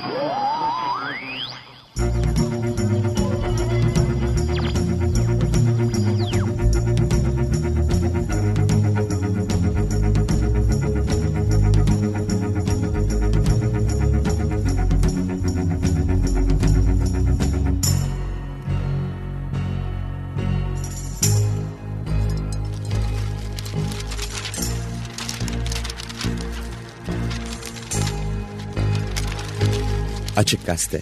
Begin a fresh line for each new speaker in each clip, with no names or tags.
Gol! Açık Gazete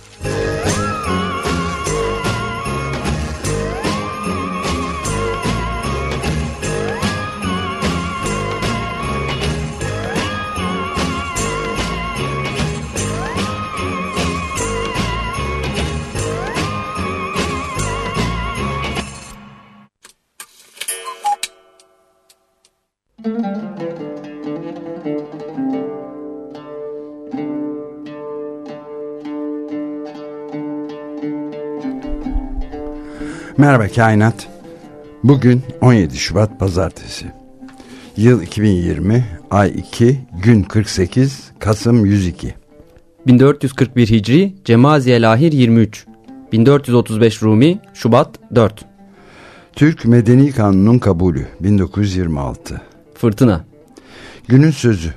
Merhaba Kainat. Bugün 17 Şubat Pazartesi. Yıl 2020, ay 2, gün 48, Kasım 102.
1441 Hicri, Cemaziye Lahir 23. 1435 Rumi, Şubat 4.
Türk Medeni Kanunu'nun kabulü 1926.
Fırtına.
Günün sözü.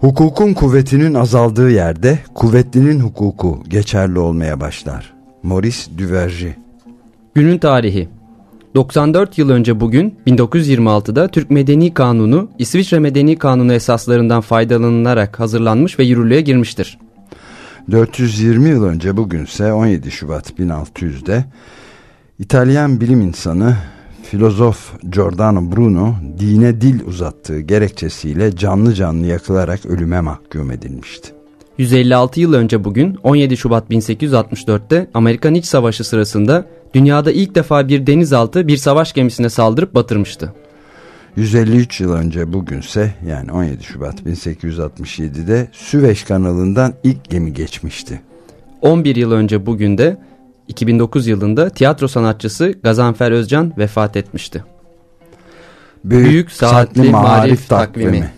Hukukun kuvvetinin azaldığı yerde kuvvetlinin hukuku geçerli olmaya başlar. Maurice Duverger
Günün tarihi 94 yıl önce bugün 1926'da Türk Medeni Kanunu İsviçre Medeni Kanunu esaslarından faydalanılarak hazırlanmış ve yürürlüğe girmiştir.
420 yıl önce bugünse 17 Şubat 1600'de İtalyan bilim insanı filozof Giordano Bruno dine dil uzattığı gerekçesiyle canlı canlı yakılarak ölüme mahkum edilmişti.
156 yıl önce bugün 17 Şubat 1864'te Amerikan İç Savaşı sırasında dünyada ilk defa bir denizaltı bir savaş gemisine saldırıp batırmıştı.
153 yıl önce bugünse yani 17 Şubat 1867'de Süveyş kanalından ilk gemi geçmişti.
11 yıl önce bugün de 2009 yılında tiyatro sanatçısı Gazanfer Özcan vefat etmişti.
Büyük, Büyük Saatli, Saatli Marif Takvimi, takvimi.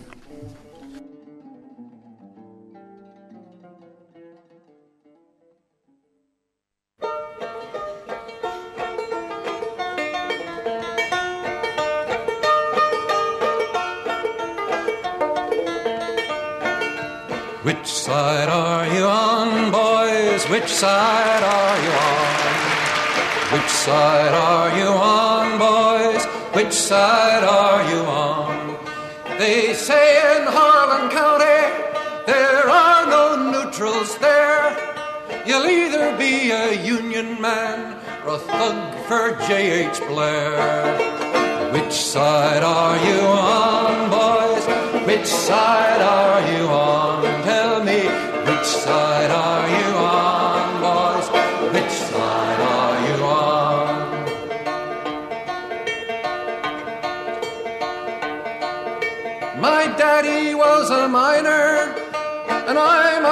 Which side are you on, boys? Which side are you on? Which side are you on, boys? Which side are you on? They say in Harlan County there are no neutrals there. You'll either be a Union man or a thug for J.H. Blair. Which side are you on, boys? Which side are you on?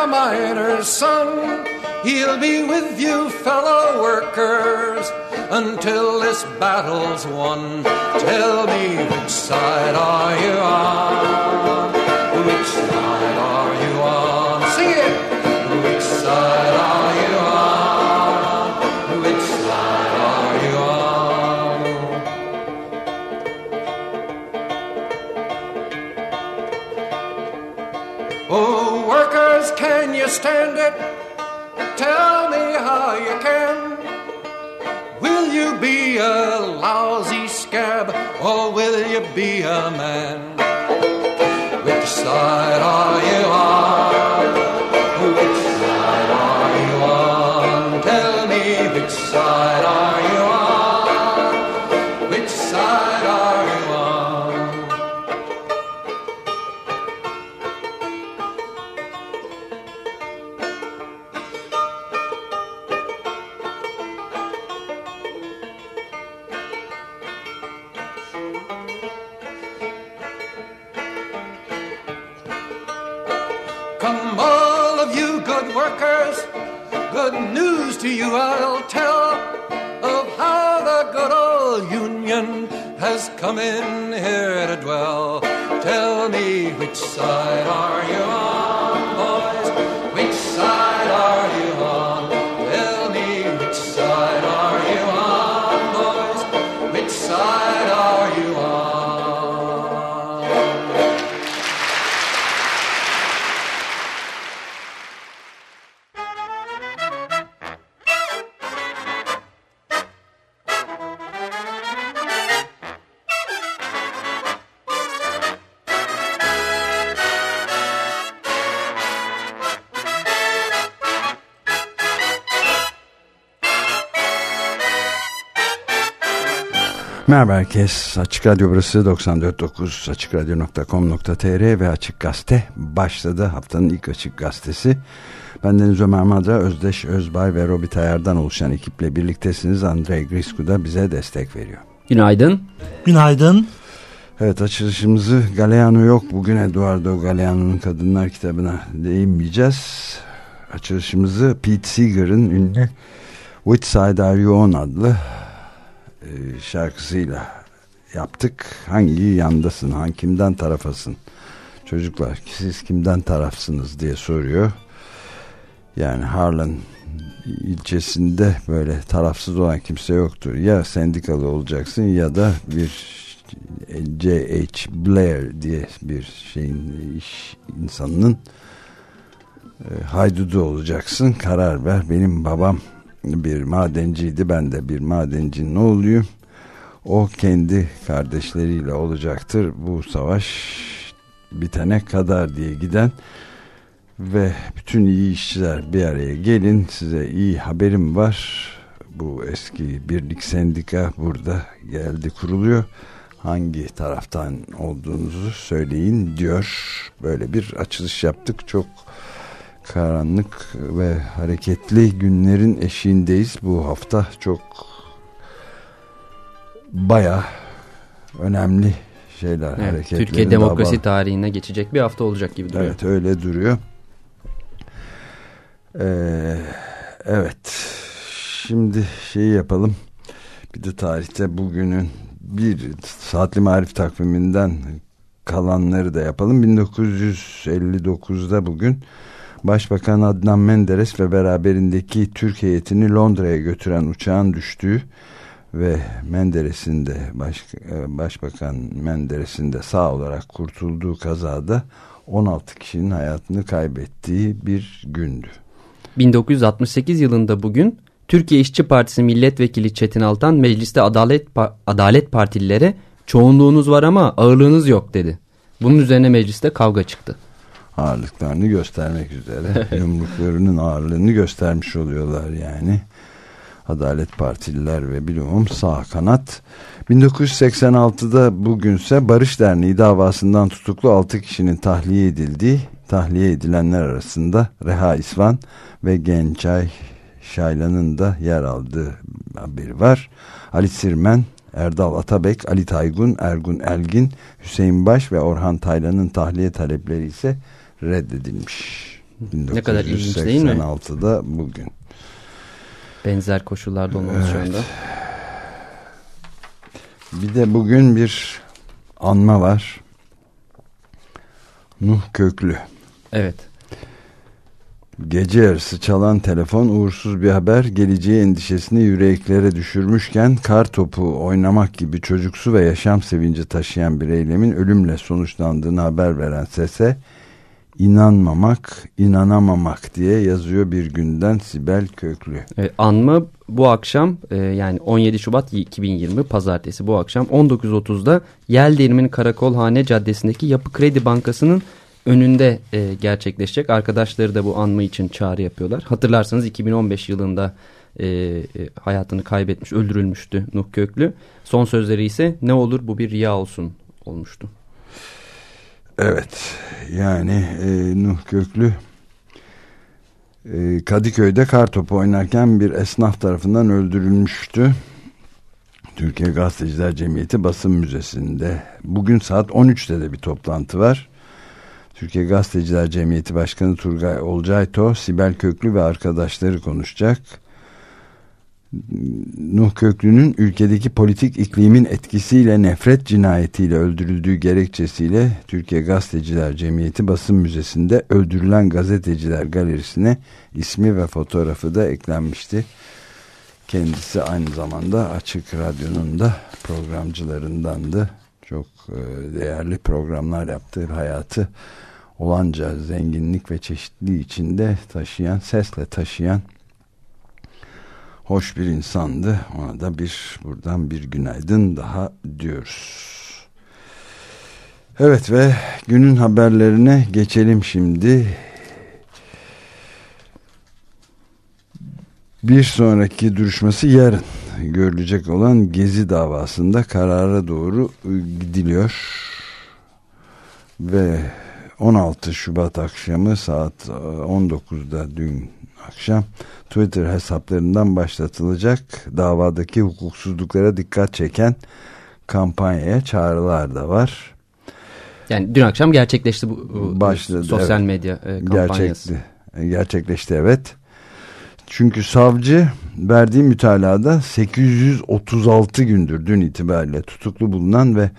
A miner's son. He'll be with you, fellow workers, until this battle's won. Tell me, which side are you on? Which side are you on? Sing it! Which side can you stand it? Tell me how you can. Will you be a lousy scab or will you be a man? Which side are you on? Come, all of you good workers, good news to you I'll tell of how the good old Union has come in here to dwell. Tell me which side are you
Merhaba herkes. Açık Radyo burası 94.9 AçıkRadyo.com.tr ve Açık Gazete başladı. Haftanın ilk Açık Gazetesi. Bendeniz Ömer Madra, Özdeş Özbay ve Robi Tayar'dan oluşan ekiple birliktesiniz. Andrei Grisku da bize destek veriyor.
Günaydın.
Günaydın.
Evet açılışımızı Galeano yok. Bugün Eduardo Galeano'nun Kadınlar kitabına değinmeyeceğiz. Açılışımızı Pete Seeger'ın ünlü Which Side Are You On adlı e, şarkısıyla yaptık. Hangi yandasın, hangi kimden tarafasın? Çocuklar siz kimden tarafsınız diye soruyor. Yani Harlan ilçesinde böyle tarafsız olan kimse yoktur. Ya sendikalı olacaksın ya da bir J.H. Blair diye bir şeyin iş insanının e, haydudu olacaksın. Karar ver. Benim babam bir madenciydi. Ben de bir madencinin oğluyum. O kendi kardeşleriyle olacaktır. Bu savaş bitene kadar diye giden ve bütün iyi işçiler bir araya gelin size iyi haberim var. Bu eski birlik sendika burada geldi kuruluyor. Hangi taraftan olduğunuzu söyleyin diyor. Böyle bir açılış yaptık. Çok karanlık ve hareketli günlerin eşiğindeyiz. Bu hafta çok baya önemli şeyler
evet,
hareketlerin.
Türkiye demokrasi daha... tarihine geçecek bir hafta olacak gibi duruyor.
Evet öyle duruyor. Ee, evet şimdi şeyi yapalım. Bir de tarihte bugünün bir saatli marif takviminden kalanları da yapalım. 1959'da bugün Başbakan Adnan Menderes ve beraberindeki Türk heyetini Londra'ya götüren uçağın düştüğü ve Menderes'in de baş, e, Başbakan Menderes'in de sağ olarak kurtulduğu kazada 16 kişinin hayatını kaybettiği bir gündü.
1968 yılında bugün Türkiye İşçi Partisi Milletvekili Çetin Altan mecliste Adalet, Adalet Partililere çoğunluğunuz var ama ağırlığınız yok dedi. Bunun üzerine mecliste kavga çıktı
ağırlıklarını göstermek üzere yumruklarının ağırlığını göstermiş oluyorlar yani. Adalet Partililer ve bilumum sağ kanat. 1986'da bugünse Barış Derneği davasından tutuklu 6 kişinin tahliye edildiği, tahliye edilenler arasında Reha İsvan ve Gençay Şaylan'ın da yer aldığı haberi var. Ali Sirmen, Erdal Atabek, Ali Taygun, Ergun Elgin, Hüseyin Baş ve Orhan Taylan'ın tahliye talepleri ise reddedilmiş.
Ne kadar ilginç değil mi?
1986'da bugün.
Benzer koşullarda olmamız evet. şu anda.
Bir de bugün bir anma var. Nuh Köklü.
Evet.
Gece yarısı çalan telefon uğursuz bir haber geleceği endişesini yüreklere düşürmüşken kar topu oynamak gibi çocuksu ve yaşam sevinci taşıyan bir eylemin ölümle sonuçlandığını haber veren sese inanmamak, inanamamak diye yazıyor bir günden Sibel Köklü.
E, anma bu akşam e, yani 17 Şubat 2020 pazartesi bu akşam 19.30'da Yeldirmin Karakolhane Caddesi'ndeki Yapı Kredi Bankası'nın önünde e, gerçekleşecek. Arkadaşları da bu anma için çağrı yapıyorlar. Hatırlarsanız 2015 yılında e, e, hayatını kaybetmiş, öldürülmüştü Nuh Köklü. Son sözleri ise ne olur bu bir riya olsun olmuştu.
Evet yani e, Nuh Köklü e, Kadıköy'de kar topu oynarken bir esnaf tarafından öldürülmüştü. Türkiye Gazeteciler Cemiyeti Basın Müzesi'nde bugün saat 13'te de bir toplantı var. Türkiye Gazeteciler Cemiyeti Başkanı Turgay Olcayto, Sibel Köklü ve arkadaşları konuşacak. Nuh Köklü'nün ülkedeki politik iklimin etkisiyle nefret cinayetiyle öldürüldüğü gerekçesiyle Türkiye Gazeteciler Cemiyeti Basın Müzesi'nde öldürülen gazeteciler galerisine ismi ve fotoğrafı da eklenmişti. Kendisi aynı zamanda Açık Radyo'nun da programcılarındandı. Çok e, değerli programlar yaptı. Hayatı olanca zenginlik ve çeşitliği içinde taşıyan, sesle taşıyan hoş bir insandı. Ona da bir buradan bir günaydın daha diyoruz. Evet ve günün haberlerine geçelim şimdi. Bir sonraki duruşması yarın. görülecek olan Gezi davasında karara doğru gidiliyor. Ve 16 Şubat akşamı saat 19'da dün akşam Twitter hesaplarından başlatılacak davadaki hukuksuzluklara dikkat çeken kampanyaya çağrılar da var.
Yani dün akşam gerçekleşti bu Başladı, sosyal evet. medya e, kampanyası.
Gerçekti, gerçekleşti evet. Çünkü savcı verdiği mütalada 836 gündür dün itibariyle tutuklu bulunan ve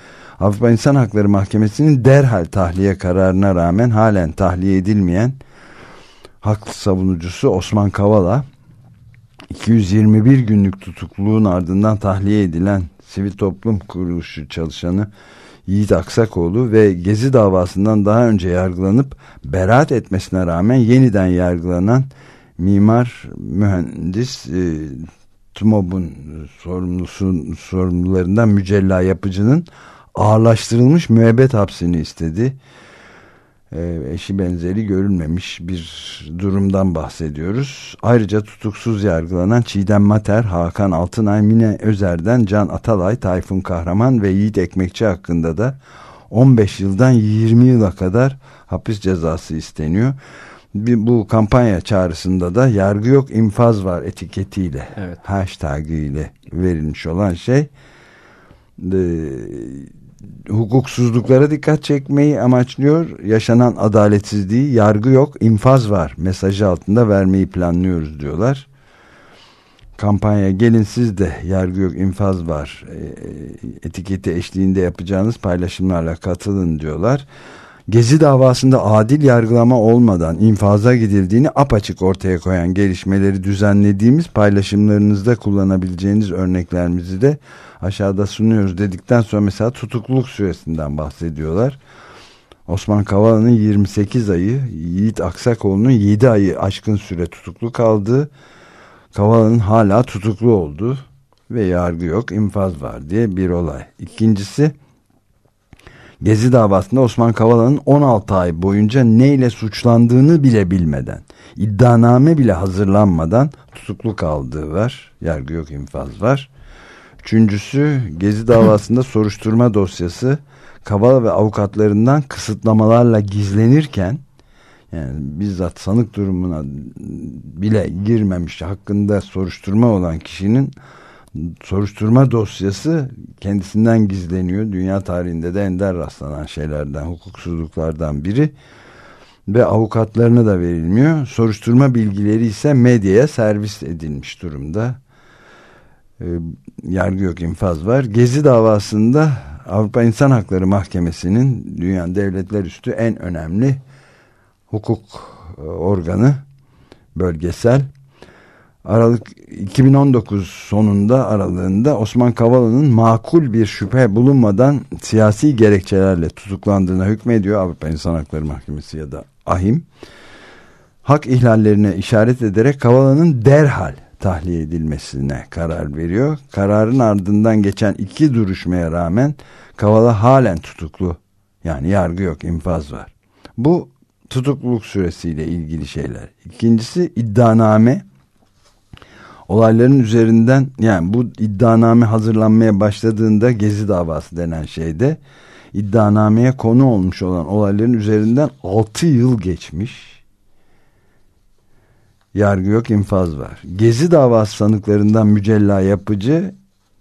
Avrupa İnsan Hakları Mahkemesi'nin derhal tahliye kararına rağmen halen tahliye edilmeyen haklı savunucusu Osman Kavala 221 günlük tutukluluğun ardından tahliye edilen sivil toplum kuruluşu çalışanı Yiğit Aksakoğlu ve Gezi davasından daha önce yargılanıp beraat etmesine rağmen yeniden yargılanan mimar mühendis e, TMOB'un sorumlusu, sorumlularından Mücella Yapıcı'nın ağırlaştırılmış müebbet hapsini istedi. E, eşi benzeri görülmemiş bir durumdan bahsediyoruz. Ayrıca tutuksuz yargılanan Çiğdem Mater, Hakan Altınay, Mine Özer'den Can Atalay, Tayfun Kahraman ve Yiğit Ekmekçi hakkında da 15 yıldan 20 yıla kadar hapis cezası isteniyor bir, bu kampanya çağrısında da yargı yok infaz var etiketiyle evet. hashtag ile verilmiş olan şey e, hukuksuzluklara dikkat çekmeyi amaçlıyor. Yaşanan adaletsizliği yargı yok infaz var. Mesajı altında vermeyi planlıyoruz diyorlar. Kampanya gelin siz de yargı yok infaz var e, etiketi eşliğinde yapacağınız paylaşımlarla katılın diyorlar Gezi davasında adil yargılama olmadan infaza gidildiğini apaçık ortaya koyan gelişmeleri düzenlediğimiz paylaşımlarınızda kullanabileceğiniz örneklerimizi de aşağıda sunuyoruz dedikten sonra mesela tutukluluk süresinden bahsediyorlar. Osman Kavala'nın 28 ayı, Yiğit Aksakoğlu'nun 7 ayı aşkın süre tutuklu kaldığı, Kavala'nın hala tutuklu olduğu ve yargı yok, infaz var diye bir olay. İkincisi Gezi davasında Osman Kavala'nın 16 ay boyunca neyle suçlandığını bile bilmeden, iddianame bile hazırlanmadan tutuklu kaldığı var. Yargı yok infaz var. Üçüncüsü Gezi davasında soruşturma dosyası Kavala ve avukatlarından kısıtlamalarla gizlenirken yani bizzat sanık durumuna bile girmemiş hakkında soruşturma olan kişinin soruşturma dosyası kendisinden gizleniyor. Dünya tarihinde de ender rastlanan şeylerden, hukuksuzluklardan biri ve avukatlarına da verilmiyor. Soruşturma bilgileri ise medyaya servis edilmiş durumda. Ee, yargı yok infaz var. Gezi davasında Avrupa İnsan Hakları Mahkemesi'nin dünyanın devletler üstü en önemli hukuk e, organı bölgesel Aralık 2019 sonunda aralığında Osman Kavala'nın makul bir şüphe bulunmadan siyasi gerekçelerle tutuklandığına hükmediyor Avrupa İnsan Hakları Mahkemesi ya da AHİM. Hak ihlallerine işaret ederek Kavala'nın derhal tahliye edilmesine karar veriyor. Kararın ardından geçen iki duruşmaya rağmen Kavala halen tutuklu. Yani yargı yok, infaz var. Bu tutukluluk süresiyle ilgili şeyler. İkincisi iddianame olayların üzerinden yani bu iddianame hazırlanmaya başladığında Gezi davası denen şeyde iddianameye konu olmuş olan olayların üzerinden 6 yıl geçmiş. Yargı yok infaz var. Gezi davası sanıklarından Mücella Yapıcı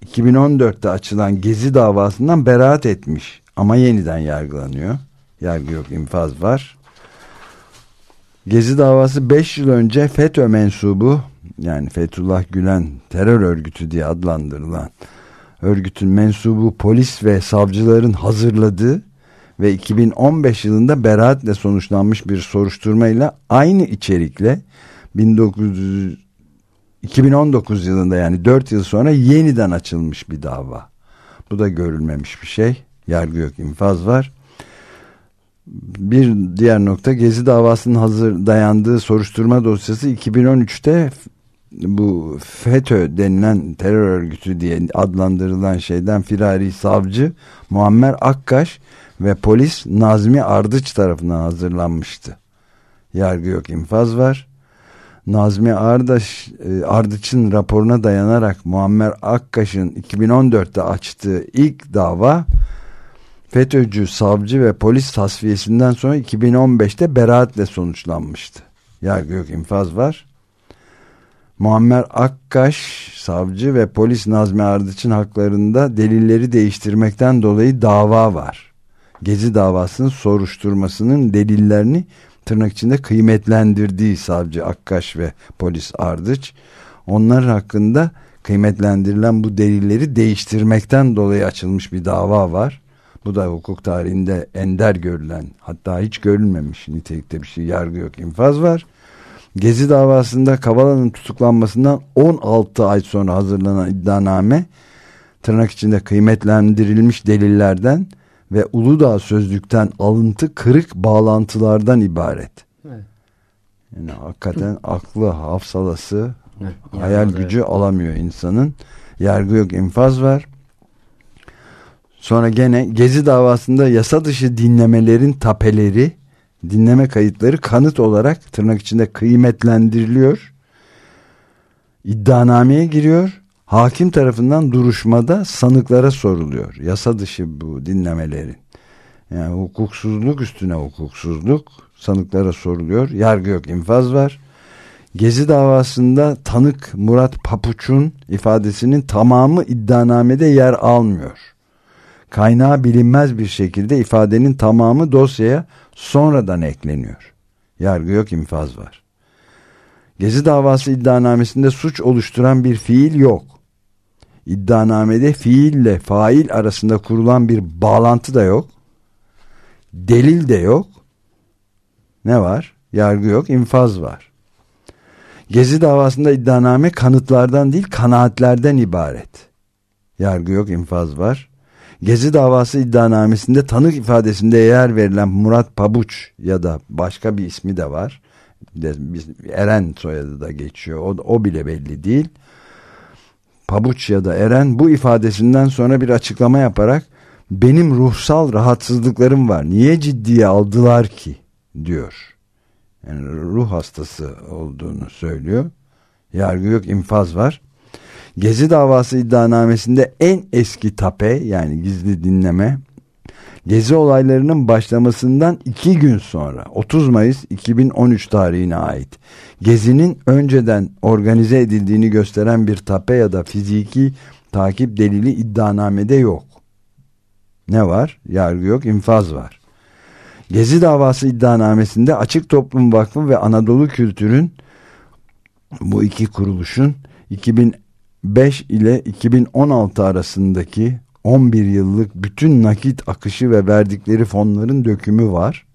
2014'te açılan Gezi davasından beraat etmiş ama yeniden yargılanıyor. Yargı yok infaz var. Gezi davası 5 yıl önce FETÖ mensubu yani Fethullah Gülen terör örgütü diye adlandırılan örgütün mensubu polis ve savcıların hazırladığı ve 2015 yılında beraatle sonuçlanmış bir soruşturmayla aynı içerikle 1900, 2019 yılında yani 4 yıl sonra yeniden açılmış bir dava. Bu da görülmemiş bir şey. Yargı yok, infaz var. Bir diğer nokta Gezi davasının hazır dayandığı soruşturma dosyası 2013'te bu FETÖ denilen terör örgütü diye adlandırılan şeyden firari savcı Muammer Akkaş ve polis Nazmi Ardıç tarafından hazırlanmıştı. Yargı yok infaz var. Nazmi Ardaş, e, Ardıç'ın raporuna dayanarak Muammer Akkaş'ın 2014'te açtığı ilk dava FETÖ'cü, savcı ve polis tasfiyesinden sonra 2015'te beraatle sonuçlanmıştı. Yargı yok infaz var. Muammer Akkaş, savcı ve polis Nazmi Ardıç'ın haklarında delilleri değiştirmekten dolayı dava var. Gezi davasının soruşturmasının delillerini tırnak içinde kıymetlendirdiği savcı Akkaş ve polis Ardıç onlar hakkında kıymetlendirilen bu delilleri değiştirmekten dolayı açılmış bir dava var. Bu da hukuk tarihinde ender görülen hatta hiç görülmemiş nitelikte bir şey yargı yok infaz var. Gezi davasında Kavala'nın tutuklanmasından 16 ay sonra hazırlanan iddianame tırnak içinde kıymetlendirilmiş delillerden ve Uludağ Sözlük'ten alıntı kırık bağlantılardan ibaret. Evet. Yani hakikaten aklı, hafsalası, evet, hayal evet. gücü alamıyor insanın. Yargı yok, infaz var. Sonra gene Gezi davasında yasa dışı dinlemelerin tapeleri, dinleme kayıtları kanıt olarak tırnak içinde kıymetlendiriliyor. İddianameye giriyor hakim tarafından duruşmada sanıklara soruluyor. Yasa dışı bu dinlemelerin. Yani hukuksuzluk üstüne hukuksuzluk sanıklara soruluyor. Yargı yok infaz var. Gezi davasında tanık Murat Papuç'un ifadesinin tamamı iddianamede yer almıyor. Kaynağı bilinmez bir şekilde ifadenin tamamı dosyaya sonradan ekleniyor. Yargı yok infaz var. Gezi davası iddianamesinde suç oluşturan bir fiil yok iddianamede fiille fail arasında kurulan bir bağlantı da yok. Delil de yok. Ne var? Yargı yok, infaz var. Gezi davasında iddianame kanıtlardan değil kanaatlerden ibaret. Yargı yok, infaz var. Gezi davası iddianamesinde tanık ifadesinde yer verilen Murat Pabuç ya da başka bir ismi de var. Eren soyadı da geçiyor. O, o bile belli değil. Pabuç ya da Eren bu ifadesinden sonra bir açıklama yaparak benim ruhsal rahatsızlıklarım var. Niye ciddiye aldılar ki? diyor. Yani ruh hastası olduğunu söylüyor. Yargı yok infaz var. Gezi davası iddianamesinde en eski tape yani gizli dinleme Gezi olaylarının başlamasından iki gün sonra 30 Mayıs 2013 tarihine ait Gezi'nin önceden organize edildiğini gösteren bir tape ya da fiziki takip delili iddianamede yok. Ne var? Yargı yok, infaz var. Gezi davası iddianamesinde Açık Toplum Vakfı ve Anadolu Kültür'ün bu iki kuruluşun 2005 ile 2016 arasındaki 11 yıllık bütün nakit akışı ve verdikleri fonların dökümü var.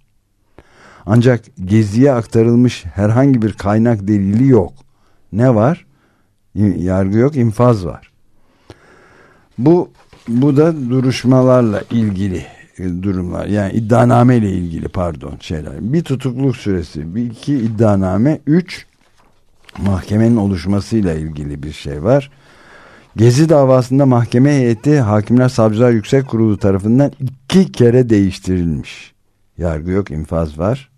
Ancak Gezi'ye aktarılmış herhangi bir kaynak delili yok. Ne var? Yargı yok, infaz var. Bu bu da duruşmalarla ilgili e, durumlar. Yani iddianame ile ilgili pardon şeyler. Bir tutukluk süresi, bir iki iddianame, üç mahkemenin oluşmasıyla ilgili bir şey var. Gezi davasında mahkeme heyeti Hakimler Savcılar Yüksek Kurulu tarafından iki kere değiştirilmiş. Yargı yok, infaz var.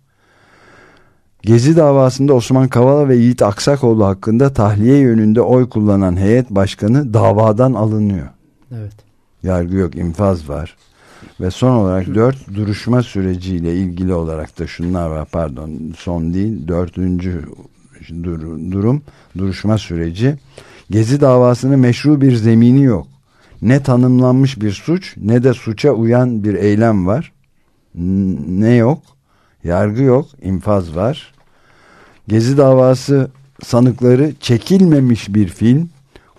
Gezi davasında Osman Kavala ve Yiğit Aksakoğlu hakkında tahliye yönünde oy kullanan heyet başkanı davadan alınıyor.
Evet.
Yargı yok, infaz var. Ve son olarak dört duruşma süreciyle ilgili olarak da şunlar var pardon son değil dördüncü durum duruşma süreci Gezi davasının meşru bir zemini yok. Ne tanımlanmış bir suç ne de suça uyan bir eylem var. Ne yok? Yargı yok, infaz var. Gezi davası sanıkları çekilmemiş bir film,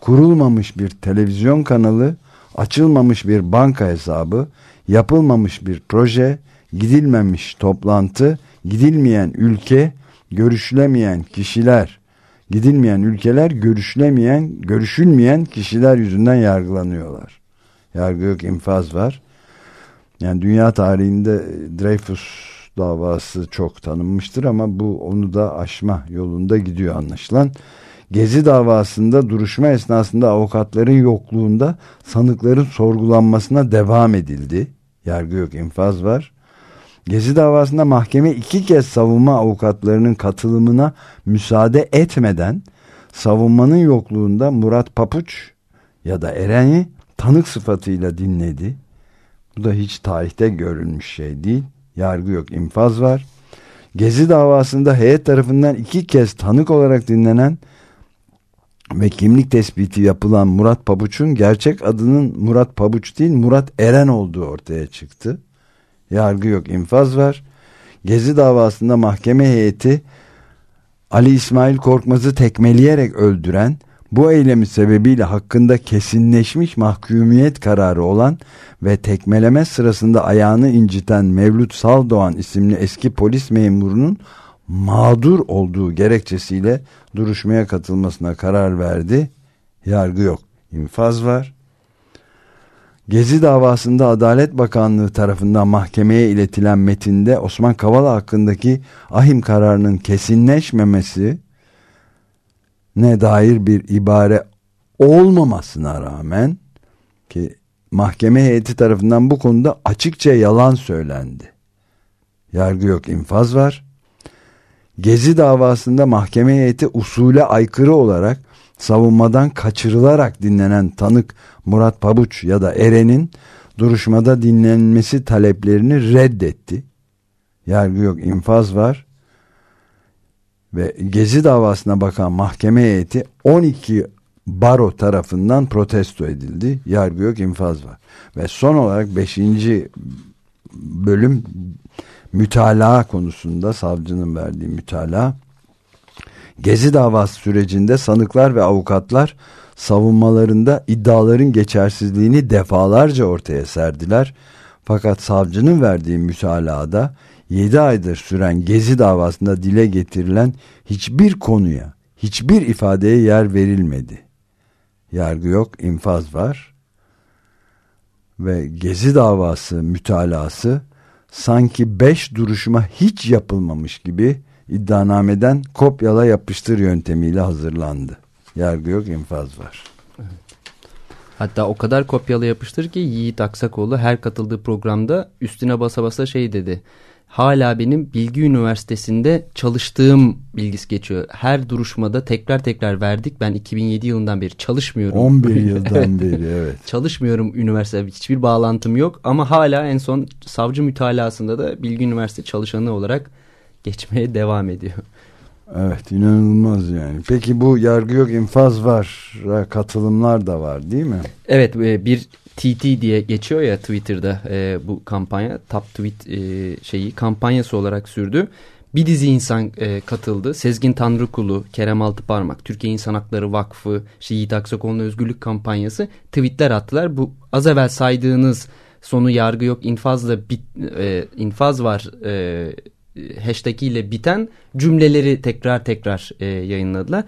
kurulmamış bir televizyon kanalı, açılmamış bir banka hesabı, yapılmamış bir proje, gidilmemiş toplantı, gidilmeyen ülke, görüşülemeyen kişiler, gidilmeyen ülkeler görüşülemeyen, görüşülmeyen kişiler yüzünden yargılanıyorlar. Yargı yok, infaz var. Yani dünya tarihinde Dreyfus davası çok tanınmıştır ama bu onu da aşma yolunda gidiyor anlaşılan. Gezi davasında duruşma esnasında avukatların yokluğunda sanıkların sorgulanmasına devam edildi. Yargı yok, infaz var. Gezi davasında mahkeme iki kez savunma avukatlarının katılımına müsaade etmeden savunmanın yokluğunda Murat Papuç ya da Eren'i tanık sıfatıyla dinledi. Bu da hiç tarihte görülmüş şey değil. Yargı yok, infaz var. Gezi davasında heyet tarafından iki kez tanık olarak dinlenen ve kimlik tespiti yapılan Murat Pabuç'un gerçek adının Murat Pabuç değil Murat Eren olduğu ortaya çıktı. Yargı yok, infaz var. Gezi davasında mahkeme heyeti Ali İsmail Korkmaz'ı tekmeleyerek öldüren, bu eylemi sebebiyle hakkında kesinleşmiş mahkumiyet kararı olan ve tekmeleme sırasında ayağını inciten Mevlüt Saldoğan isimli eski polis memurunun mağdur olduğu gerekçesiyle duruşmaya katılmasına karar verdi. Yargı yok. infaz var. Gezi davasında Adalet Bakanlığı tarafından mahkemeye iletilen metinde Osman Kavala hakkındaki ahim kararının kesinleşmemesi ne dair bir ibare olmamasına rağmen ki mahkeme heyeti tarafından bu konuda açıkça yalan söylendi. Yargı yok, infaz var. Gezi davasında mahkeme heyeti usule aykırı olarak savunmadan kaçırılarak dinlenen tanık Murat Pabuç ya da Eren'in duruşmada dinlenmesi taleplerini reddetti. Yargı yok, infaz var. Ve Gezi davasına bakan mahkeme heyeti 12 baro tarafından protesto edildi. Yargı yok, infaz var. Ve son olarak 5. bölüm mütalaa konusunda savcının verdiği mütalaa Gezi davası sürecinde sanıklar ve avukatlar savunmalarında iddiaların geçersizliğini defalarca ortaya serdiler. Fakat savcının verdiği mütalada 7 aydır süren Gezi davasında dile getirilen hiçbir konuya, hiçbir ifadeye yer verilmedi. Yargı yok, infaz var. Ve Gezi davası mütalası sanki beş duruşma hiç yapılmamış gibi iddianameden kopyala yapıştır yöntemiyle hazırlandı. Yargı yok infaz var.
Hatta o kadar kopyala yapıştır ki Yiğit Aksakoğlu her katıldığı programda üstüne basa basa şey dedi. Hala benim Bilgi Üniversitesi'nde çalıştığım bilgisi geçiyor. Her duruşmada tekrar tekrar verdik. Ben 2007 yılından beri çalışmıyorum.
11 yıldan evet. beri evet.
Çalışmıyorum üniversite hiçbir bağlantım yok. Ama hala en son savcı mütalasında da Bilgi Üniversite çalışanı olarak geçmeye devam ediyor.
Evet inanılmaz yani. Peki bu yargı yok infaz var katılımlar da var değil mi?
Evet e, bir TT diye geçiyor ya Twitter'da e, bu kampanya top tweet e, şeyi kampanyası olarak sürdü. Bir dizi insan e, katıldı. Sezgin Tanrıkulu, Kerem Altıparmak, Türkiye İnsan Hakları Vakfı, Yiğit Aksakoğlu'nun özgürlük kampanyası tweetler attılar. Bu az evvel saydığınız sonu yargı yok infazla bit, e, infaz var e, hashtag ile biten cümleleri tekrar tekrar e, yayınladılar.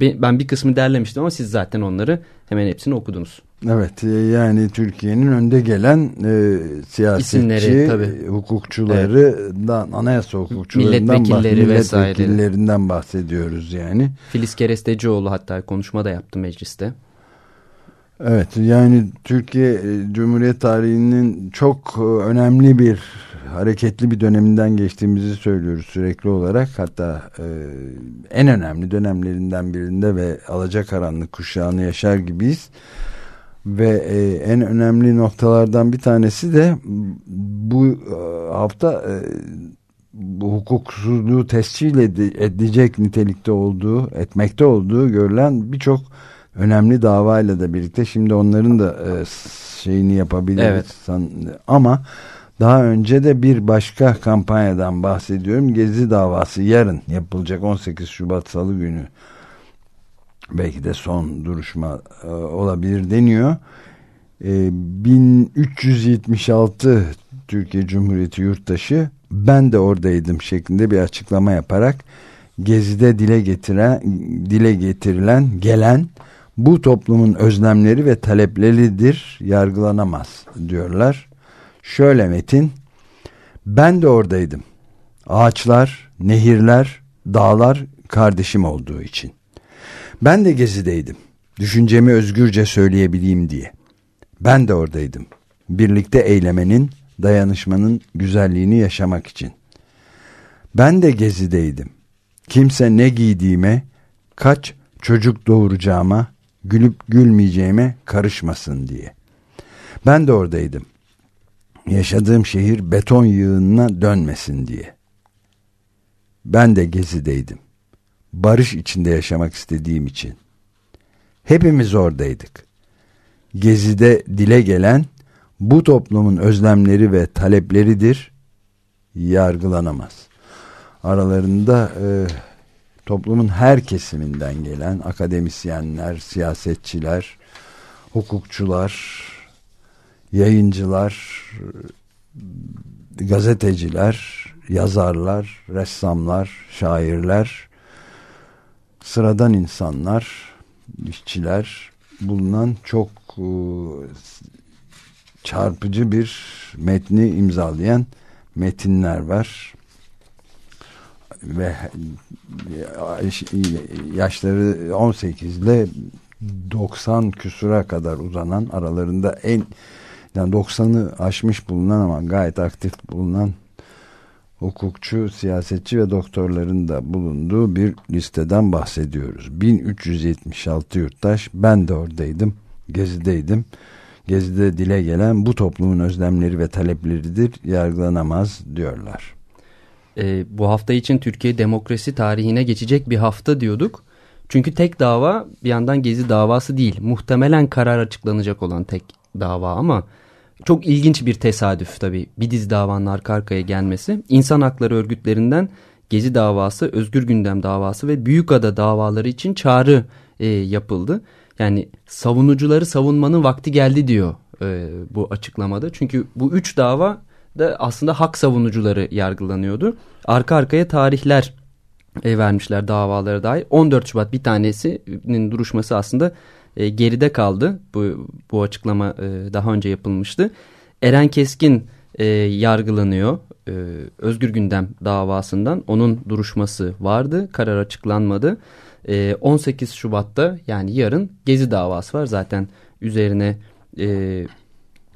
Ben bir kısmı derlemiştim ama siz zaten onları hemen hepsini okudunuz.
Evet e, yani Türkiye'nin önde gelen e, siyasetçi, İsimleri, tabii. hukukçularından, evet. anayasa hukukçularından, milletvekilleri milletvekillerinden bahsediyoruz yani.
Filiz Kerestecioğlu hatta konuşma da yaptı mecliste.
Evet yani Türkiye e, Cumhuriyet tarihinin çok e, önemli bir hareketli bir döneminden geçtiğimizi söylüyoruz sürekli olarak. Hatta e, en önemli dönemlerinden birinde ve alacakaranlık kuşağını yaşar gibiyiz. Ve e, en önemli noktalardan bir tanesi de bu e, hafta e, bu hukuksuzluğu tescil edecek nitelikte olduğu, etmekte olduğu görülen birçok önemli davayla da birlikte şimdi onların da e, şeyini yapabiliriz. Evet. San, ama daha önce de bir başka kampanyadan bahsediyorum. Gezi davası yarın yapılacak 18 Şubat Salı günü. Belki de son duruşma e, olabilir deniyor. E, 1376 Türkiye Cumhuriyeti yurttaşı ben de oradaydım şeklinde bir açıklama yaparak Gezi'de dile getiren dile getirilen gelen bu toplumun özlemleri ve talepleridir yargılanamaz diyorlar. Şöyle Metin, ben de oradaydım. Ağaçlar, nehirler, dağlar kardeşim olduğu için. Ben de gezideydim. Düşüncemi özgürce söyleyebileyim diye. Ben de oradaydım. Birlikte eylemenin, dayanışmanın güzelliğini yaşamak için. Ben de gezideydim. Kimse ne giydiğime, kaç çocuk doğuracağıma, gülüp gülmeyeceğime karışmasın diye. Ben de oradaydım. Yaşadığım şehir beton yığınına dönmesin diye. Ben de gezideydim. Barış içinde yaşamak istediğim için. Hepimiz oradaydık. Gezide dile gelen bu toplumun özlemleri ve talepleridir, yargılanamaz. Aralarında e, toplumun her kesiminden gelen akademisyenler, siyasetçiler, hukukçular, yayıncılar, gazeteciler, yazarlar, ressamlar, şairler, sıradan insanlar, işçiler bulunan çok e, çarpıcı bir metni imzalayan metinler var. Ve yaşları 18 ile 90 küsura kadar uzanan aralarında en yani 90'ı aşmış bulunan ama gayet aktif bulunan hukukçu, siyasetçi ve doktorların da bulunduğu bir listeden bahsediyoruz. 1376 yurttaş ben de oradaydım, gezideydim. Gezide dile gelen bu toplumun özlemleri ve talepleridir, yargılanamaz diyorlar.
E, bu hafta için Türkiye demokrasi tarihine geçecek bir hafta diyorduk. Çünkü tek dava bir yandan Gezi davası değil. Muhtemelen karar açıklanacak olan tek dava ama çok ilginç bir tesadüf tabii bir dizi davanın arka arkaya gelmesi. İnsan hakları örgütlerinden Gezi davası, Özgür Gündem davası ve Büyükada davaları için çağrı e, yapıldı. Yani savunucuları savunmanın vakti geldi diyor e, bu açıklamada. Çünkü bu üç dava da aslında hak savunucuları yargılanıyordu. Arka arkaya tarihler e, vermişler davalara dair. 14 Şubat bir tanesinin duruşması aslında e, geride kaldı. Bu, bu açıklama e, daha önce yapılmıştı. Eren Keskin e, yargılanıyor. E, Özgür Gündem davasından. Onun duruşması vardı. Karar açıklanmadı. E, 18 Şubat'ta yani yarın Gezi davası var. Zaten üzerine e,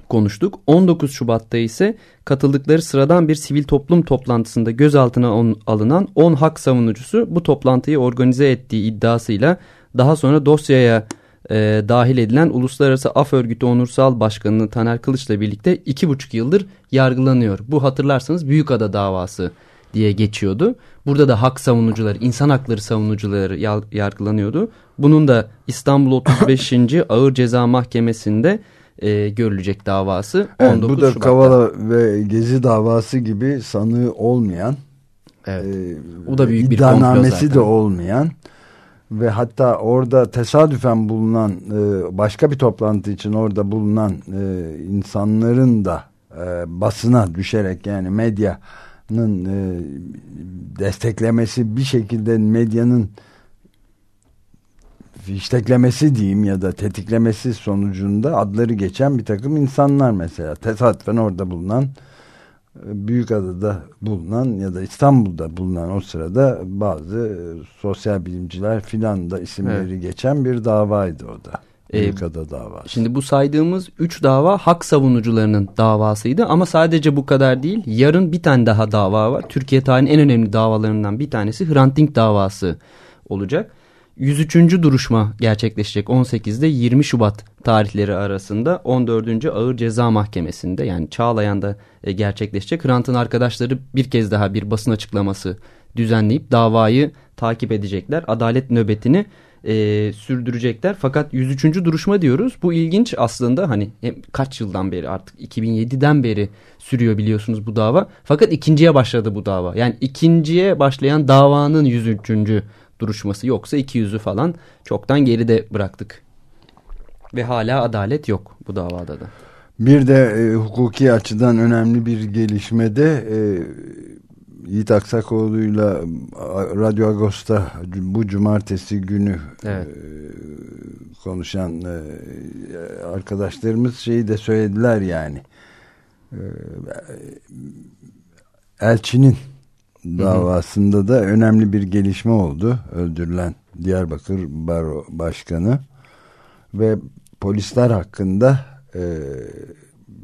konuştuk. 19 Şubat'ta ise katıldıkları sıradan bir sivil toplum toplantısında gözaltına on, alınan 10 hak savunucusu bu toplantıyı organize ettiği iddiasıyla daha sonra dosyaya e, dahil edilen Uluslararası Af Örgütü Onursal Başkanı Taner Kılıç'la birlikte 2,5 yıldır yargılanıyor. Bu hatırlarsanız Büyükada davası diye geçiyordu. Burada da hak savunucuları, insan hakları savunucuları yargılanıyordu. Bunun da İstanbul 35. Ağır Ceza Mahkemesi'nde e, görülecek davası.
Evet, bu da Şubat'ta. Kavala ve Gezi davası gibi sanığı olmayan,
evet. e, o da büyük bir iddianamesi
de olmayan ve hatta orada tesadüfen bulunan e, başka bir toplantı için orada bulunan e, insanların da e, basına düşerek yani medyanın e, desteklemesi bir şekilde medyanın fişteklemesi diyeyim ya da tetiklemesi sonucunda adları geçen bir takım insanlar mesela tesadüfen orada bulunan Büyükada'da bulunan ya da İstanbul'da bulunan o sırada bazı sosyal bilimciler filan da isimleri evet. geçen bir davaydı o da. Ee, Büyükada davası.
Şimdi bu saydığımız üç dava hak savunucularının davasıydı ama sadece bu kadar değil. Yarın bir tane daha dava var. Türkiye tarihinin en önemli davalarından bir tanesi Hrant Dink davası olacak. 103. duruşma gerçekleşecek 18'de 20 Şubat tarihleri arasında 14. Ağır Ceza Mahkemesi'nde yani Çağlayan'da e, gerçekleşecek. Hrant'ın arkadaşları bir kez daha bir basın açıklaması düzenleyip davayı takip edecekler. Adalet nöbetini e, sürdürecekler. Fakat 103. duruşma diyoruz. Bu ilginç aslında hani hem kaç yıldan beri artık 2007'den beri sürüyor biliyorsunuz bu dava. Fakat ikinciye başladı bu dava. Yani ikinciye başlayan davanın 103 duruşması yoksa 200'ü falan çoktan geride bıraktık. Ve hala adalet yok bu davada da.
Bir de e, hukuki açıdan önemli bir gelişmede e, Yiğit Aksakoğlu'yla Radyo Agos'ta bu cumartesi günü evet. e, konuşan e, arkadaşlarımız şeyi de söylediler yani. E, elçinin davasında da önemli bir gelişme oldu. Öldürülen Diyarbakır Baro Başkanı ve polisler hakkında e,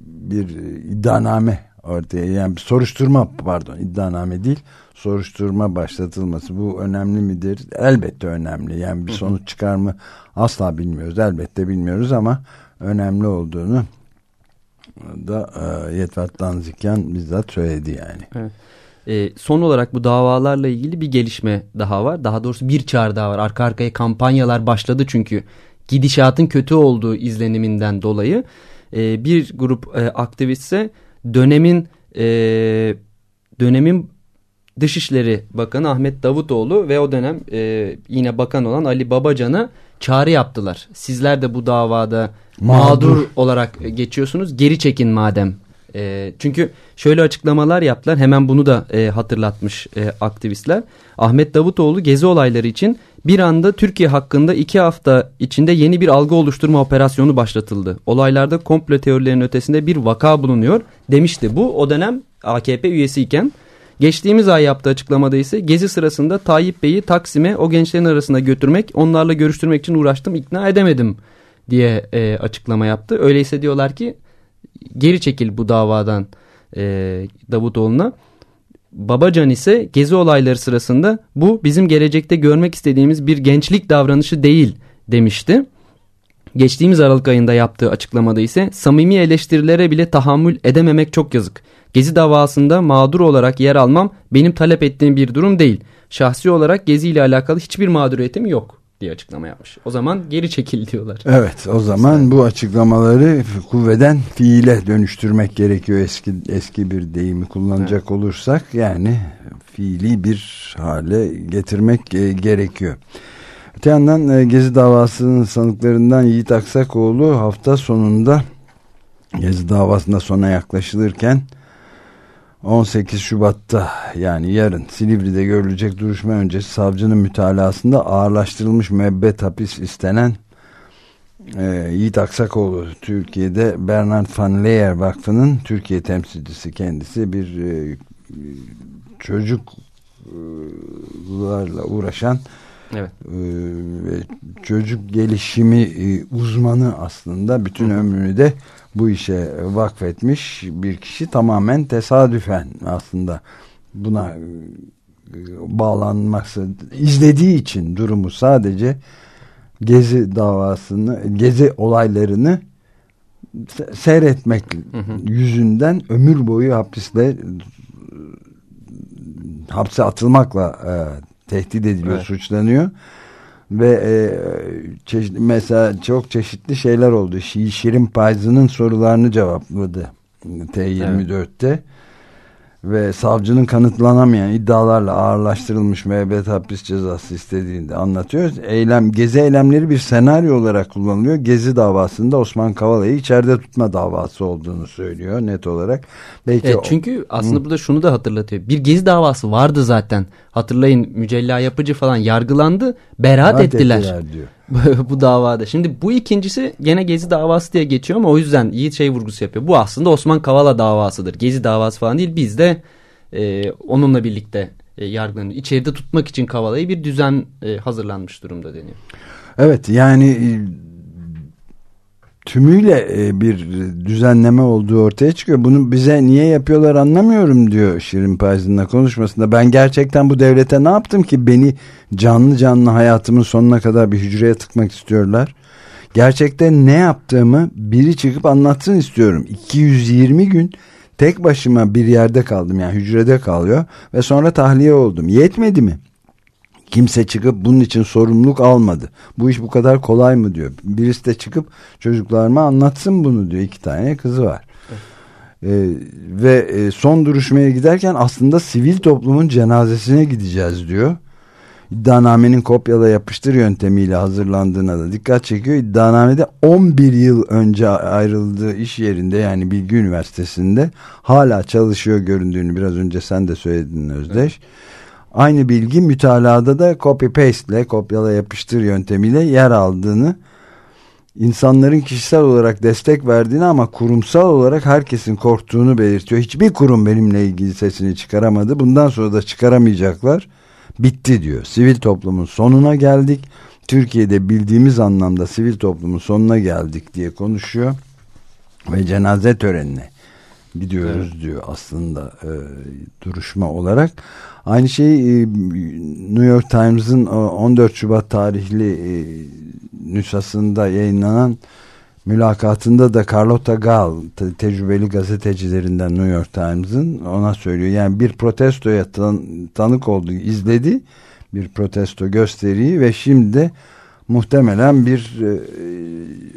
bir iddianame ortaya. Yani bir soruşturma pardon iddianame değil soruşturma başlatılması bu önemli midir? Elbette önemli. Yani bir sonuç çıkar mı asla bilmiyoruz. Elbette bilmiyoruz ama önemli olduğunu da e, Yetvat Danzikyan bizzat söyledi yani.
Evet. E, son olarak bu davalarla ilgili bir gelişme daha var. Daha doğrusu bir çağrı daha var. Arka arkaya kampanyalar başladı çünkü gidişatın kötü olduğu izleniminden dolayı e, bir grup e, aktivistse dönemin e, dönemin Dışişleri Bakanı Ahmet Davutoğlu ve o dönem e, yine bakan olan Ali Babacan'a çağrı yaptılar. Sizler de bu davada mağdur, mağdur olarak geçiyorsunuz geri çekin madem. E, çünkü şöyle açıklamalar yaptılar hemen bunu da e, hatırlatmış e, aktivistler. Ahmet Davutoğlu gezi olayları için bir anda Türkiye hakkında iki hafta içinde yeni bir algı oluşturma operasyonu başlatıldı. Olaylarda komplo teorilerinin ötesinde bir vaka bulunuyor demişti. Bu o dönem AKP üyesiyken Geçtiğimiz ay yaptığı açıklamada ise gezi sırasında Tayyip Bey'i Taksim'e o gençlerin arasında götürmek, onlarla görüştürmek için uğraştım, ikna edemedim diye e, açıklama yaptı. Öyleyse diyorlar ki geri çekil bu davadan e, Davutoğlu'na. Babacan ise gezi olayları sırasında bu bizim gelecekte görmek istediğimiz bir gençlik davranışı değil demişti. Geçtiğimiz Aralık ayında yaptığı açıklamada ise samimi eleştirilere bile tahammül edememek çok yazık. Gezi davasında mağdur olarak yer almam benim talep ettiğim bir durum değil. Şahsi olarak Gezi ile alakalı hiçbir mağduriyetim yok diye açıklama yapmış. O zaman geri çekil diyorlar.
Evet o zaman bu açıklamaları kuvveden fiile dönüştürmek gerekiyor eski eski bir deyimi kullanacak evet. olursak yani fiili bir hale getirmek e, gerekiyor. Öte yandan e, Gezi davasının sanıklarından Yiğit Aksakoğlu hafta sonunda Gezi davasında sona yaklaşılırken 18 Şubat'ta yani yarın Silivri'de görülecek duruşma öncesi savcının mütalasında ağırlaştırılmış müebbet hapis istenen e, Yiğit Aksakoğlu Türkiye'de Bernard van Leer Vakfı'nın Türkiye temsilcisi kendisi bir e, çocuklarla uğraşan Evet. Ee, çocuk gelişimi e, uzmanı aslında bütün ömrünü de bu işe vakfetmiş bir kişi tamamen tesadüfen aslında buna e, bağlanması izlediği için durumu sadece gezi davasını gezi olaylarını seyretmek hı hı. yüzünden ömür boyu hapiste hapse atılmakla e, tehdit ediliyor, evet. suçlanıyor. Ve e, çeşitli, mesela çok çeşitli şeyler oldu. Şirin Payzı'nın sorularını cevapladı T24'te. Evet ve savcının kanıtlanamayan iddialarla ağırlaştırılmış müebbet hapis cezası istediğini de anlatıyor. Eylem, gezi eylemleri bir senaryo olarak kullanılıyor. Gezi davasında Osman Kavala'yı içeride tutma davası olduğunu söylüyor net olarak.
Belki evet, çünkü aslında Hı. burada şunu da hatırlatıyor. Bir gezi davası vardı zaten. Hatırlayın Mücella Yapıcı falan yargılandı. Beraat, beraat ettiler. ettiler diyor. bu davada. Şimdi bu ikincisi gene Gezi davası diye geçiyor ama o yüzden Yiğit şey vurgusu yapıyor. Bu aslında Osman Kavala davasıdır. Gezi davası falan değil. Biz de e, onunla birlikte e, yargılanıyor. İçeride tutmak için Kavala'yı bir düzen e, hazırlanmış durumda deniyor.
Evet yani e, tümüyle e, bir düzenleme olduğu ortaya çıkıyor. Bunu bize niye yapıyorlar anlamıyorum diyor Şirin Payzın'la konuşmasında. Ben gerçekten bu devlete ne yaptım ki beni canlı canlı hayatımın sonuna kadar bir hücreye tıkmak istiyorlar. Gerçekten ne yaptığımı biri çıkıp anlatsın istiyorum. 220 gün tek başıma bir yerde kaldım yani hücrede kalıyor ve sonra tahliye oldum. Yetmedi mi? Kimse çıkıp bunun için sorumluluk almadı. Bu iş bu kadar kolay mı diyor. Birisi de çıkıp çocuklarıma anlatsın bunu diyor. İki tane kızı var. Ee, ve e, son duruşmaya giderken aslında sivil toplumun cenazesine gideceğiz diyor. İddianamenin kopyala yapıştır yöntemiyle hazırlandığına da dikkat çekiyor. İddianamede 11 yıl önce ayrıldığı iş yerinde yani Bilgi Üniversitesi'nde hala çalışıyor göründüğünü biraz önce sen de söyledin Özdeş. Evet Aynı bilgi mütalada da copy paste ile kopyala yapıştır yöntemiyle yer aldığını insanların kişisel olarak destek verdiğini ama kurumsal olarak herkesin korktuğunu belirtiyor. Hiçbir kurum benimle ilgili sesini çıkaramadı. Bundan sonra da çıkaramayacaklar. Bitti diyor. Sivil toplumun sonuna geldik. Türkiye'de bildiğimiz anlamda sivil toplumun sonuna geldik diye konuşuyor. Ve cenaze törenine gidiyoruz evet. diyor aslında e, duruşma olarak. Aynı şey e, New York Times'ın 14 Şubat tarihli e, nüshasında yayınlanan mülakatında da Carlota Gal te tecrübeli gazetecilerinden New York Times'ın ona söylüyor. Yani bir protestoya tan tanık oldu, izledi bir protesto gösteriyi ve şimdi muhtemelen bir e,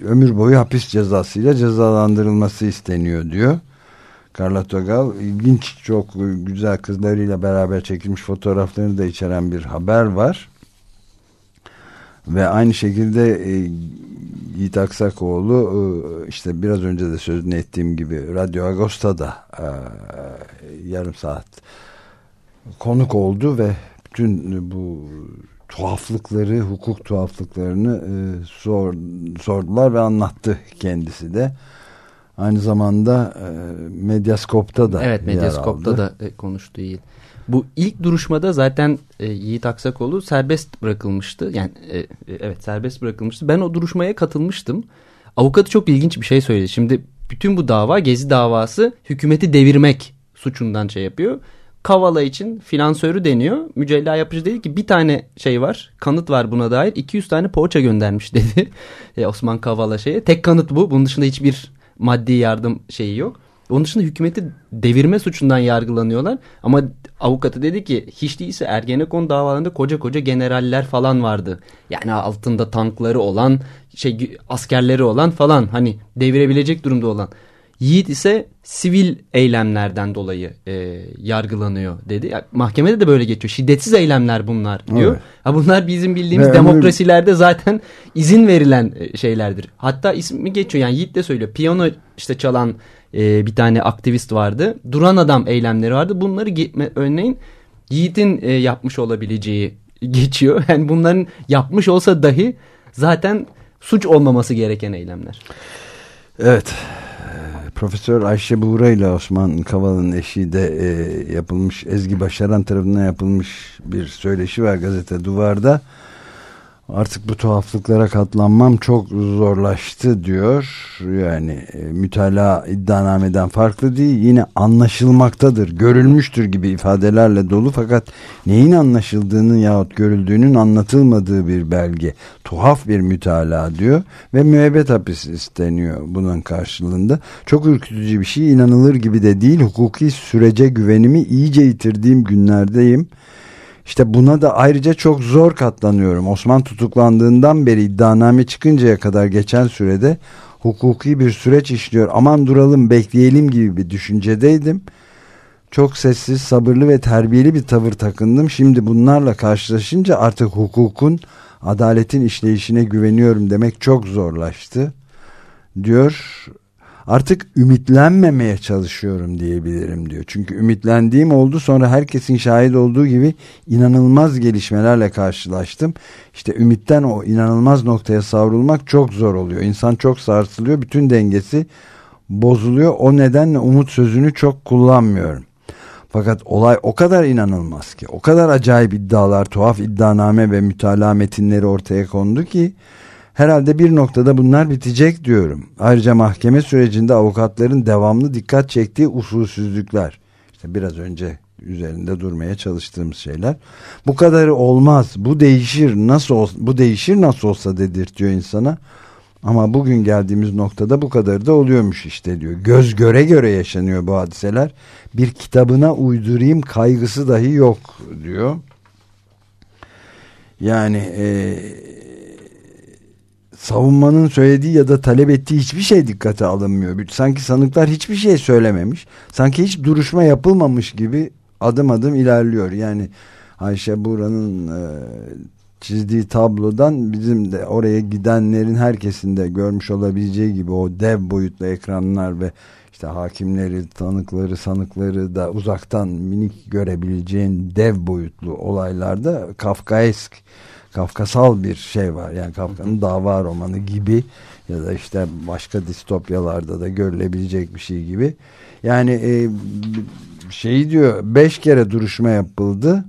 ömür boyu hapis cezasıyla cezalandırılması isteniyor diyor. Carlota Gal ilginç çok güzel kızlarıyla beraber çekilmiş fotoğraflarını da içeren bir haber var. Ve aynı şekilde e, Yiğit Aksakoğlu e, işte biraz önce de sözünü ettiğim gibi Radyo Agosta'da e, yarım saat konuk oldu ve bütün bu tuhaflıkları, hukuk tuhaflıklarını e, sor, sordular ve anlattı kendisi de. Aynı zamanda e, Medyaskop'ta da
Evet Medyaskop'ta da e, konuştu Yiğit. Bu ilk duruşmada zaten e, Yiğit Aksakoğlu serbest bırakılmıştı. Yani e, e, evet serbest bırakılmıştı. Ben o duruşmaya katılmıştım. Avukatı çok ilginç bir şey söyledi. Şimdi bütün bu dava Gezi davası hükümeti devirmek suçundan şey yapıyor. Kavala için finansörü deniyor. Mücella yapıcı dedi ki bir tane şey var. Kanıt var buna dair. 200 tane poğaça göndermiş dedi. e, Osman Kavala şeye. Tek kanıt bu. Bunun dışında hiçbir maddi yardım şeyi yok. Onun dışında hükümeti devirme suçundan yargılanıyorlar. Ama avukatı dedi ki hiç değilse Ergenekon davalarında koca koca generaller falan vardı. Yani altında tankları olan, şey askerleri olan falan hani devirebilecek durumda olan. Yiğit ise sivil eylemlerden dolayı e, yargılanıyor dedi. Yani mahkemede de böyle geçiyor. Şiddetsiz eylemler bunlar diyor. Evet. Ha bunlar bizim bildiğimiz Ve demokrasilerde ömür... zaten izin verilen e, şeylerdir. Hatta ismi geçiyor yani Yiğit de söylüyor. Piyano işte çalan e, bir tane aktivist vardı. Duran adam eylemleri vardı. Bunları örneğin Yiğit'in e, yapmış olabileceği geçiyor. Yani bunların yapmış olsa dahi zaten suç olmaması gereken eylemler.
Evet. Profesör Ayşe Buğra ile Osman Kavala'nın eşi de e, yapılmış Ezgi Başaran tarafından yapılmış bir söyleşi var gazete Duvar'da. Artık bu tuhaflıklara katlanmam çok zorlaştı diyor. Yani e, mütalaa iddianameden farklı değil. Yine anlaşılmaktadır, görülmüştür gibi ifadelerle dolu fakat neyin anlaşıldığının yahut görüldüğünün anlatılmadığı bir belge. Tuhaf bir mütalaa diyor ve müebbet hapis isteniyor bunun karşılığında. Çok ürkütücü bir şey inanılır gibi de değil. Hukuki sürece güvenimi iyice yitirdiğim günlerdeyim işte buna da ayrıca çok zor katlanıyorum. Osman tutuklandığından beri iddianame çıkıncaya kadar geçen sürede hukuki bir süreç işliyor. Aman duralım bekleyelim gibi bir düşüncedeydim. Çok sessiz, sabırlı ve terbiyeli bir tavır takındım. Şimdi bunlarla karşılaşınca artık hukukun, adaletin işleyişine güveniyorum demek çok zorlaştı. Diyor artık ümitlenmemeye çalışıyorum diyebilirim diyor. Çünkü ümitlendiğim oldu sonra herkesin şahit olduğu gibi inanılmaz gelişmelerle karşılaştım. İşte ümitten o inanılmaz noktaya savrulmak çok zor oluyor. İnsan çok sarsılıyor bütün dengesi bozuluyor. O nedenle umut sözünü çok kullanmıyorum. Fakat olay o kadar inanılmaz ki, o kadar acayip iddialar, tuhaf iddianame ve mütalaa metinleri ortaya kondu ki Herhalde bir noktada bunlar bitecek diyorum. Ayrıca mahkeme sürecinde avukatların devamlı dikkat çektiği usulsüzlükler. İşte biraz önce üzerinde durmaya çalıştığımız şeyler. Bu kadarı olmaz. Bu değişir nasıl olsa, bu değişir nasıl olsa dedirtiyor insana. Ama bugün geldiğimiz noktada bu kadar da oluyormuş işte diyor. Göz göre göre yaşanıyor bu hadiseler. Bir kitabına uydurayım kaygısı dahi yok diyor. Yani eee savunmanın söylediği ya da talep ettiği hiçbir şey dikkate alınmıyor. Sanki sanıklar hiçbir şey söylememiş. Sanki hiç duruşma yapılmamış gibi adım adım ilerliyor. Yani Ayşe Buran'ın e, çizdiği tablodan bizim de oraya gidenlerin herkesin de görmüş olabileceği gibi o dev boyutlu ekranlar ve işte hakimleri, tanıkları, sanıkları da uzaktan minik görebileceğin dev boyutlu olaylarda Kafkaesk Kafkasal bir şey var. Yani Kafka'nın dava romanı gibi ya da işte başka distopyalarda da görülebilecek bir şey gibi. Yani e, şey diyor beş kere duruşma yapıldı.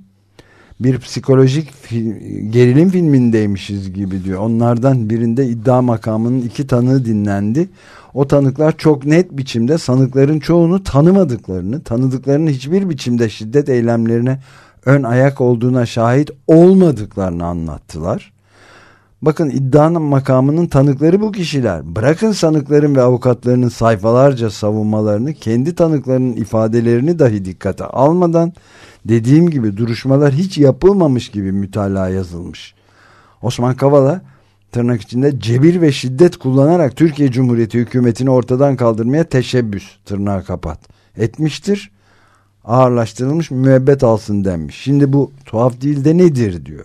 bir psikolojik film, gerilim filmindeymişiz gibi diyor. Onlardan birinde iddia makamının iki tanığı dinlendi. O tanıklar çok net biçimde sanıkların çoğunu tanımadıklarını, tanıdıklarının hiçbir biçimde şiddet eylemlerine ön ayak olduğuna şahit olmadıklarını anlattılar. Bakın iddianın makamının tanıkları bu kişiler. Bırakın sanıkların ve avukatlarının sayfalarca savunmalarını, kendi tanıklarının ifadelerini dahi dikkate almadan dediğim gibi duruşmalar hiç yapılmamış gibi mütalaa yazılmış. Osman Kavala tırnak içinde cebir ve şiddet kullanarak Türkiye Cumhuriyeti hükümetini ortadan kaldırmaya teşebbüs tırnağı kapat etmiştir. Ağırlaştırılmış müebbet alsın denmiş. Şimdi bu tuhaf değil de nedir diyor.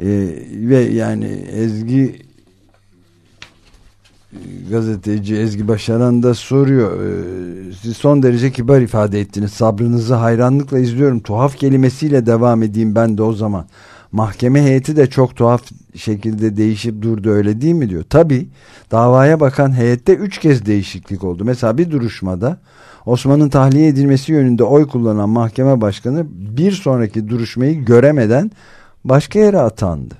Ee, ve yani Ezgi gazeteci Ezgi Başaran da soruyor. Ee, siz son derece kibar ifade ettiniz. Sabrınızı hayranlıkla izliyorum. Tuhaf kelimesiyle devam edeyim ben de o zaman. Mahkeme heyeti de çok tuhaf şekilde değişip durdu öyle değil mi diyor. Tabi davaya bakan heyette üç kez değişiklik oldu. Mesela bir duruşmada Osman'ın tahliye edilmesi yönünde oy kullanan mahkeme başkanı bir sonraki duruşmayı göremeden başka yere atandı.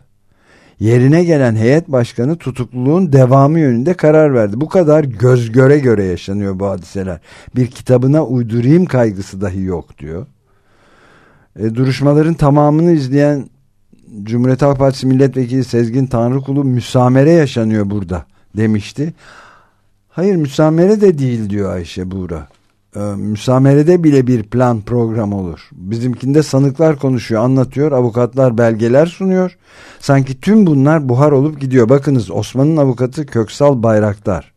Yerine gelen heyet başkanı tutukluluğun devamı yönünde karar verdi. Bu kadar göz göre göre yaşanıyor bu hadiseler. Bir kitabına uydurayım kaygısı dahi yok diyor. E, duruşmaların tamamını izleyen Cumhuriyet Halk Partisi Milletvekili Sezgin Tanrıkulu müsamere yaşanıyor burada demişti. Hayır müsamere de değil diyor Ayşe Buğra. Ee, müsamerede bile bir plan program olur. Bizimkinde sanıklar konuşuyor, anlatıyor, avukatlar belgeler sunuyor. Sanki tüm bunlar buhar olup gidiyor. Bakınız Osman'ın avukatı Köksal Bayraktar.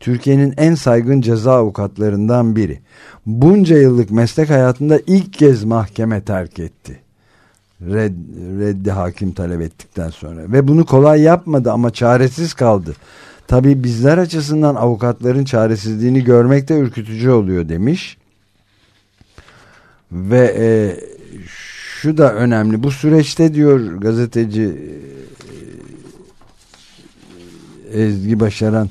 Türkiye'nin en saygın ceza avukatlarından biri. Bunca yıllık meslek hayatında ilk kez mahkeme terk etti. Red, reddi hakim talep ettikten sonra. Ve bunu kolay yapmadı ama çaresiz kaldı. Tabi bizler açısından avukatların çaresizliğini görmek de ürkütücü oluyor demiş. Ve e, şu da önemli. Bu süreçte diyor gazeteci e, Ezgi Başaran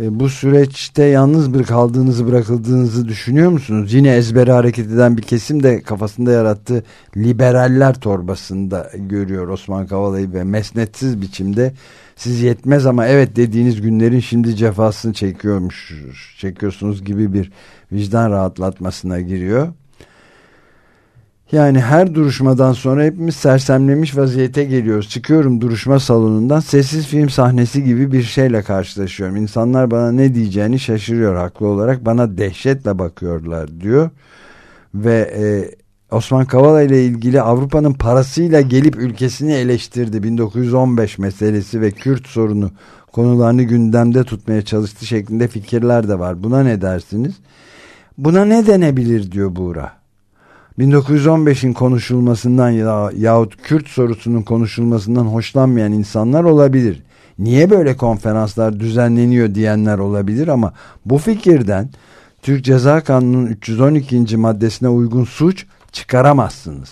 e, bu süreçte yalnız kaldığınızı bırakıldığınızı düşünüyor musunuz? Yine ezbere hareket eden bir kesim de kafasında yarattığı liberaller torbasında görüyor Osman Kavala'yı ve mesnetsiz biçimde siz yetmez ama evet dediğiniz günlerin şimdi cefasını çekiyormuş çekiyorsunuz gibi bir vicdan rahatlatmasına giriyor. Yani her duruşmadan sonra hepimiz sersemlemiş vaziyete geliyoruz. Çıkıyorum duruşma salonundan sessiz film sahnesi gibi bir şeyle karşılaşıyorum. İnsanlar bana ne diyeceğini şaşırıyor haklı olarak. Bana dehşetle bakıyorlar diyor. Ve e, Osman Kavala ile ilgili Avrupa'nın parasıyla gelip ülkesini eleştirdi. 1915 meselesi ve Kürt sorunu konularını gündemde tutmaya çalıştı şeklinde fikirler de var. Buna ne dersiniz? Buna ne denebilir diyor Buğra. 1915'in konuşulmasından ya, yahut Kürt sorusunun konuşulmasından hoşlanmayan insanlar olabilir. Niye böyle konferanslar düzenleniyor diyenler olabilir ama bu fikirden Türk Ceza Kanunu'nun 312. maddesine uygun suç çıkaramazsınız.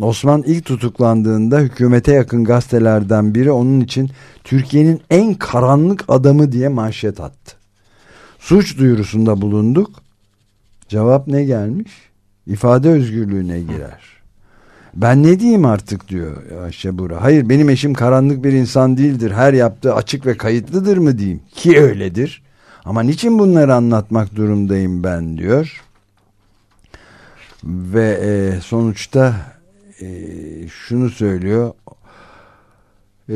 Osman ilk tutuklandığında hükümete yakın gazetelerden biri onun için Türkiye'nin en karanlık adamı diye manşet attı. Suç duyurusunda bulunduk. Cevap ne gelmiş? İfade özgürlüğüne girer. Ben ne diyeyim artık diyor Ayşe Bura. Hayır benim eşim karanlık bir insan değildir. Her yaptığı açık ve kayıtlıdır mı diyeyim. Ki öyledir. Ama niçin bunları anlatmak durumdayım ben diyor ve e, sonuçta e, şunu söylüyor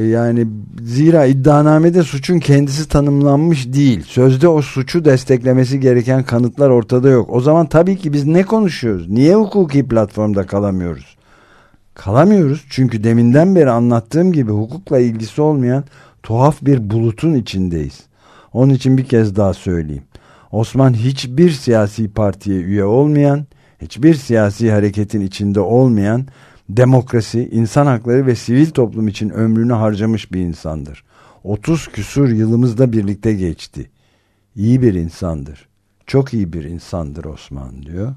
yani zira iddianamede suçun kendisi tanımlanmış değil. Sözde o suçu desteklemesi gereken kanıtlar ortada yok. O zaman tabii ki biz ne konuşuyoruz? Niye hukuki platformda kalamıyoruz? Kalamıyoruz. Çünkü deminden beri anlattığım gibi hukukla ilgisi olmayan tuhaf bir bulutun içindeyiz. Onun için bir kez daha söyleyeyim. Osman hiçbir siyasi partiye üye olmayan hiçbir siyasi hareketin içinde olmayan demokrasi, insan hakları ve sivil toplum için ömrünü harcamış bir insandır. 30 küsur yılımızda birlikte geçti. İyi bir insandır. Çok iyi bir insandır Osman diyor.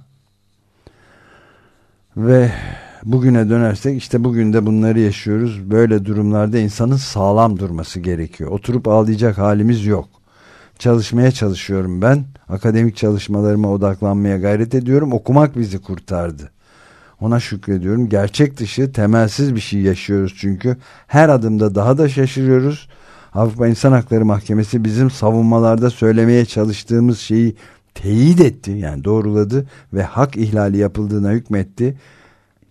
Ve bugüne dönersek işte bugün de bunları yaşıyoruz. Böyle durumlarda insanın sağlam durması gerekiyor. Oturup ağlayacak halimiz yok çalışmaya çalışıyorum ben. Akademik çalışmalarıma odaklanmaya gayret ediyorum. Okumak bizi kurtardı. Ona şükrediyorum. Gerçek dışı temelsiz bir şey yaşıyoruz çünkü. Her adımda daha da şaşırıyoruz. Avrupa İnsan Hakları Mahkemesi bizim savunmalarda söylemeye çalıştığımız şeyi teyit etti. Yani doğruladı ve hak ihlali yapıldığına hükmetti.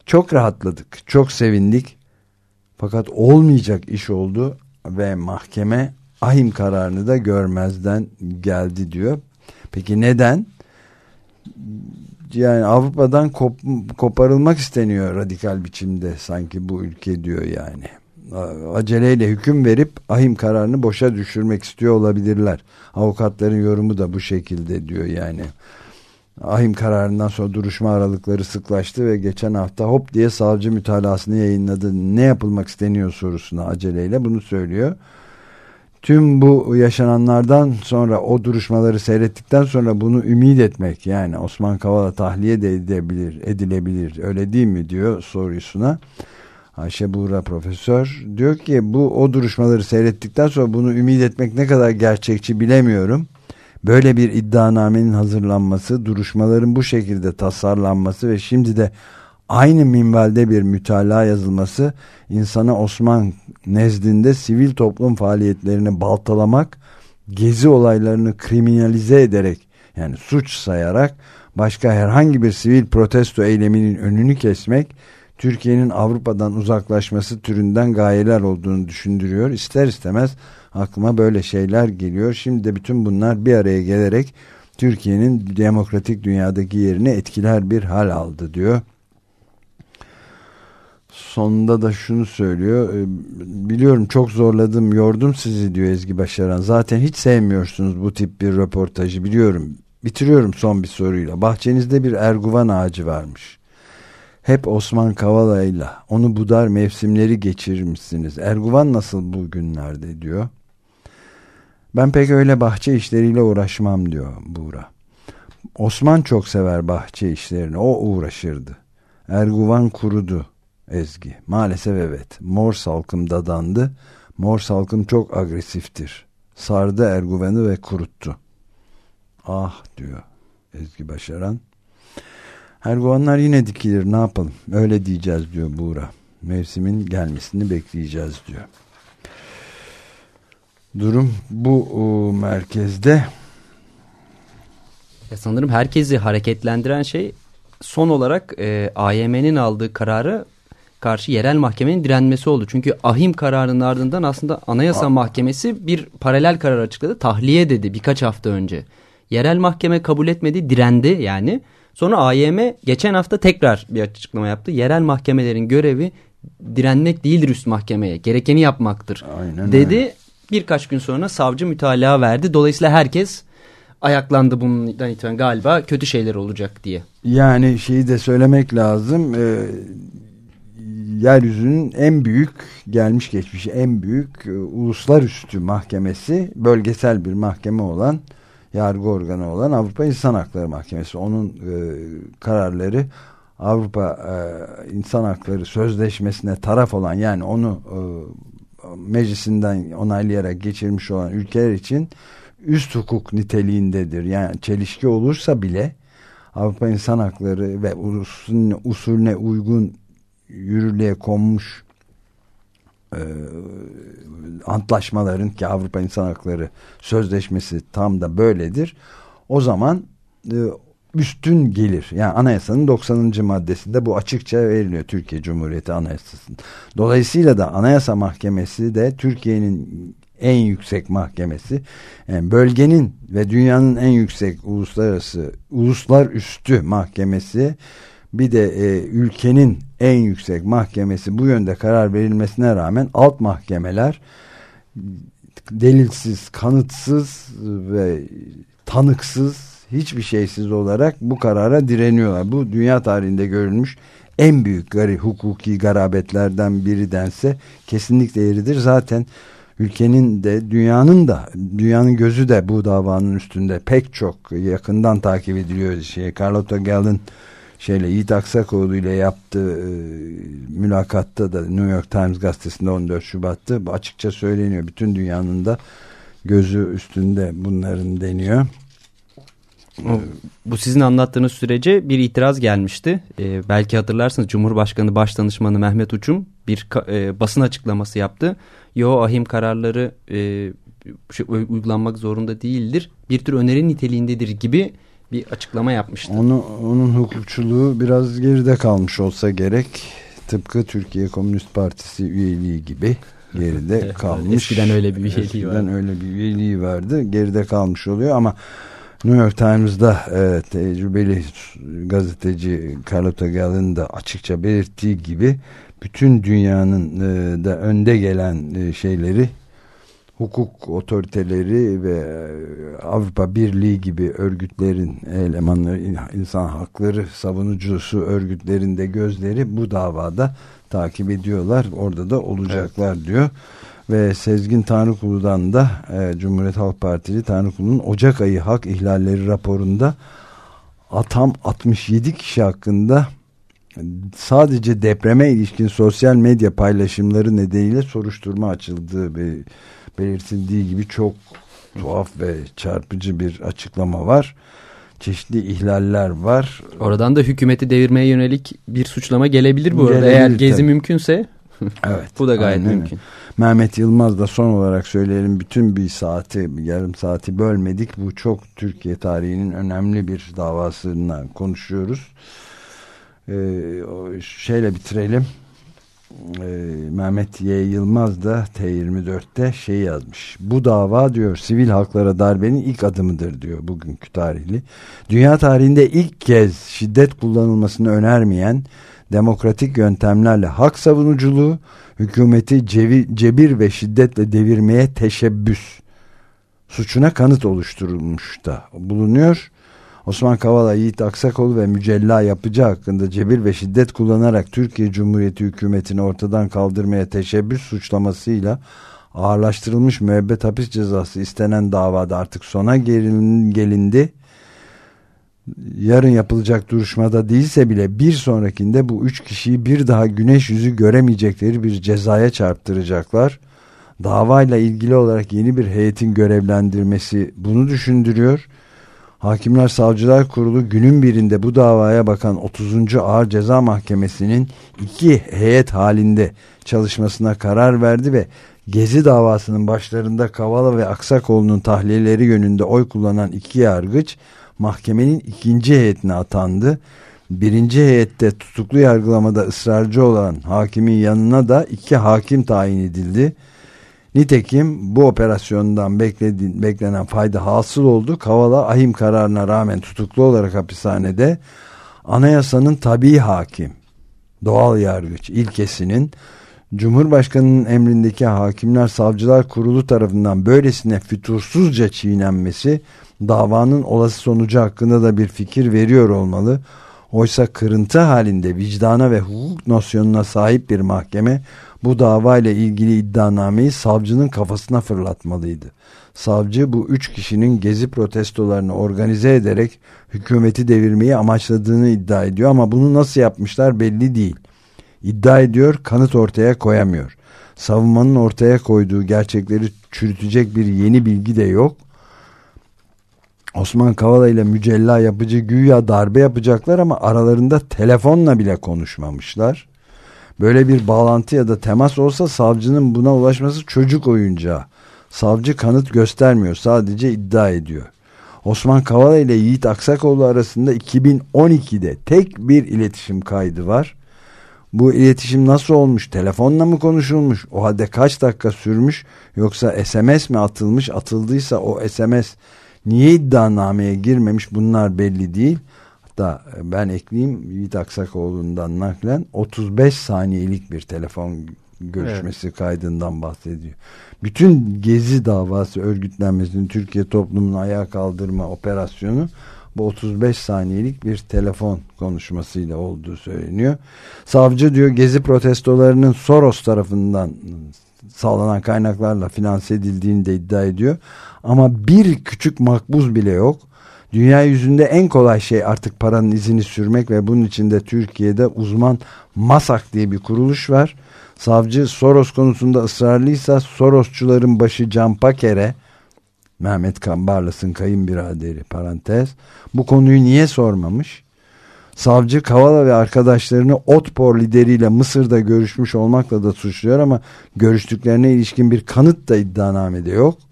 Çok rahatladık. Çok sevindik. Fakat olmayacak iş oldu ve mahkeme ahim kararını da görmezden geldi diyor. Peki neden? Yani Avrupa'dan kop, koparılmak isteniyor radikal biçimde sanki bu ülke diyor yani. Aceleyle hüküm verip ahim kararını boşa düşürmek istiyor olabilirler. Avukatların yorumu da bu şekilde diyor yani. Ahim kararından sonra duruşma aralıkları sıklaştı ve geçen hafta hop diye savcı mütalasını yayınladı. Ne yapılmak isteniyor sorusuna aceleyle bunu söylüyor. Tüm bu yaşananlardan sonra o duruşmaları seyrettikten sonra bunu ümit etmek yani Osman Kavala tahliye de edebilir, edilebilir öyle değil mi diyor sorusuna. Ayşe Buğra profesör diyor ki bu o duruşmaları seyrettikten sonra bunu ümit etmek ne kadar gerçekçi bilemiyorum. Böyle bir iddianamenin hazırlanması, duruşmaların bu şekilde tasarlanması ve şimdi de aynı minvalde bir mütalaa yazılması insana Osman nezdinde sivil toplum faaliyetlerini baltalamak, gezi olaylarını kriminalize ederek yani suç sayarak başka herhangi bir sivil protesto eyleminin önünü kesmek Türkiye'nin Avrupa'dan uzaklaşması türünden gayeler olduğunu düşündürüyor. İster istemez aklıma böyle şeyler geliyor. Şimdi de bütün bunlar bir araya gelerek Türkiye'nin demokratik dünyadaki yerini etkiler bir hal aldı diyor. Sonunda da şunu söylüyor. E, biliyorum çok zorladım, yordum sizi diyor Ezgi Başaran. Zaten hiç sevmiyorsunuz bu tip bir röportajı biliyorum. Bitiriyorum son bir soruyla. Bahçenizde bir erguvan ağacı varmış. Hep Osman Kavala'yla onu budar mevsimleri geçirmişsiniz. Erguvan nasıl bu günlerde diyor. Ben pek öyle bahçe işleriyle uğraşmam diyor Buğra. Osman çok sever bahçe işlerini. O uğraşırdı. Erguvan kurudu Ezgi. Maalesef evet. Mor salkım dadandı. Mor salkım çok agresiftir. Sardı Erguvan'ı ve kuruttu. Ah diyor Ezgi Başaran. Erguvanlar yine dikilir ne yapalım. Öyle diyeceğiz diyor Buğra. Mevsimin gelmesini bekleyeceğiz diyor. Durum bu o, merkezde.
Ya sanırım herkesi hareketlendiren şey son olarak e, AYM'nin aldığı kararı karşı yerel mahkemenin direnmesi oldu. Çünkü ahim kararının ardından aslında Anayasa A Mahkemesi bir paralel karar açıkladı. Tahliye dedi birkaç hafta önce. Yerel mahkeme kabul etmedi, direndi yani. Sonra AYM geçen hafta tekrar bir açıklama yaptı. Yerel mahkemelerin görevi direnmek değildir üst mahkemeye. Gerekeni yapmaktır Aynen dedi. Öyle. Birkaç gün sonra savcı mütalaa verdi. Dolayısıyla herkes ayaklandı bundan itibaren galiba kötü şeyler olacak diye.
Yani şeyi de söylemek lazım. E, yeryüzünün en büyük gelmiş geçmiş en büyük e, uluslararası mahkemesi bölgesel bir mahkeme olan yargı organı olan Avrupa İnsan Hakları Mahkemesi onun e, kararları Avrupa e, İnsan Hakları Sözleşmesi'ne taraf olan yani onu e, meclisinden onaylayarak geçirmiş olan ülkeler için üst hukuk niteliğindedir. Yani çelişki olursa bile Avrupa İnsan Hakları ve usulüne uygun yürürlüğe konmuş e, antlaşmaların ki Avrupa İnsan Hakları Sözleşmesi tam da böyledir. O zaman e, üstün gelir. Yani anayasanın 90. maddesinde bu açıkça veriliyor Türkiye Cumhuriyeti Anayasası'nın. Dolayısıyla da Anayasa Mahkemesi de Türkiye'nin en yüksek mahkemesi. Yani bölgenin ve dünyanın en yüksek uluslararası uluslar üstü mahkemesi bir de e, ülkenin en yüksek mahkemesi bu yönde karar verilmesine rağmen alt mahkemeler delilsiz, kanıtsız ve tanıksız hiçbir şeysiz olarak bu karara direniyorlar. Bu dünya tarihinde görülmüş en büyük gari, hukuki garabetlerden biri dense kesinlikle yeridir. Zaten ülkenin de dünyanın da dünyanın gözü de bu davanın üstünde pek çok yakından takip ediliyor. Şey, Carlota Gall'ın şeyle Yiğit Aksakoğlu ile yaptığı e, mülakatta da New York Times gazetesinde 14 Şubat'ta açıkça söyleniyor. Bütün dünyanın da gözü üstünde bunların deniyor.
Bu sizin anlattığınız sürece bir itiraz gelmişti. Ee, belki hatırlarsınız Cumhurbaşkanı Başdanışmanı Mehmet Uçum bir e, basın açıklaması yaptı. Yo ahim kararları e, şey, uygulanmak zorunda değildir. Bir tür öneri niteliğindedir gibi bir açıklama yapmıştı.
Onu, onun hukukçuluğu biraz geride kalmış olsa gerek. Tıpkı Türkiye Komünist Partisi üyeliği gibi geride kalmış.
Eskiden öyle bir üyeliği
Eskiden
vardı.
öyle bir üyeliği vardı. Geride kalmış oluyor ama New York Times'da e, tecrübeli gazeteci Carlota Gall'ın da açıkça belirttiği gibi bütün dünyanın e, da önde gelen e, şeyleri hukuk otoriteleri ve e, Avrupa Birliği gibi örgütlerin elemanları, insan hakları savunucusu örgütlerinde gözleri bu davada takip ediyorlar. Orada da olacaklar evet. diyor. Ve Sezgin Tanrıkulu'dan da e, Cumhuriyet Halk Partili Tanrıkulu'nun Ocak ayı hak ihlalleri raporunda atam 67 kişi hakkında sadece depreme ilişkin sosyal medya paylaşımları nedeniyle soruşturma açıldığı bir belirtildiği gibi çok tuhaf ve çarpıcı bir açıklama var. Çeşitli ihlaller var.
Oradan da hükümeti devirmeye yönelik bir suçlama gelebilir bu arada.
Gelebilir
Eğer gezi
tabii.
mümkünse
Evet.
bu da gayet
aynen.
mümkün.
Mehmet Yılmaz da son olarak söyleyelim bütün bir saati yarım saati bölmedik. Bu çok Türkiye tarihinin önemli bir davasından konuşuyoruz. Ee, şeyle bitirelim. Ee, Mehmet Y. Yılmaz da T24'te şey yazmış. Bu dava diyor sivil haklara darbenin ilk adımıdır diyor bugünkü tarihli. Dünya tarihinde ilk kez şiddet kullanılmasını önermeyen demokratik yöntemlerle hak savunuculuğu hükümeti cevi, cebir ve şiddetle devirmeye teşebbüs suçuna kanıt oluşturulmuş da bulunuyor. Osman Kavala, Yiğit Aksakoğlu ve Mücella Yapıcı hakkında cebir ve şiddet kullanarak Türkiye Cumhuriyeti hükümetini ortadan kaldırmaya teşebbüs suçlamasıyla ağırlaştırılmış müebbet hapis cezası istenen davada artık sona gelindi. Yarın yapılacak duruşmada değilse bile bir sonrakinde bu üç kişiyi bir daha güneş yüzü göremeyecekleri bir cezaya çarptıracaklar. Davayla ilgili olarak yeni bir heyetin görevlendirmesi bunu düşündürüyor. Hakimler Savcılar Kurulu günün birinde bu davaya bakan 30. Ağır Ceza Mahkemesi'nin iki heyet halinde çalışmasına karar verdi ve Gezi davasının başlarında Kavala ve Aksakoğlu'nun tahliyeleri yönünde oy kullanan iki yargıç mahkemenin ikinci heyetine atandı. Birinci heyette tutuklu yargılamada ısrarcı olan hakimin yanına da iki hakim tayin edildi. Nitekim bu operasyondan bekledi, beklenen fayda hasıl oldu. Kavala ahim kararına rağmen tutuklu olarak hapishanede anayasanın tabi hakim, doğal yargıç ilkesinin Cumhurbaşkanının emrindeki hakimler savcılar kurulu tarafından böylesine fütursuzca çiğnenmesi davanın olası sonucu hakkında da bir fikir veriyor olmalı. Oysa kırıntı halinde vicdana ve hukuk nosyonuna sahip bir mahkeme bu davayla ilgili iddianameyi savcının kafasına fırlatmalıydı. Savcı bu üç kişinin gezi protestolarını organize ederek hükümeti devirmeyi amaçladığını iddia ediyor ama bunu nasıl yapmışlar belli değil. İddia ediyor kanıt ortaya koyamıyor. Savunmanın ortaya koyduğu gerçekleri çürütecek bir yeni bilgi de yok. Osman Kavala ile Mücella yapıcı güya darbe yapacaklar ama aralarında telefonla bile konuşmamışlar. Böyle bir bağlantı ya da temas olsa savcının buna ulaşması çocuk oyuncağı. Savcı kanıt göstermiyor sadece iddia ediyor. Osman Kavala ile Yiğit Aksakoğlu arasında 2012'de tek bir iletişim kaydı var. Bu iletişim nasıl olmuş? Telefonla mı konuşulmuş? O halde kaç dakika sürmüş? Yoksa SMS mi atılmış? Atıldıysa o SMS niye iddianameye girmemiş? Bunlar belli değil. Hatta ben ekleyeyim Yiğit Aksakoğlu'ndan naklen 35 saniyelik bir telefon görüşmesi evet. kaydından bahsediyor. Bütün Gezi davası örgütlenmesinin Türkiye toplumunun ayağa kaldırma operasyonu bu 35 saniyelik bir telefon konuşmasıyla olduğu söyleniyor. Savcı diyor Gezi protestolarının Soros tarafından sağlanan kaynaklarla finanse edildiğini de iddia ediyor. Ama bir küçük makbuz bile yok. Dünya yüzünde en kolay şey artık paranın izini sürmek ve bunun içinde Türkiye'de uzman MASAK diye bir kuruluş var. Savcı Soros konusunda ısrarlıysa Sorosçuların başı Can Paker'e Mehmet Kambarlas'ın kayınbiraderi parantez. Bu konuyu niye sormamış? Savcı Kavala ve arkadaşlarını Otpor lideriyle Mısır'da görüşmüş olmakla da suçluyor ama görüştüklerine ilişkin bir kanıt da iddianamede yok.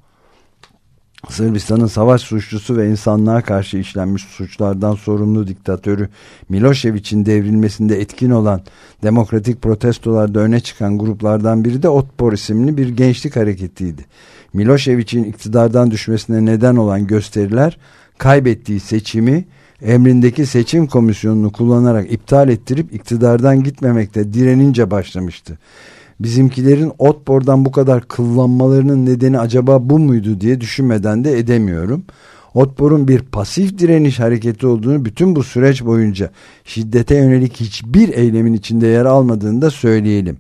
Sırbistan'ın savaş suçlusu ve insanlığa karşı işlenmiş suçlardan sorumlu diktatörü Milošević'in devrilmesinde etkin olan demokratik protestolarda öne çıkan gruplardan biri de Otpor isimli bir gençlik hareketiydi. Milošević'in iktidardan düşmesine neden olan gösteriler kaybettiği seçimi emrindeki seçim komisyonunu kullanarak iptal ettirip iktidardan gitmemekte direnince başlamıştı. Bizimkilerin Otpor'dan bu kadar kıllanmalarının nedeni acaba bu muydu diye düşünmeden de edemiyorum. Otpor'un bir pasif direniş hareketi olduğunu bütün bu süreç boyunca şiddete yönelik hiçbir eylemin içinde yer almadığını da söyleyelim.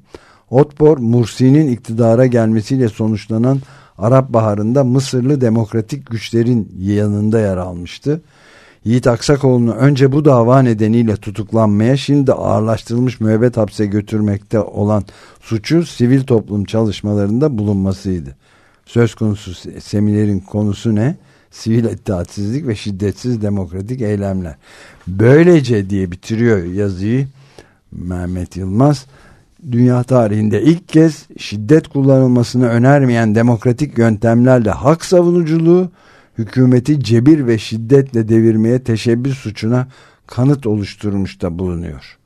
Otpor, Mursi'nin iktidara gelmesiyle sonuçlanan Arap Baharı'nda Mısırlı demokratik güçlerin yanında yer almıştı. Yiğit Aksakoğlu'nu önce bu dava nedeniyle tutuklanmaya şimdi ağırlaştırılmış müebbet hapse götürmekte olan suçu sivil toplum çalışmalarında bulunmasıydı. Söz konusu seminerin konusu ne? Sivil itaatsizlik ve şiddetsiz demokratik eylemler. Böylece diye bitiriyor yazıyı Mehmet Yılmaz. Dünya tarihinde ilk kez şiddet kullanılmasını önermeyen demokratik yöntemlerle hak savunuculuğu hükümeti cebir ve şiddetle devirmeye teşebbüs suçuna kanıt oluşturmuş da bulunuyor.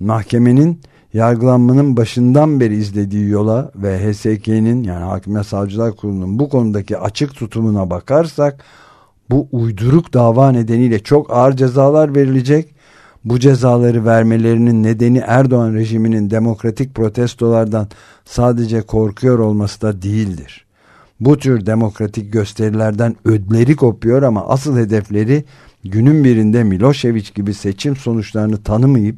Mahkemenin yargılanmanın başından beri izlediği yola ve HSK'nin yani Hakimler Savcılar Kurulu'nun bu konudaki açık tutumuna bakarsak bu uyduruk dava nedeniyle çok ağır cezalar verilecek. Bu cezaları vermelerinin nedeni Erdoğan rejiminin demokratik protestolardan sadece korkuyor olması da değildir. Bu tür demokratik gösterilerden ödleri kopuyor ama asıl hedefleri günün birinde Milošević gibi seçim sonuçlarını tanımayıp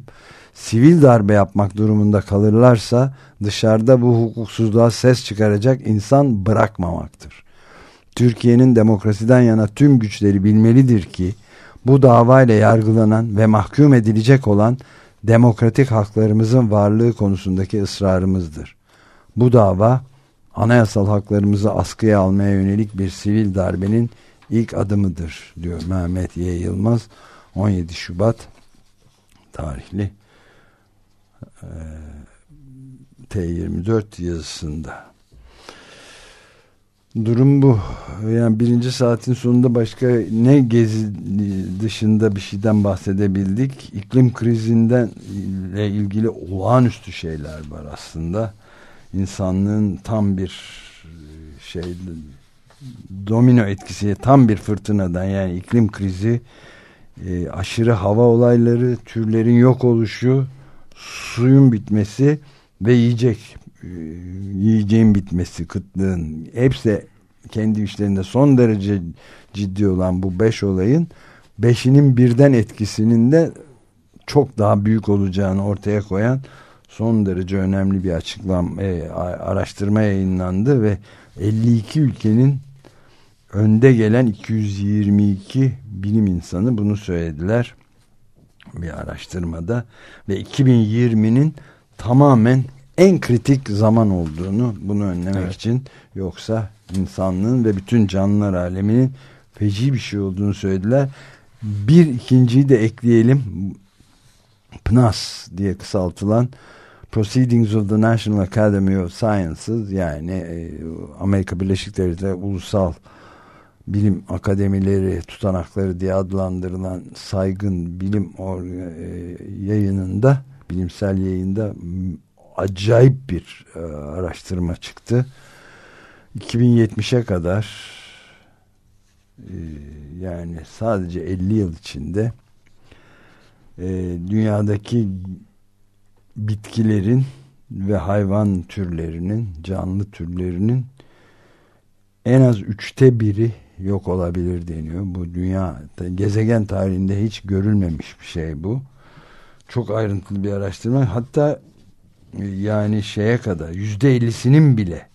sivil darbe yapmak durumunda kalırlarsa dışarıda bu hukuksuzluğa ses çıkaracak insan bırakmamaktır. Türkiye'nin demokrasiden yana tüm güçleri bilmelidir ki bu davayla yargılanan ve mahkum edilecek olan demokratik haklarımızın varlığı konusundaki ısrarımızdır. Bu dava anayasal haklarımızı askıya almaya yönelik bir sivil darbenin ilk adımıdır diyor Mehmet Y. Yılmaz 17 Şubat tarihli e, T24 yazısında. Durum bu. Yani birinci saatin sonunda başka ne gezi dışında bir şeyden bahsedebildik. İklim krizinden ile ilgili olağanüstü şeyler var aslında insanlığın tam bir şey domino etkisi tam bir fırtınadan yani iklim krizi e, aşırı hava olayları türlerin yok oluşu suyun bitmesi ve yiyecek e, yiyeceğin bitmesi kıtlığın. Hepsi kendi işlerinde son derece ciddi olan bu beş olayın beşinin birden etkisinin de çok daha büyük olacağını ortaya koyan son derece önemli bir açıklam e, araştırma yayınlandı ve 52 ülkenin önde gelen 222 bilim insanı bunu söylediler bir araştırmada ve 2020'nin tamamen en kritik zaman olduğunu bunu önlemek evet. için yoksa insanlığın ve bütün canlılar aleminin feci bir şey olduğunu söylediler. Bir ikinciyi de ekleyelim. PNAS diye kısaltılan Proceedings of the National Academy of Sciences yani e, Amerika Birleşik Devletleri Ulusal Bilim Akademileri tutanakları diye adlandırılan saygın bilim e, yayınında bilimsel yayında acayip bir e, araştırma çıktı. 2070'e kadar yani sadece 50 yıl içinde dünyadaki bitkilerin ve hayvan türlerinin, canlı türlerinin en az üçte biri yok olabilir deniyor. Bu dünya gezegen tarihinde hiç görülmemiş bir şey bu. Çok ayrıntılı bir araştırma. Hatta e, yani şeye kadar yüzde ellisinin bile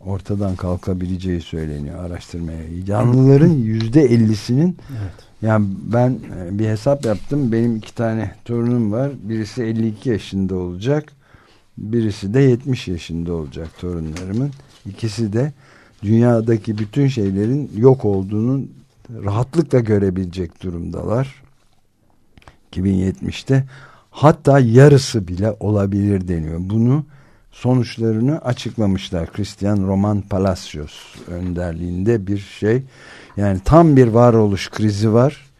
ortadan kalkabileceği söyleniyor araştırmaya. Canlıların yüzde ellisinin evet. Yani ben e, bir hesap yaptım. Benim iki tane torunum var. Birisi 52 yaşında olacak. Birisi de 70 yaşında olacak torunlarımın. İkisi de dünyadaki bütün şeylerin yok olduğunu rahatlıkla görebilecek durumdalar. 2070'te hatta yarısı bile olabilir deniyor. Bunu sonuçlarını açıklamışlar. Christian Roman Palacios önderliğinde bir şey. Yani tam bir varoluş krizi var.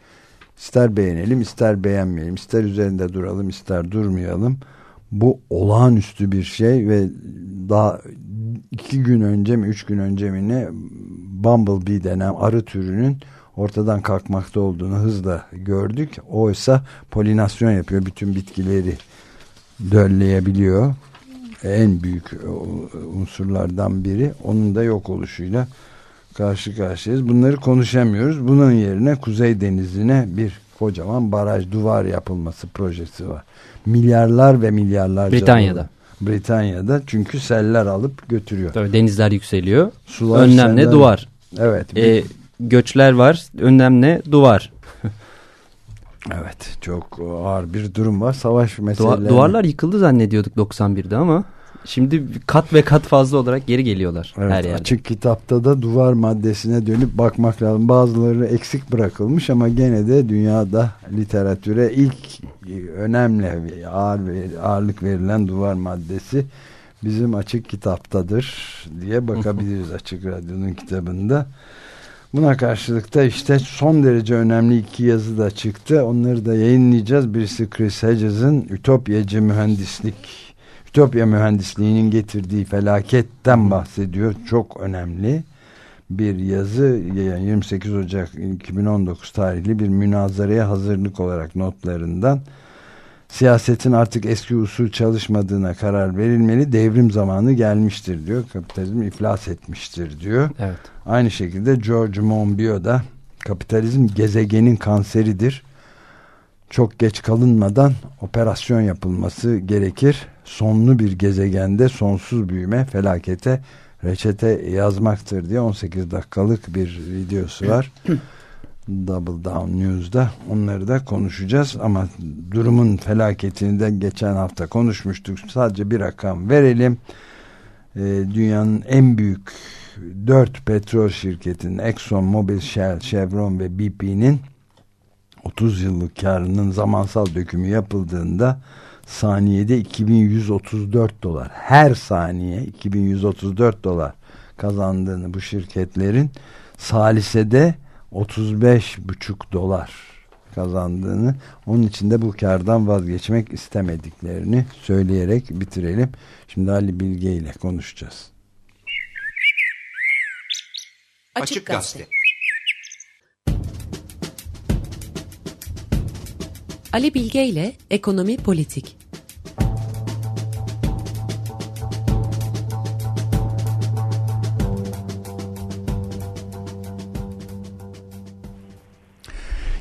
İster beğenelim, ister beğenmeyelim, ister üzerinde duralım, ister durmayalım. Bu olağanüstü bir şey ve daha iki gün önce mi, üç gün önce mi ne Bumblebee denen arı türünün ortadan kalkmakta olduğunu hızla gördük. Oysa polinasyon yapıyor. Bütün bitkileri dölleyebiliyor. En büyük unsurlardan biri. Onun da yok oluşuyla karşı karşıyayız. Bunları konuşamıyoruz. Bunun yerine Kuzey Denizi'ne bir kocaman baraj duvar yapılması projesi var. Milyarlar ve milyarlarca
Britanya'da.
Dolar. Britanya'da çünkü seller alıp götürüyor.
Tabii denizler yükseliyor.
Sular
Önlemle
senden...
duvar.
Evet.
E, göçler var. Önlemle duvar.
evet. Çok ağır bir durum var. Savaş meseleleri.
duvarlar yıkıldı zannediyorduk 91'de ama şimdi kat ve kat fazla olarak geri geliyorlar
evet,
her yerde.
Açık kitapta da duvar maddesine dönüp bakmak lazım. Bazıları eksik bırakılmış ama gene de dünyada literatüre ilk önemli ağır ağırlık verilen duvar maddesi bizim açık kitaptadır diye bakabiliriz açık radyonun kitabında. Buna karşılık da işte son derece önemli iki yazı da çıktı. Onları da yayınlayacağız. Birisi Chris Hedges'in Ütopyacı Mühendislik, Ütopya Mühendisliğinin getirdiği felaketten bahsediyor. Çok önemli bir yazı. Yani 28 Ocak 2019 tarihli bir münazaraya hazırlık olarak notlarından siyasetin artık eski usul çalışmadığına karar verilmeli. Devrim zamanı gelmiştir diyor. Kapitalizm iflas etmiştir diyor.
Evet.
Aynı şekilde George Monbiot da kapitalizm gezegenin kanseridir. Çok geç kalınmadan operasyon yapılması gerekir. Sonlu bir gezegende sonsuz büyüme felakete reçete yazmaktır diye 18 dakikalık bir videosu var. Double Down News'da onları da konuşacağız ama durumun felaketini de geçen hafta konuşmuştuk. Sadece bir rakam verelim. Ee, dünyanın en büyük dört petrol şirketinin Exxon Mobil, Shell, Chevron ve BP'nin 30 yıllık karının zamansal dökümü yapıldığında saniyede 2134 dolar her saniye 2134 dolar kazandığını bu şirketlerin salisede 35,5 dolar kazandığını onun için de bu kardan vazgeçmek istemediklerini söyleyerek bitirelim. Şimdi Ali Bilge ile konuşacağız.
Açık Gazete
Ali Bilge ile Ekonomi Politik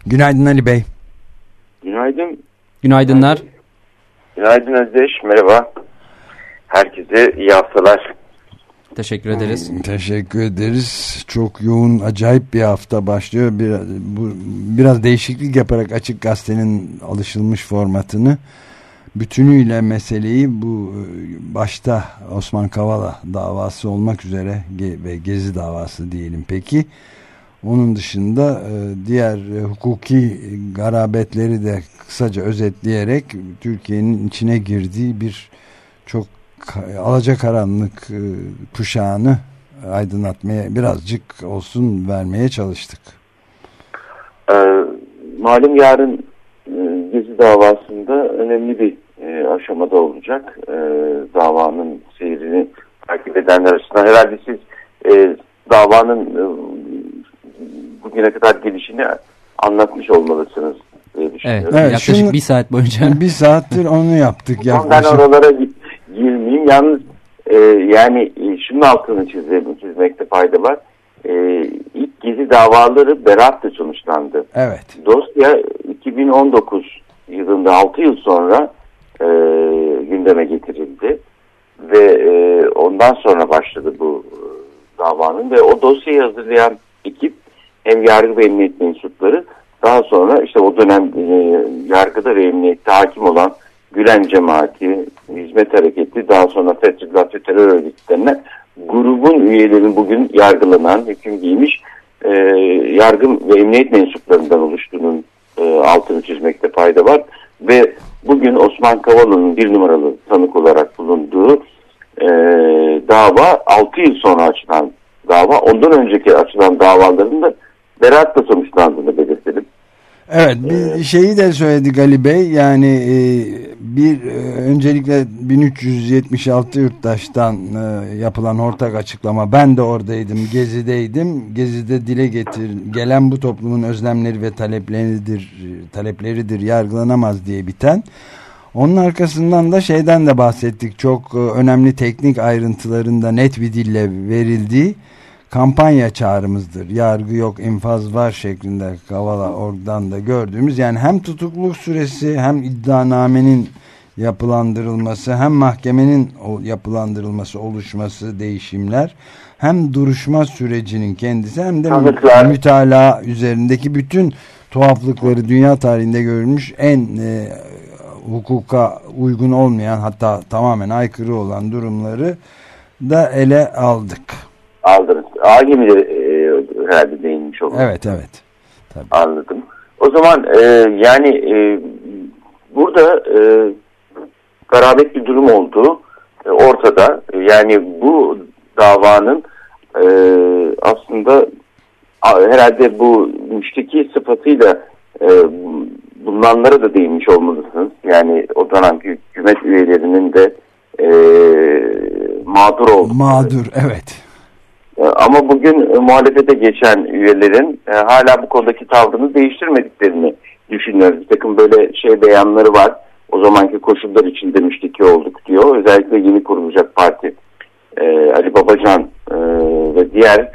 Günaydın Ali Bey.
Günaydın.
Günaydınlar.
Günaydın Özdeş. Merhaba. Herkese iyi haftalar.
Teşekkür ederiz.
Teşekkür ederiz. Çok yoğun, acayip bir hafta başlıyor. Biraz, bu, biraz değişiklik yaparak Açık Gazete'nin alışılmış formatını bütünüyle meseleyi bu başta Osman Kavala davası olmak üzere ve Gezi davası diyelim peki. Onun dışında diğer hukuki garabetleri de kısaca özetleyerek Türkiye'nin içine girdiği bir çok alacakaranlık kuşağını aydınlatmaya birazcık olsun vermeye çalıştık.
Ee, malum yarın e, Gezi davasında önemli bir e, aşamada olacak. E, davanın seyrini takip edenler arasında herhalde siz e, davanın e, bugüne kadar gelişini anlatmış olmalısınız diye düşünüyorum.
Evet, evet yaklaşık şunu, bir saat boyunca.
Bir saattir onu yaptık.
Yaklaşık. Ben oralara girmeyeyim. Yalnız e, yani e, şunun altını çizim, çizmekte fayda var. E, ilk gezi davaları beraatla sonuçlandı.
Evet.
Dosya 2019 yılında 6 yıl sonra e, gündeme getirildi. Ve e, ondan sonra başladı bu e, davanın ve o dosyayı hazırlayan ekip hem yargı ve emniyet mensupları daha sonra işte o dönem e, yargıda ve emniyette hakim olan Gülen cemaati, hizmet hareketi daha sonra Fethullah ve terör örgütlerine grubu grubun üyelerinin bugün yargılanan, hüküm giymiş e, yargı ve emniyet mensuplarından oluştuğunun e, altını çizmekte fayda var. Ve bugün Osman Kavala'nın bir numaralı tanık olarak bulunduğu e, dava 6 yıl sonra açılan dava. Ondan önceki açılan davaların da beraatla sonuçlandığını belirtelim.
Evet bir şeyi de söyledik Ali Bey. Yani e, bir e, öncelikle 1376 yurttaştan e, yapılan ortak açıklama. Ben de oradaydım gezideydim. Gezide dile getir gelen bu toplumun özlemleri ve talepleridir talepleridir yargılanamaz diye biten. Onun arkasından da şeyden de bahsettik. Çok önemli teknik ayrıntılarında net bir dille verildiği kampanya çağrımızdır. Yargı yok infaz var şeklinde Kavala oradan da gördüğümüz yani hem tutukluluk süresi hem iddianamenin yapılandırılması hem mahkemenin yapılandırılması oluşması değişimler hem duruşma sürecinin kendisi hem de
Tanıklar.
mütalaa üzerindeki bütün tuhaflıkları dünya tarihinde görülmüş en e, hukuka uygun olmayan hatta tamamen aykırı olan durumları da ele aldık.
Aldınız. A gemileri e, herhalde değinmiş olur.
Evet evet.
Tabii. Anladım. O zaman e, yani e, burada e, garabet bir durum olduğu e, ortada. Yani bu davanın e, aslında herhalde bu müşteki sıfatıyla e, bulunanlara da değinmiş olmalısınız. Yani o dönemki hükümet üyelerinin de e, mağdur oldu.
Mağdur evet.
E, ama bugün e, muhalefete geçen üyelerin e, hala bu konudaki tavrını değiştirmediklerini düşünüyoruz. Bir takım böyle şey beyanları var. O zamanki koşullar için demiştik ki olduk diyor. Özellikle yeni kurulacak parti e, Ali Babacan ve diğer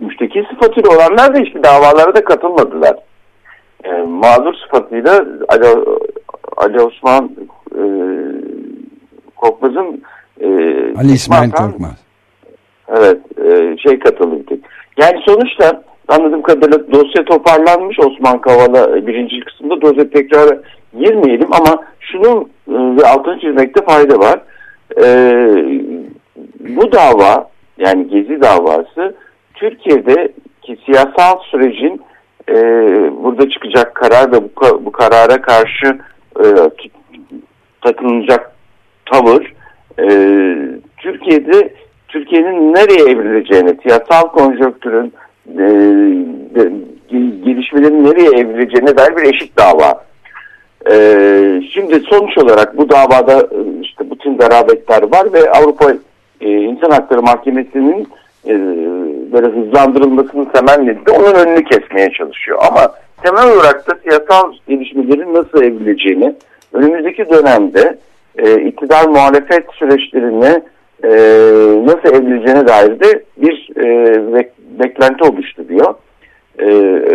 müşteki sıfatıyla olanlar da hiçbir davalara da katılmadılar. Mağdur sıfatıyla Ali, Ali Osman Korkmaz'ın
Ali İsmail Korkmaz
Evet e, şey katıldı Yani sonuçta anladığım kadarıyla dosya toparlanmış Osman Kavala e, birinci kısımda dosya tekrar girmeyelim ama şunun e, ve altını çizmekte fayda var. Bu dava yani Gezi davası Türkiye'deki siyasal sürecin burada çıkacak karar ve bu, karara karşı e, takılacak tavır Türkiye'de Türkiye'nin nereye evrileceğini, siyasal konjonktürün e, de, gelişmelerin nereye evrileceğine dair bir eşit dava. E, şimdi sonuç olarak bu davada e, işte bütün garabetler var ve Avrupa e, İnsan Hakları Mahkemesi'nin e, böyle hızlandırılmasının temel nedeni onun önünü kesmeye çalışıyor. Ama temel olarak da siyasal gelişmelerin nasıl evrileceğini önümüzdeki dönemde e, iktidar muhalefet süreçlerini e, nasıl evleneceğine dair de bir e, beklenti oluşturuyor. E,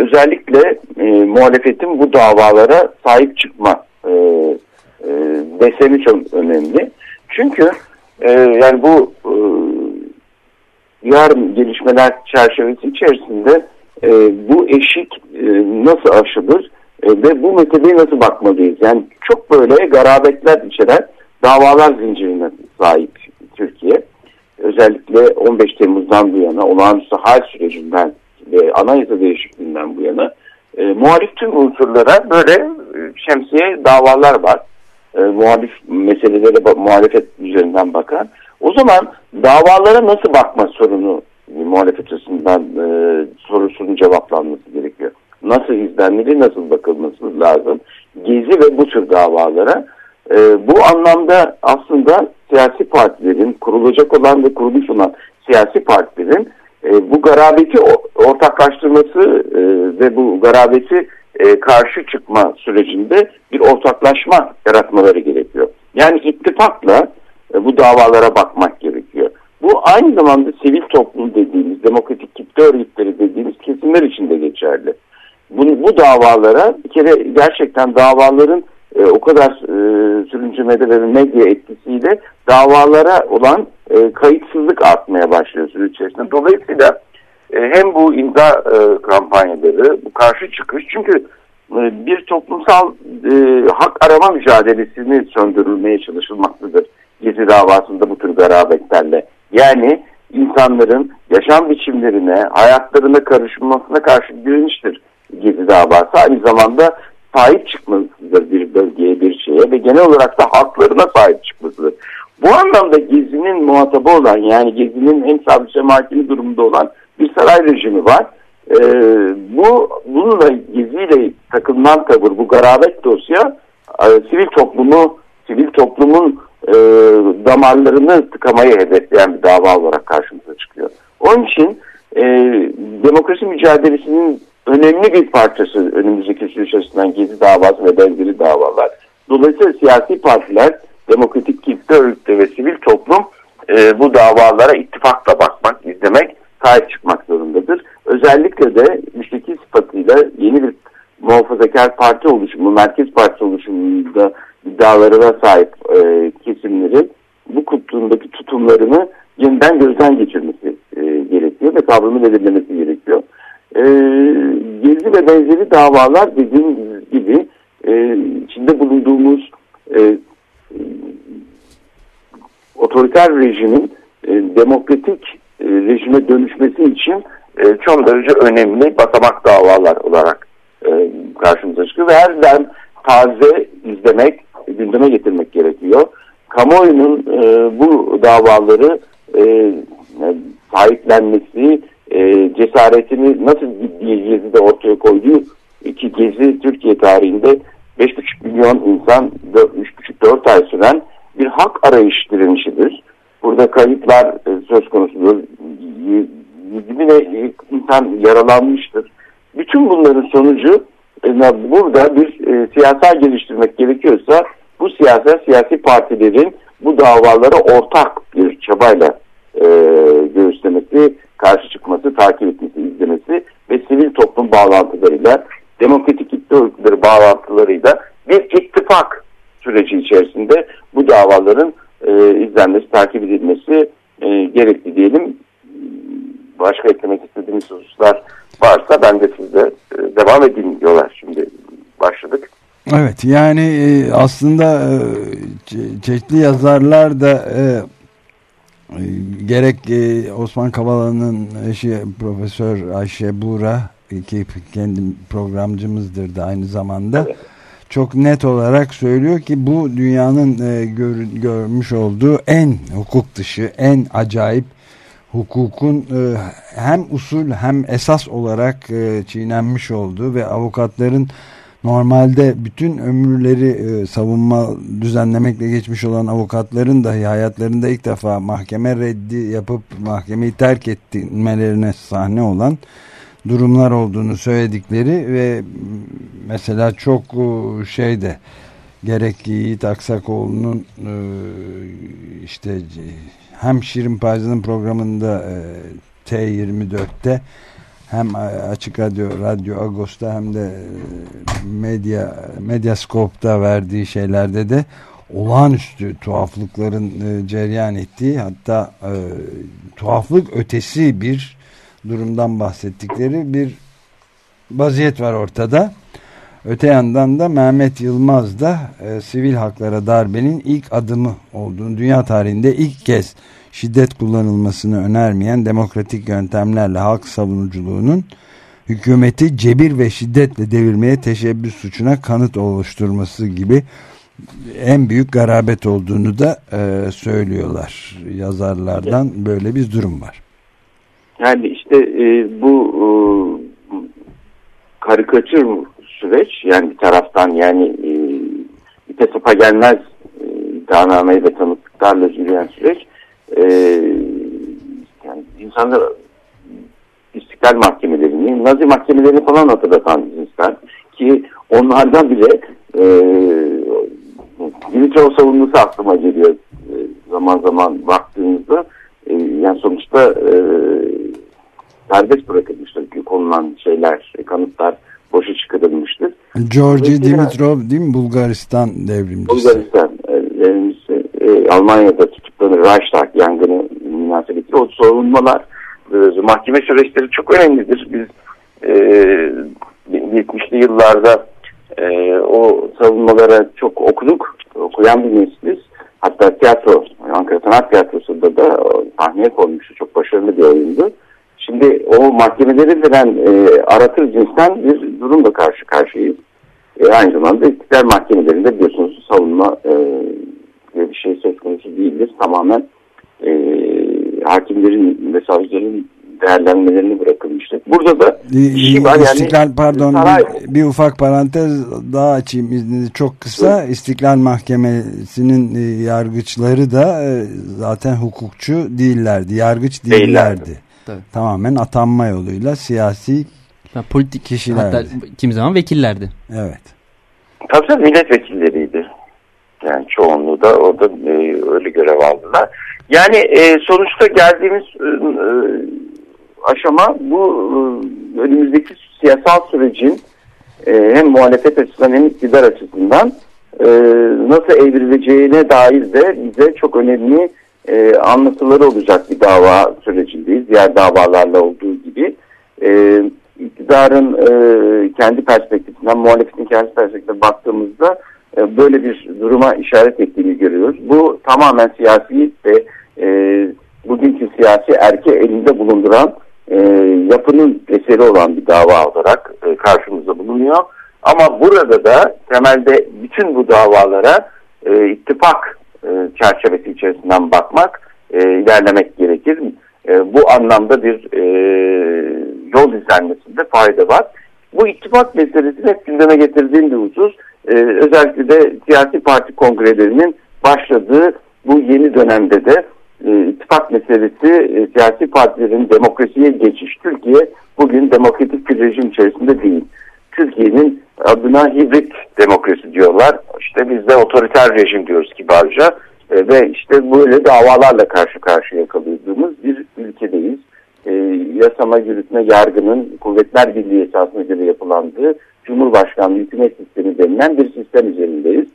özellikle e, muhalefetin bu davalara sahip çıkma e, e, deseni çok önemli. Çünkü e, yani bu e, yarın gelişmeler çerçevesi içerisinde e, bu eşik e, nasıl aşılır e, ve bu meseleye nasıl bakmalıyız? Yani çok böyle garabetler içeren davalar zincirine sahip Türkiye. Özellikle 15 Temmuz'dan bu yana olağanüstü hal sürecinden ve anayasa değişikliğinden bu yana e, muhalif tüm unsurlara böyle e, şemsiye davalar var. E, muhalif meselelere muhalefet üzerinden bakan. O zaman davalara nasıl bakma sorunu e, muhalefet açısından e, sorusunun cevaplanması gerekiyor. Nasıl izlenmeli, nasıl bakılması lazım? Gezi ve bu tür davalara e, bu anlamda aslında siyasi partilerin kurulacak olan ve kurulmuş olan siyasi partilerin e, bu garabeti ortaklaştırması e, ve bu garabeti e, karşı çıkma sürecinde bir ortaklaşma yaratmaları gerekiyor. Yani ittifakla e, bu davalara bakmak gerekiyor. Bu aynı zamanda sivil toplum dediğimiz, demokratik kitle örgütleri dediğimiz kesimler için de geçerli. Bu, bu davalara bir kere gerçekten davaların e, o kadar e, sürüncemede ve medya etkisiyle davalara olan e, kayıtsızlık artmaya başlıyor süre içerisinde. Dolayısıyla e, hem bu imza e, kampanyaları, bu karşı çıkış çünkü e, bir toplumsal e, hak arama mücadelesini söndürülmeye çalışılmaktadır. Gezi davasında bu tür garabetlerle Yani insanların yaşam biçimlerine, hayatlarına karışmasına karşı direniştir Gezi davası. Aynı zamanda sahip çıkmasıdır bir bölgeye, bir şeye ve genel olarak da haklarına sahip çıkmasıdır. Bu anlamda Gezi'nin muhatabı olan yani Gezi'nin hem savcı mahkemi durumunda olan bir saray rejimi var. Ee, bu bununla Gezi'yle takılınan tavır, bu garabet dosya e, sivil toplumu, sivil toplumun e, damarlarını tıkamayı hedefleyen bir dava olarak karşımıza çıkıyor. Onun için e, demokrasi mücadelesinin önemli bir parçası önümüzdeki süreç açısından Gezi davası ve benzeri davalar. Dolayısıyla siyasi partiler, demokratik kitle örgütü ve sivil toplum e, bu davalara ittifakla bakmak, izlemek, sahip çıkmak zorundadır. Özellikle de müşteki sıfatıyla yeni bir muhafazakar parti oluşumu, merkez parti oluşumunda iddialarına sahip e, kesimleri bu kutluğundaki tutumlarını yeniden gözden geçirmesi e, gerekiyor ve tavrını belirlemesi gerekiyor. E, gezi ve benzeri davalar dediğim gibi e, içinde bulunduğumuz e, otoriter rejimin e, demokratik e, rejime dönüşmesi için e, çok derece önemli basamak davalar olarak e, karşımıza çıkıyor ve her daim taze izlemek, gündeme getirmek gerekiyor. Kamuoyunun e, bu davaları e, sahiplenmesi, e, cesaretini nasıl bir Gezi'de ortaya koyduğu ki Gezi Türkiye tarihinde 5,5 milyon insan 3,5-4 ay süren bir hak arayış direnişidir. Burada kayıplar e, söz konusudur. Yüzüne insan yaralanmıştır. Bütün bunların sonucu e, burada bir e, siyasal geliştirmek gerekiyorsa bu siyasal siyasi partilerin bu davalara ortak bir çabayla e, göğüslemesi, karşı çıkması, takip etmesi, izlemesi ve sivil toplum bağlantılarıyla, demokratik örgütleri bağlantılarıyla bir ittifak süreci içerisinde bu davaların e, izlenmesi, takip edilmesi e, gerekli diyelim. Başka eklemek istediğimiz hususlar varsa ben de size e, devam edeyim diyorlar. Şimdi başladık.
Evet yani e, aslında e, çeşitli yazarlar da gerek e, Osman Kavala'nın eşi Profesör Ayşe Buğra ki kendi programcımızdır da aynı zamanda evet. çok net olarak söylüyor ki bu dünyanın e, gör, görmüş olduğu en hukuk dışı en acayip hukukun e, hem usul hem esas olarak e, çiğnenmiş olduğu ve avukatların normalde bütün ömürleri e, savunma düzenlemekle geçmiş olan avukatların dahi hayatlarında ilk defa mahkeme reddi yapıp mahkemeyi terk etmelerine sahne olan durumlar olduğunu söyledikleri ve mesela çok e, şeyde gerek Yiğit Aksakoğlu'nun e, işte hem Şirin Payzı'nın programında e, T24'te hem Açık Radyo, Radyo Agos'ta hem de e, Medya Medyaskop'ta verdiği şeylerde de olağanüstü tuhaflıkların e, cereyan ettiği hatta e, tuhaflık ötesi bir durumdan bahsettikleri bir vaziyet var ortada. Öte yandan da Mehmet Yılmaz da e, sivil haklara darbenin ilk adımı olduğunu dünya tarihinde ilk kez şiddet kullanılmasını önermeyen demokratik yöntemlerle halk savunuculuğunun hükümeti cebir ve şiddetle devirmeye teşebbüs suçuna kanıt oluşturması gibi en büyük garabet olduğunu da e, söylüyorlar yazarlardan böyle bir durum var.
Yani işte e, bu e, karikatür süreç yani bir taraftan yani e, ite sopa gelmez e, iddianameyi ve tanıklıklarla yürüyen süreç e, yani insanlar istiklal mahkemelerini, Nazi mahkemelerini falan hatırlatan ister ki onlardan bile e, Dimitrov savunması aklıma geliyor e, zaman zaman baktığınızda e, yani sonuçta e, serbest bırakılmıştır konulan şeyler, kanıtlar boşa çıkarılmıştır.
Georgi Dimitrov değil mi Bulgaristan devrimcisi?
Bulgaristan e, devrimcisi e, Almanya'da tutuklanır Reichstag yangını münasebetiyle o sorunmalar e, mahkeme süreçleri çok önemlidir. Biz e, 70'li yıllarda e, o savunmalara çok okuduk. Okuyan bir nesiliz. Hatta tiyatro Ankara Sanat Tiyatrosu'nda da sahneye konmuştu. Çok başarılı bir oyundu. Şimdi o mahkemeleri veren e, aratır cinsten bir durumla karşı karşıyayız. E, aynı zamanda istiklal mahkemelerinde biliyorsunuz savunma e, bir şey söz konusu değildir. Tamamen e, hakimlerin ve savcıların değerlenmelerini bırakılmıştır. Burada da
şey var yani İstiklal pardon saray... bir, bir ufak parantez daha açayım izninizi çok kısa. Evet. İstiklal Mahkemesi'nin e, yargıçları da e, zaten hukukçu değillerdi. Yargıç değillerdi. değillerdi. Tabii. Tamamen atanma yoluyla siyasi
ya, politik kişilerdi. Hatta kimi zaman vekillerdi.
Evet.
Tabii tabii milletvekilleriydi. Yani çoğunluğu da orada e, öyle görev aldılar. Yani e, sonuçta geldiğimiz e, e aşama bu e, önümüzdeki siyasal sürecin e, hem muhalefet açısından hem iktidar açısından e, nasıl evrileceğine dair de bize çok önemli e, anlatıları olacak bir dava sürecindeyiz. Diğer davalarla olduğu gibi. E, iktidarın e, kendi perspektifinden, muhalefetin kendi perspektifinden baktığımızda böyle bir duruma işaret ettiğini görüyoruz. Bu tamamen siyasi ve e, bugünkü siyasi erke elinde bulunduran e, yapının eseri olan bir dava olarak e, karşımıza bulunuyor. Ama burada da temelde bütün bu davalara e, ittifak e, çerçevesi içerisinden bakmak, e, ilerlemek gerekir. E, bu anlamda bir e, yol izlenmesinde fayda var. Bu ittifak meselesini hep gündeme getirdiğim bir husus. E, özellikle de siyasi parti kongrelerinin başladığı bu yeni dönemde de e, ittifak meselesi e, siyasi partilerin demokrasiye geçiş. Türkiye bugün demokratik bir rejim içerisinde değil. Türkiye'nin adına hibrit demokrasi diyorlar. İşte biz de otoriter rejim diyoruz kibarca. E, ve işte böyle davalarla karşı karşıya kalırdığımız bir ülkedeyiz. E, yasama, yürütme, yargının Kuvvetler Birliği esasına göre yapılandığı Cumhurbaşkanlığı hükümet sistemi denilen bir sistem üzerindeyiz.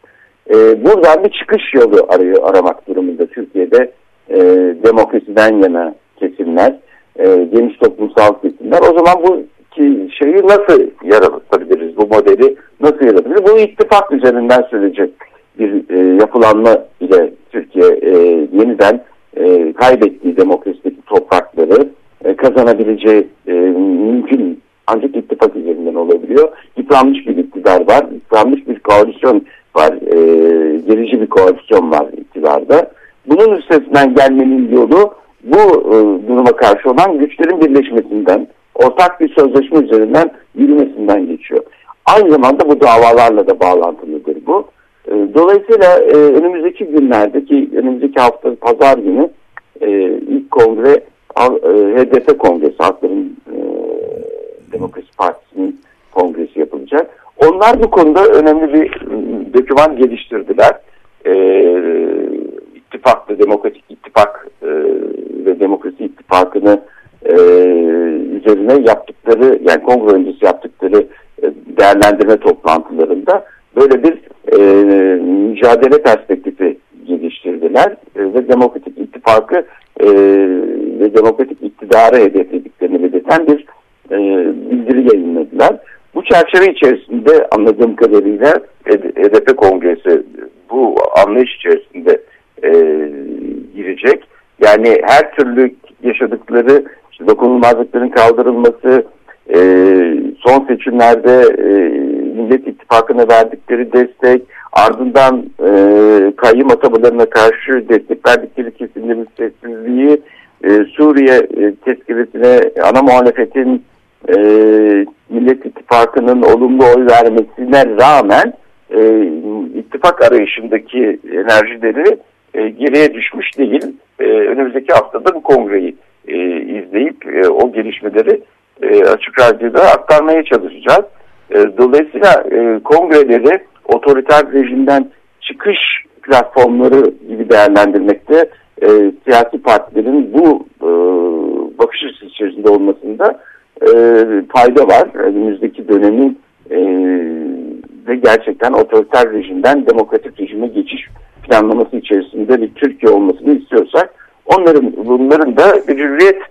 E, buradan bir çıkış yolu arıyor, aramak durumunda Türkiye'de e, demokrasiden yana kesimler, e, geniş toplumsal kesimler. O zaman bu ki şeyi nasıl yaratabiliriz, bu modeli nasıl yaratabiliriz? Bu ittifak üzerinden sürecek bir e, yapılanma ile Türkiye e, yeniden e, kaybettiği demokrasideki toprakları e, kazanabileceği e, mümkün ancak ittifak üzerinden olabiliyor. Yıpranmış bir iktidar var, yıpranmış bir koalisyon var, e, gerici bir koalisyon var iktidarda. Bunun üstesinden gelmenin yolu bu e, duruma karşı olan güçlerin birleşmesinden, ortak bir sözleşme üzerinden yürümesinden geçiyor. Aynı zamanda bu davalarla da bağlantılıdır bu. E, dolayısıyla e, önümüzdeki günlerdeki, önümüzdeki hafta pazar günü e, ilk kongre e, HDP kongresi, Halkların e, Demokrasi Partisi'nin kongresi yapılacak. Onlar bu konuda önemli bir doküman geliştirdiler. E, ittifaklı, demokratik ittifak e, ve demokrasi ittifakını e, üzerine yaptıkları, yani kongre öncesi yaptıkları e, değerlendirme toplantılarında böyle bir e, mücadele perspektifi geliştirdiler e, ve demokratik ittifakı e, ve demokratik iktidarı hedeflediklerini belirten bir e, bildiri yayınladılar. Bu çerçeve içerisinde anladığım kadarıyla HDP Kongresi bu anlayış içerisinde e, girecek. Yani her türlü yaşadıkları işte dokunulmazlıkların kaldırılması, e, son seçimlerde Millet İttifakı'na verdikleri destek, ardından e, kayyum atamalarına karşı destek verdikleri kesimlerin sessizliği, e, Suriye e, tezkiresine ana muhalefetin e, Millet İttifakı'nın olumlu oy vermesine rağmen e, ittifak arayışındaki enerjileri e, geriye düşmüş değil. E, önümüzdeki haftada bu kongreyi e, izleyip e, o gelişmeleri e, açık radyoda aktarmaya çalışacağız. E, dolayısıyla e, kongreleri otoriter rejimden çıkış platformları gibi değerlendirmekte e, siyasi partilerin bu e, bakış açısı içerisinde olmasında e, fayda var. Önümüzdeki dönemin e, ve gerçekten otoriter rejimden demokratik rejime geçiş planlaması içerisinde bir Türkiye olmasını istiyorsak onların bunların da bir hürriyet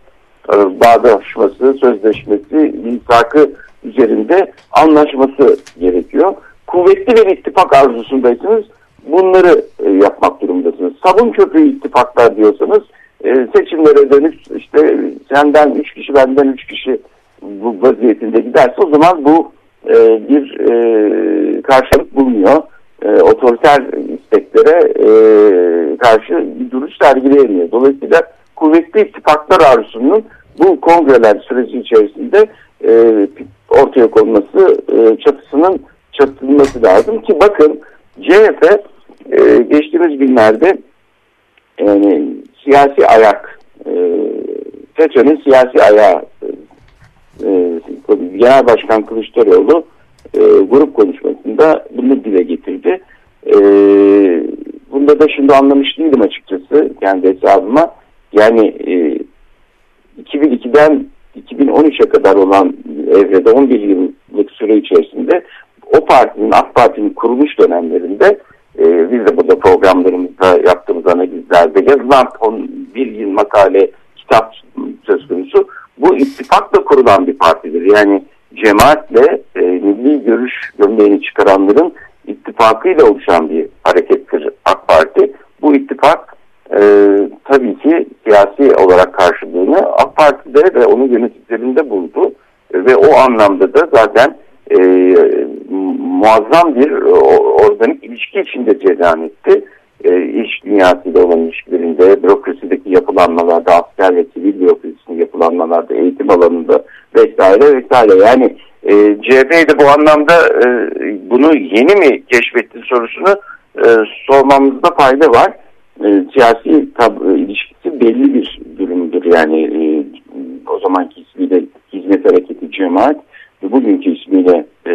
e, bağdaşması, sözleşmesi, misakı üzerinde anlaşması gerekiyor. Kuvvetli bir ittifak arzusundaysanız bunları e, yapmak durumundasınız. Sabun köprü ittifaklar diyorsanız e, seçimlere dönüp işte senden üç kişi benden üç kişi bu vaziyetinde giderse o zaman bu e, bir e, karşılık bulmuyor. E, otoriter isteklere e, karşı bir duruş sergileyemiyor. Dolayısıyla kuvvetli ittifaklar arzusunun bu kongreler süreci içerisinde e, ortaya konması e, çatısının çatılması lazım ki bakın CHP e, geçtiğimiz günlerde yani siyasi ayak e, FETÖ'nün siyasi ayağı e, Genel Başkan Kılıçdaroğlu e, grup konuşmasında bunu dile getirdi. E, bunda da şimdi anlamış değilim açıkçası kendi hesabıma. Yani e, 2002'den 2013'e kadar olan evrede 11 yıllık süre içerisinde o partinin AK Parti'nin kuruluş dönemlerinde e, biz de burada programlarımızda yaptığımız analizlerde yazılan bir yıl makale kitap söz konusu bu ittifakla kurulan bir partidir. Yani cemaatle e, milli görüş gömleğini çıkaranların ittifakıyla oluşan bir harekettir AK Parti. Bu ittifak e, tabii ki siyasi olarak karşılığını AK Parti'de ve onun yöneticilerinde buldu. Ve o anlamda da zaten e, muazzam bir organik ilişki içinde cereyan etti. E, iş dünyasıyla olan ilişkilerinde, bürokrasideki yapılanmalarda, asker ve sivil bürokrasisinin yapılanmalarda, eğitim alanında vesaire vesaire. Yani e, CHP de bu anlamda e, bunu yeni mi keşfetti sorusunu e, sormamızda fayda var. E, siyasi tab- ilişkisi belli bir durumdur. Yani e, o zamanki ismiyle Hizmet Hareketi Cemaat bugünkü ismiyle e,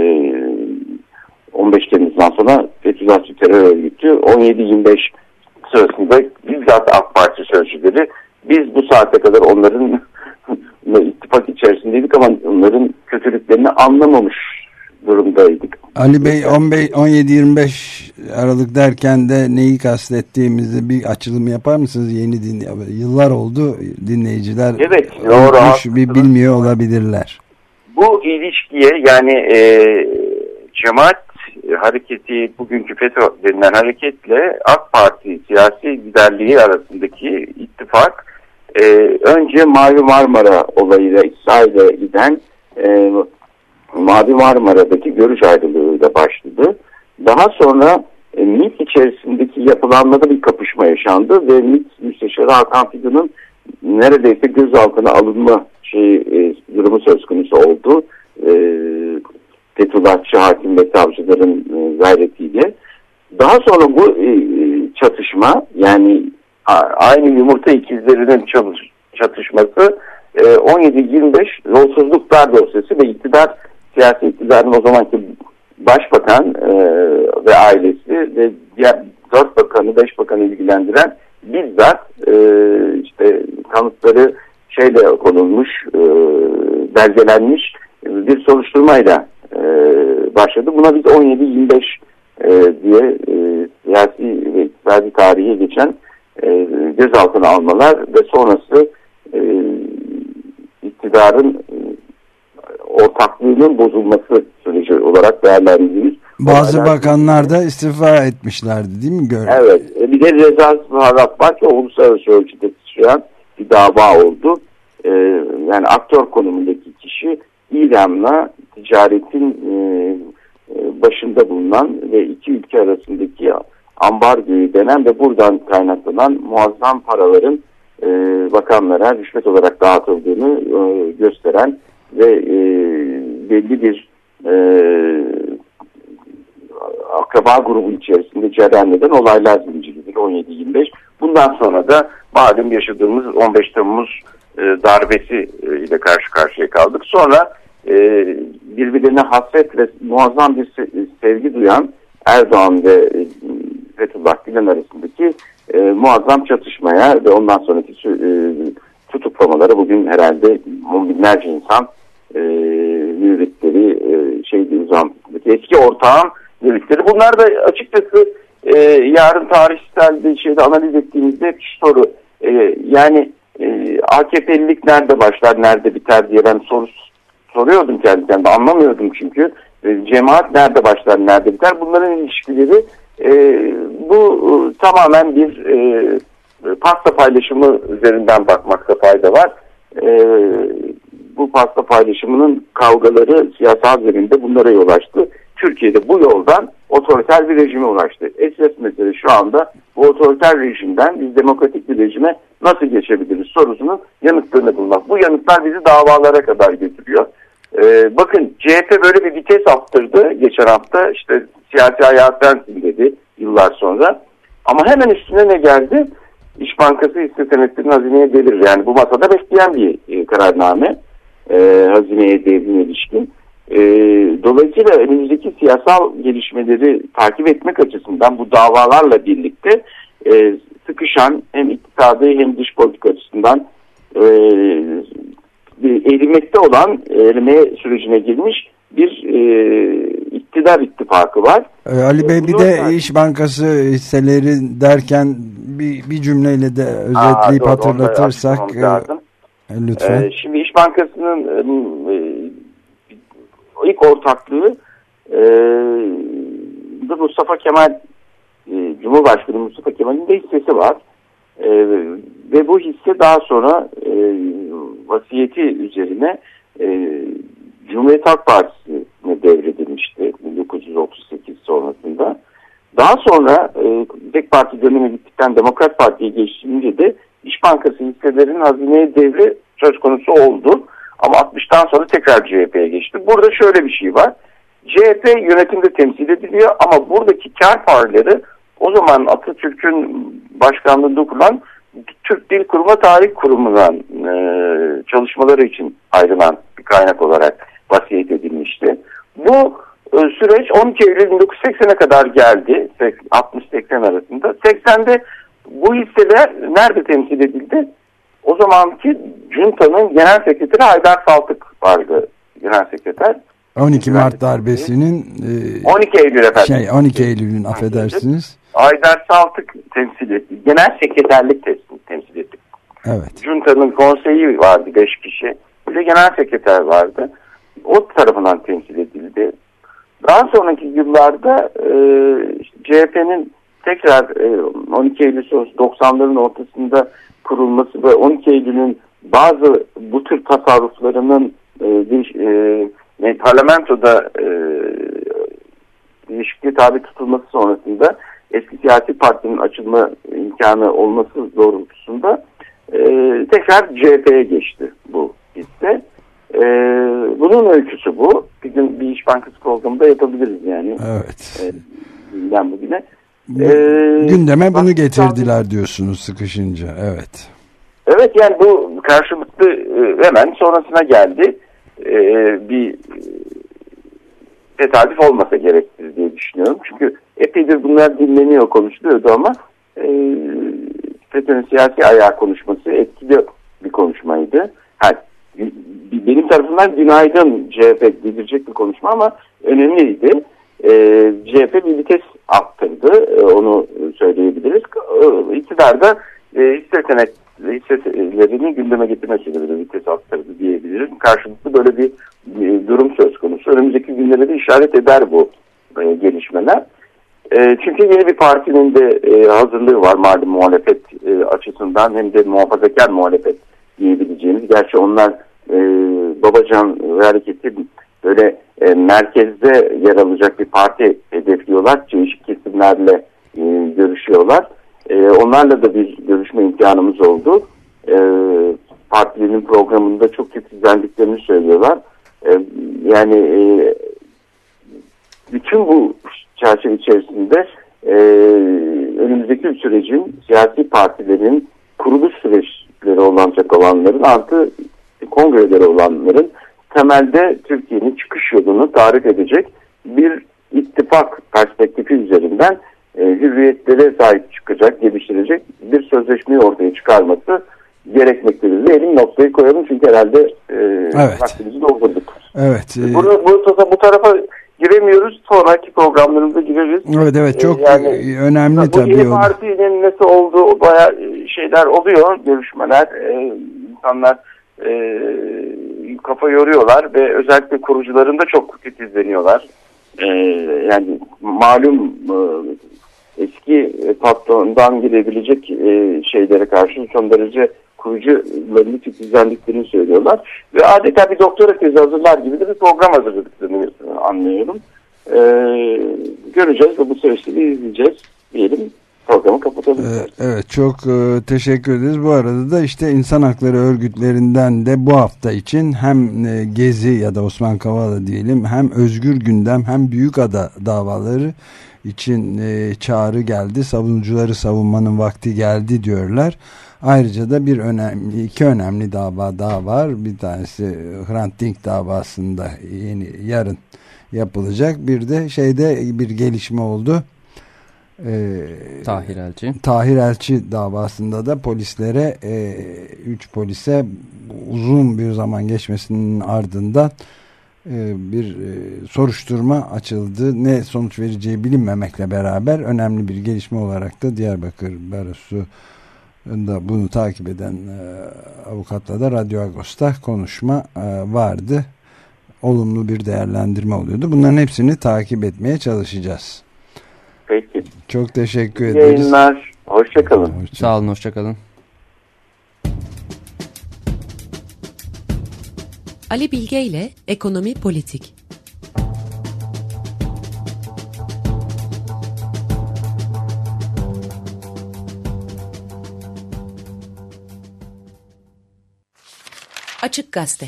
15 Temmuz'dan sonra Fethullahçı terör örgütü 17-25 sırasında bizzat AK Parti sözcüleri biz bu saate kadar onların ittifak içerisindeydik ama onların kötülüklerini anlamamış durumdaydık.
Ali Bey 17-25 Aralık derken de neyi kastettiğimizi bir açılım yapar mısınız? Yeni dinle yıllar oldu dinleyiciler.
Evet doğru.
Bir bilmiyor olabilirler.
Bu ilişkiye yani e, cemaat hareketi bugünkü FETÖ denilen hareketle AK Parti siyasi liderliği arasındaki ittifak e, önce Mavi Marmara olayıyla İsrail'e giden e, Mavi Marmara'daki görüş ayrılığıyla başladı. Daha sonra e, MİT içerisindeki yapılanmada bir kapışma yaşandı ve MİT Müsteşarı Hakan Fidan'ın neredeyse gözaltına alınma şey, e, durumu söz konusu oldu. E, Fethullahçı hakim ve savcıların e, gayretiyle. Daha sonra bu e, çatışma yani aynı yumurta ikizlerinin çatışması 17-25 yolsuzluklar dosyası ve iktidar siyasi iktidarın o zamanki başbakan e, ve ailesi ve diğer dört bakanı, beş bakanı ilgilendiren bizzat e, işte kanıtları şeyle konulmuş, e, belgelenmiş bir soruşturmayla e, başladı. Buna biz 17-25 e, diye e, siyasi ve iktisadi tarihe geçen e, gözaltına almalar ve sonrası e, iktidarın e, ortaklığının bozulması süreci olarak değerlendiriyoruz.
Bazı bakanlar da istifa etmişlerdi değil mi? Göre?
Evet. E, bir de Reza Harap var ki uluslararası ölçüde sıçrayan bir dava oldu. Ee, yani aktör konumundaki kişi İran'la ticaretin e, e, başında bulunan ve iki ülke arasındaki ambargoyu denen ve buradan kaynaklanan muazzam paraların e, bakanlara rüşvet olarak dağıtıldığını e, gösteren ve e, belli bir e, akraba grubu içerisinde cereyan olaylar zinciridir 17-25. Bundan sonra da malum yaşadığımız 15 Temmuz e, darbesi e, ile karşı karşıya kaldık. Sonra e, birbirine hasret ve muazzam bir sevgi duyan Erdoğan ve e, Fethullah Gülen arasındaki e, muazzam çatışmaya ve ondan sonraki e, tutuklamalara bugün herhalde on binlerce insan e, müritleri e, şeydi uzantındaki eski ortağın müritleri. Bunlar da açıkçası yarın tarihsel bir şeyde analiz ettiğimizde bir soru. E, yani AKP'lilik nerede başlar, nerede biter diye ben soru soruyordum kendi kendime. Anlamıyordum çünkü. E, cemaat nerede başlar, nerede biter? Bunların ilişkileri e, bu e, tamamen bir e, pasta paylaşımı üzerinden bakmakta fayda var. E, bu pasta paylaşımının kavgaları siyasal zeminde bunlara yol açtı. Türkiye'de bu yoldan otoriter bir rejime ulaştı. Esas mesele şu anda bu otoriter rejimden biz demokratik bir rejime nasıl geçebiliriz sorusunun yanıtlarını bulmak. Bu yanıtlar bizi davalara kadar götürüyor. Ee, bakın CHP böyle bir vites attırdı geçen hafta işte siyasi hayat sensin dedi yıllar sonra. Ama hemen üstüne ne geldi? İş Bankası hisse senetlerinin hazineye devirir. Yani bu masada bekleyen bir e, kararname e, hazineye devrine ilişkin. E, dolayısıyla önümüzdeki siyasal gelişmeleri takip etmek açısından bu davalarla birlikte e, sıkışan hem iktisadi hem dış politika açısından e, erimekte olan erime sürecine girmiş bir e, iktidar ittifakı var.
E, Ali Bey bir de İş Bankası hisseleri derken bir, bir cümleyle de özetleyip Aa, doğru, hatırlatırsak e, lütfen.
E, şimdi İş Bankası'nın e, ilk ortaklığı e, Mustafa Kemal e, Cumhurbaşkanı Mustafa Kemal'in de hissesi var. E, ve bu hisse daha sonra e, vasiyeti üzerine e, Cumhuriyet Halk Partisi'ne devredilmişti 1938 sonrasında. Daha sonra e, tek parti dönemi bittikten Demokrat Parti'ye geçtiğinde de İş Bankası hisselerinin hazineye devri söz konusu oldu. Ama 60'tan sonra tekrar CHP'ye geçti. Burada şöyle bir şey var. CHP yönetimde temsil ediliyor ama buradaki kar payları o zaman Atatürk'ün başkanlığında kurulan Türk Dil Kurumu Tarih Kurumu'ndan e, çalışmaları için ayrılan bir kaynak olarak vasiyet edilmişti. Bu e, süreç 12 Eylül 1980'e kadar geldi. 60-80 arasında. 80'de bu hisseler nerede temsil edildi? O zamanki Junta'nın genel sekreteri Haydar Saltık vardı. Genel sekreter.
12 Mart darbesinin
12 Eylül efendim.
Şey 12 Eylül'ün affedersiniz.
Haydar Saltık temsil etti. Genel sekreterlik temsil etti.
Evet.
Junta'nın konseyi vardı 5 kişi. Bir de genel sekreter vardı. O tarafından temsil edildi. Daha sonraki yıllarda e, CHP'nin tekrar e, 12 Eylül sonrası 90'ların ortasında kurulması ve 12 Eylül'ün bazı bu tür tasarruflarının e, e, parlamentoda e, değişikliğe tabi tutulması sonrasında eski siyasi partinin açılma imkanı olması doğrultusunda e, tekrar CHP'ye geçti bu hisse. E, bunun öyküsü bu. Bir gün bir iş bankası programında yapabiliriz yani.
Evet. E,
ben bugüne.
Ee, Gündeme bunu getirdiler diyorsunuz sıkışınca. Evet.
Evet yani bu karşılıklı e, hemen sonrasına geldi. Ee, bir e, tesadüf olmasa gerektir diye düşünüyorum. Çünkü epeydir bunlar dinleniyor, konuşuluyordu ama e, FETÖ'nün siyasi ayağı konuşması etkili bir konuşmaydı. Ha, benim tarafından günaydın CHP bildirecek bir konuşma ama önemliydi. E, CHP bir vites arttırdı, e, onu söyleyebiliriz. E, iktidar da e, gündeme getirme süreleri vites arttırdı diyebilirim. Karşılıklı böyle bir e, durum söz konusu. Önümüzdeki günlere de işaret eder bu e, gelişmeler. E, çünkü yeni bir partinin de hazırlığı var malum muhalefet e, açısından hem de muhafazakar muhalefet diyebileceğimiz. Gerçi onlar Babacan hareketi böyle e, merkezde yer alacak bir parti hedefliyorlar. Çeşitli kesimlerle e, görüşüyorlar. E, onlarla da bir görüşme imkanımız oldu. E, partilerin programında çok titizlendiklerini söylüyorlar. E, yani e, bütün bu çerçeve içerisinde e, önümüzdeki sürecin siyasi partilerin kuruluş süreçleri olacak olanların artı kongreleri olanların temelde Türkiye'nin çıkış yolunu tarif edecek bir ittifak perspektifi üzerinden e, hürriyetlere sahip çıkacak, geliştirecek bir sözleşmeyi ortaya çıkarması gerekmektedir. Diyelim noktayı koyalım çünkü herhalde e, evet. vaktimizi doldurduk.
Evet.
E... Bunu, bu, bu tarafa giremiyoruz. Sonraki programlarımızda gireriz.
Evet evet çok e, yani, önemli bu tabii. Bu
yeni partinin nasıl olduğu baya e, şeyler oluyor, görüşmeler. E, insanlar e, kafa yoruyorlar ve özellikle kurucuların da çok titizleniyorlar. E, yani malum e, eski patrondan girebilecek e, şeylere karşı son derece kurucularını titizlendiklerini söylüyorlar. Ve adeta bir doktora tezi hazırlar gibi de bir program hazırladıklarını anlıyorum. E, göreceğiz ve bu süreçte de izleyeceğiz diyelim programı kapatalım.
Ee, evet çok e, teşekkür ederiz. Bu arada da işte insan hakları örgütlerinden de bu hafta için hem e, Gezi ya da Osman Kavala diyelim hem Özgür Gündem hem Büyükada davaları için e, çağrı geldi. Savunucuları savunmanın vakti geldi diyorlar. Ayrıca da bir önemli iki önemli dava daha var. Bir tanesi Hrant Dink davasında yeni yarın yapılacak. Bir de şeyde bir gelişme oldu.
Ee, Tahir Elçi.
Tahir Elçi davasında da polislere e, üç polise uzun bir zaman geçmesinin ardından e, bir e, soruşturma açıldı. Ne sonuç vereceği bilinmemekle beraber önemli bir gelişme olarak da Diyarbakır Barosu da bunu takip eden e, avukatla da Radyo Agos'ta konuşma e, vardı. Olumlu bir değerlendirme oluyordu. Bunların hepsini takip etmeye çalışacağız.
Peki.
Çok teşekkür ederiz.
Yayınlar. Hoşçakalın.
Hoşça. Sağ olun, hoşçakalın.
Ali Bilge ile Ekonomi Politik Açık Gazete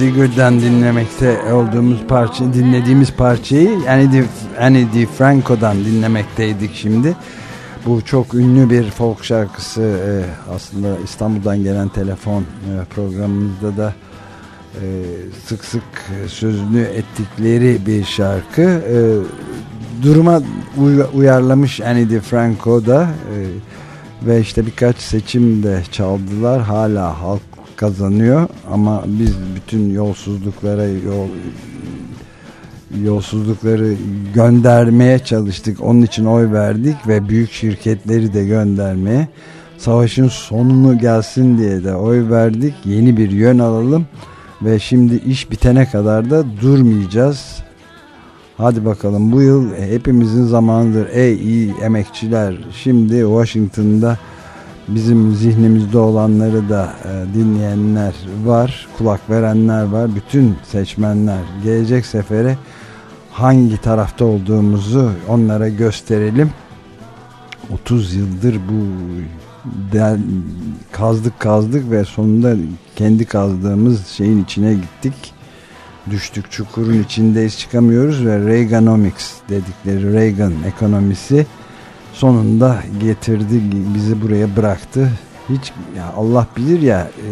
Seeger'dan dinlemekte olduğumuz parça, dinlediğimiz parçayı Annie, Di, Annie DiFranco'dan dinlemekteydik şimdi. Bu çok ünlü bir folk şarkısı e, aslında İstanbul'dan gelen telefon e, programımızda da e, sık sık sözünü ettikleri bir şarkı. Duruma uy- uyarlamış Annie DiFranco da e, ve işte birkaç seçim de çaldılar. Hala halk kazanıyor ama biz bütün yolsuzluklara yol yolsuzlukları göndermeye çalıştık. Onun için oy verdik ve büyük şirketleri de göndermeye savaşın sonunu gelsin diye de oy verdik. Yeni bir yön alalım ve şimdi iş bitene kadar da durmayacağız. Hadi bakalım bu yıl hepimizin zamanıdır. Ey iyi emekçiler şimdi Washington'da bizim zihnimizde olanları da e, dinleyenler var, kulak verenler var. Bütün seçmenler gelecek sefere hangi tarafta olduğumuzu onlara gösterelim. 30 yıldır bu del, kazdık kazdık ve sonunda kendi kazdığımız şeyin içine gittik. Düştük çukurun içindeyiz çıkamıyoruz ve Reaganomics dedikleri Reagan ekonomisi sonunda getirdi bizi buraya bıraktı. Hiç ya Allah bilir ya e,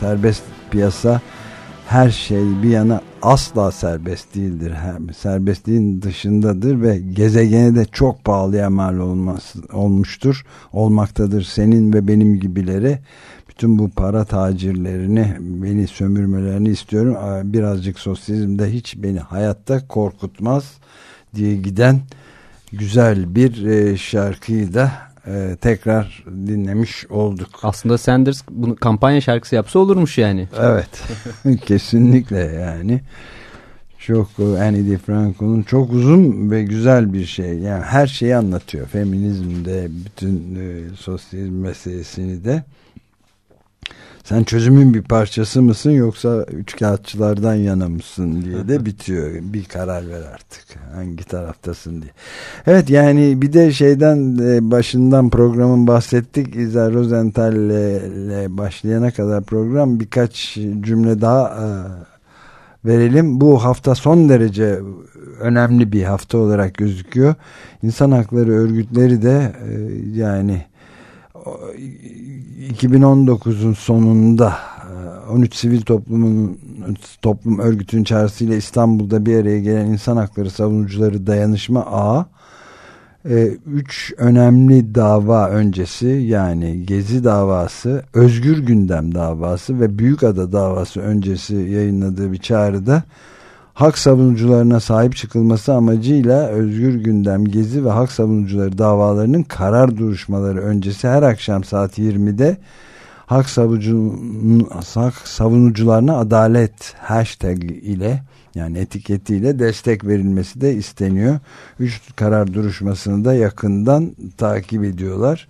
serbest piyasa her şey bir yana asla serbest değildir. Hem serbestliğin dışındadır ve gezegene de çok pahalıya mal olmaz, olmuştur. Olmaktadır senin ve benim gibilere. Bütün bu para tacirlerini, beni sömürmelerini istiyorum. Birazcık sosyalizmde hiç beni hayatta korkutmaz diye giden güzel bir e, şarkıyı da e, tekrar dinlemiş olduk.
Aslında Sanders bunu kampanya şarkısı yapsa olurmuş yani.
Evet. Kesinlikle yani. Çok e, Annie DiFranco'nun çok uzun ve güzel bir şey. Yani her şeyi anlatıyor. Feminizmde bütün e, sosyalizm meselesini de. Sen çözümün bir parçası mısın yoksa üçkağıtçılardan yana mısın diye de bitiyor. Bir karar ver artık hangi taraftasın diye. Evet yani bir de şeyden başından programın bahsettik. İza Rosenthal ile başlayana kadar program birkaç cümle daha verelim. Bu hafta son derece önemli bir hafta olarak gözüküyor. İnsan hakları örgütleri de yani 2019'un sonunda 13 sivil toplumun toplum örgütünün çağrısıyla İstanbul'da bir araya gelen insan hakları savunucuları dayanışma ağı 3 önemli dava öncesi yani Gezi davası, Özgür Gündem davası ve Büyükada davası öncesi yayınladığı bir çağrıda hak savunucularına sahip çıkılması amacıyla Özgür Gündem, Gezi ve hak savunucuları davalarının karar duruşmaları öncesi her akşam saat 20'de hak, savucu, hak savunucularına adalet hashtag ile yani etiketiyle destek verilmesi de isteniyor. Üç karar duruşmasını da yakından takip ediyorlar.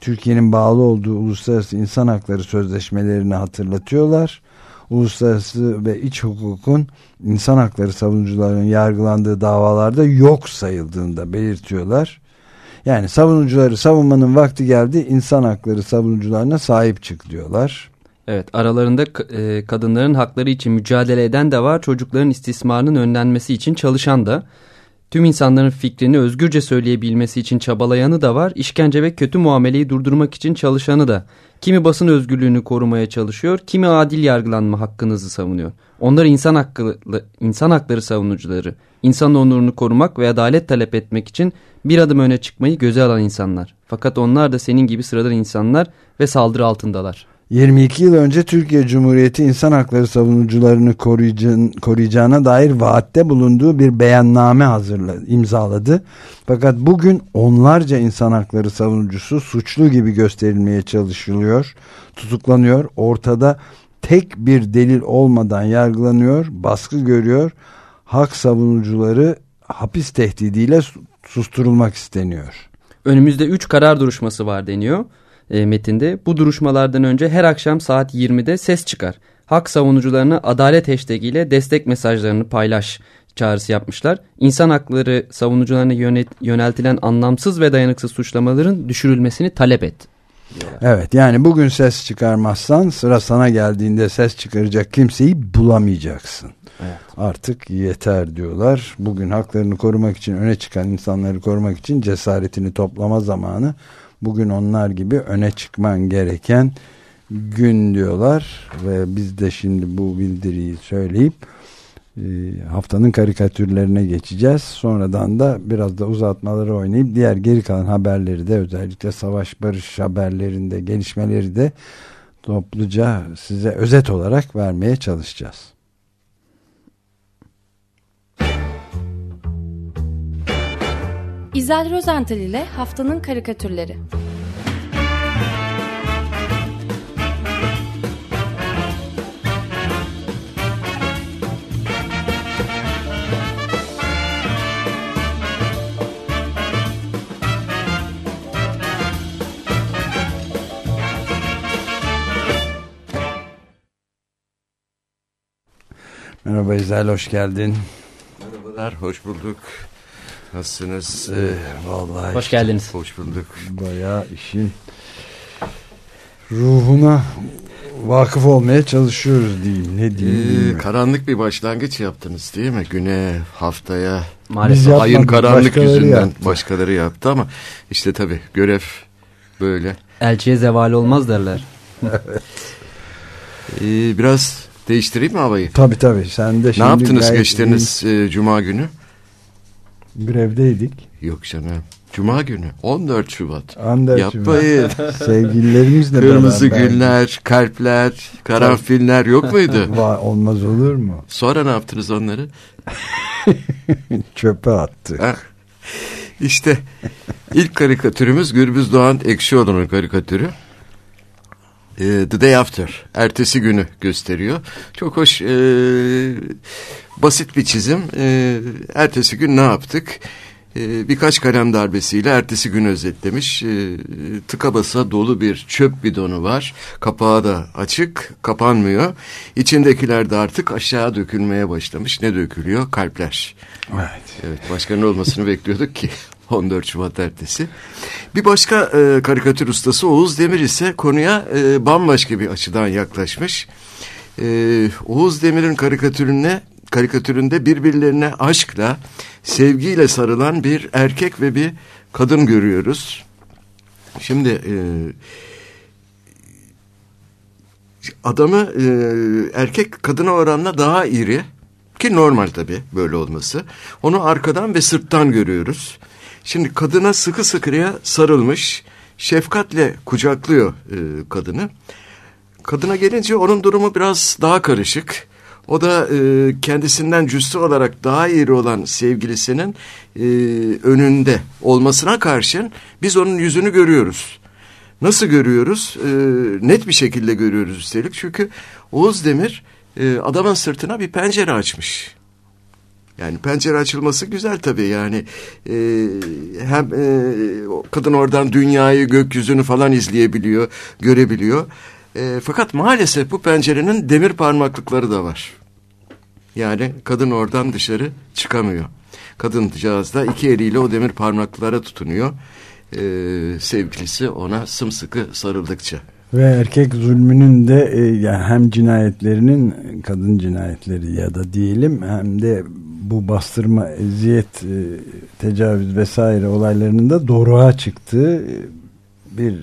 Türkiye'nin bağlı olduğu uluslararası insan hakları sözleşmelerini hatırlatıyorlar uluslararası ve iç hukukun insan hakları savunucularının yargılandığı davalarda yok sayıldığını da belirtiyorlar. Yani savunucuları savunmanın vakti geldi insan hakları savunucularına sahip çık diyorlar.
Evet aralarında e, kadınların hakları için mücadele eden de var çocukların istismarının önlenmesi için çalışan da. Tüm insanların fikrini özgürce söyleyebilmesi için çabalayanı da var, işkence ve kötü muameleyi durdurmak için çalışanı da. Kimi basın özgürlüğünü korumaya çalışıyor, kimi adil yargılanma hakkınızı savunuyor. Onlar insan, hakkı, insan hakları savunucuları, insan onurunu korumak ve adalet talep etmek için bir adım öne çıkmayı göze alan insanlar. Fakat onlar da senin gibi sıradan insanlar ve saldırı altındalar.
22 yıl önce Türkiye Cumhuriyeti insan hakları savunucularını koruyacağına dair vaatte bulunduğu bir beyanname hazırladı, imzaladı. Fakat bugün onlarca insan hakları savunucusu suçlu gibi gösterilmeye çalışılıyor, tutuklanıyor. Ortada tek bir delil olmadan yargılanıyor, baskı görüyor. hak savunucuları hapis tehdidiyle susturulmak isteniyor.
Önümüzde 3 karar duruşması var deniyor e, metinde. Bu duruşmalardan önce her akşam saat 20'de ses çıkar. Hak savunucularına adalet hashtag ile destek mesajlarını paylaş çağrısı yapmışlar. İnsan hakları savunucularına yönet, yöneltilen anlamsız ve dayanıksız suçlamaların düşürülmesini talep et.
Evet yani bugün ses çıkarmazsan sıra sana geldiğinde ses çıkaracak kimseyi bulamayacaksın. Evet. Artık yeter diyorlar. Bugün haklarını korumak için öne çıkan insanları korumak için cesaretini toplama zamanı. Bugün onlar gibi öne çıkman gereken gün diyorlar ve biz de şimdi bu bildiriyi söyleyip e, haftanın karikatürlerine geçeceğiz. Sonradan da biraz da uzatmaları oynayıp diğer geri kalan haberleri de özellikle savaş barış haberlerinde gelişmeleri de topluca size özet olarak vermeye çalışacağız.
İzel Rozental ile Haftanın Karikatürleri
Merhaba İzel, hoş geldin.
Merhabalar, hoş bulduk. Nasılsınız?
Ee, vallahi
hoş geldiniz.
Hoş bulduk.
Bayağı işin ruhuna vakıf olmaya çalışıyoruz diyeyim. Ne diyeyim?
Ee, karanlık bir başlangıç yaptınız değil mi? Güne, haftaya.
Maalesef.
Ayın karanlık başkaları yüzünden yaptı. başkaları yaptı ama işte tabii görev böyle.
Elçiye zeval olmaz derler.
evet. Ee, biraz değiştireyim mi havayı?
Tabii tabii. Sen de
şimdi ne yaptınız geçtiğiniz e, cuma günü?
Grevdeydik.
Yok canım. Cuma günü 14 Şubat.
14
Yapmayın.
Sevgililerimizle
Kırmızı beraber. güller, kalpler, karanfiller yok muydu?
Va olmaz olur mu?
Sonra ne yaptınız onları?
Çöpe attık.
Ha. İşte ilk karikatürümüz Gürbüz Doğan Ekşioğlu'nun karikatürü. E, The Day After, ertesi günü gösteriyor. Çok hoş, e, basit bir çizim. E, ertesi gün ne yaptık? E, birkaç kalem darbesiyle ertesi gün özetlemiş. E, tıka basa dolu bir çöp bidonu var. Kapağı da açık, kapanmıyor. İçindekiler de artık aşağı dökülmeye başlamış. Ne dökülüyor? Kalpler.
Evet.
Evet, başka ne olmasını bekliyorduk ki? 14 Şubat ertesi. Bir başka e, karikatür ustası Oğuz Demir ise konuya e, bambaşka bir açıdan yaklaşmış. E, Oğuz Demir'in karikatürüne karikatüründe birbirlerine aşkla, sevgiyle sarılan bir erkek ve bir kadın görüyoruz. Şimdi e, adamı e, erkek kadına oranla daha iri ki normal tabii böyle olması. Onu arkadan ve sırttan görüyoruz. Şimdi kadına sıkı sıkıya sarılmış, şefkatle kucaklıyor e, kadını. Kadına gelince onun durumu biraz daha karışık. O da e, kendisinden cüssü olarak daha iri olan sevgilisinin e, önünde olmasına karşın biz onun yüzünü görüyoruz. Nasıl görüyoruz? E, net bir şekilde görüyoruz üstelik. Çünkü Oğuz Demir e, adamın sırtına bir pencere açmış. Yani pencere açılması güzel tabii yani e, hem e, kadın oradan dünyayı gökyüzünü falan izleyebiliyor görebiliyor. E, fakat maalesef bu pencerenin demir parmaklıkları da var. Yani kadın oradan dışarı çıkamıyor. Kadıncağız da iki eliyle o demir parmaklıklara tutunuyor. E, sevgilisi ona sımsıkı sarıldıkça
ve erkek zulmünün de e, yani hem cinayetlerinin kadın cinayetleri ya da diyelim hem de bu bastırma, eziyet, e, tecavüz vesaire olaylarının da doğruğa çıktığı e, bir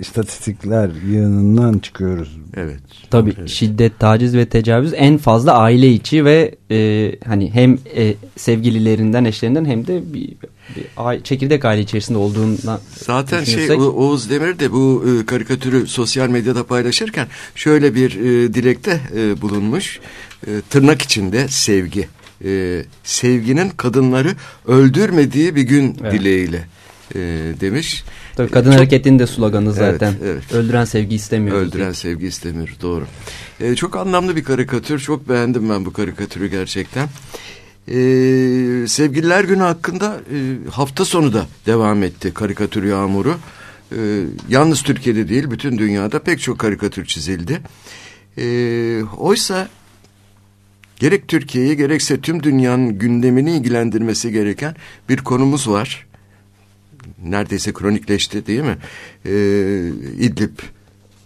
istatistikler yığınından çıkıyoruz.
Evet.
Tabii evet. şiddet, taciz ve tecavüz en fazla aile içi ve e, hani hem e, sevgililerinden, eşlerinden hem de bir, bir aile, çekirdek aile içerisinde olduğundan
Zaten şey Oğuz Demir de bu e, karikatürü sosyal medyada paylaşırken şöyle bir e, dilekte e, bulunmuş. E, tırnak içinde sevgi e, sevginin kadınları öldürmediği bir gün evet. dileğiyle e, demiş.
Tabii kadın çok, hareketinin de sloganı zaten. Evet, evet. Öldüren sevgi istemiyor.
Öldüren diye. sevgi istemiyor doğru. E, çok anlamlı bir karikatür. Çok beğendim ben bu karikatürü gerçekten. Ee, Sevgililer Günü hakkında e, hafta sonu da devam etti karikatür yağmuru. Ee, yalnız Türkiye'de değil bütün dünyada pek çok karikatür çizildi. Ee, oysa gerek Türkiye'yi gerekse tüm dünyanın gündemini ilgilendirmesi gereken bir konumuz var. Neredeyse kronikleşti değil mi? Ee, İdlib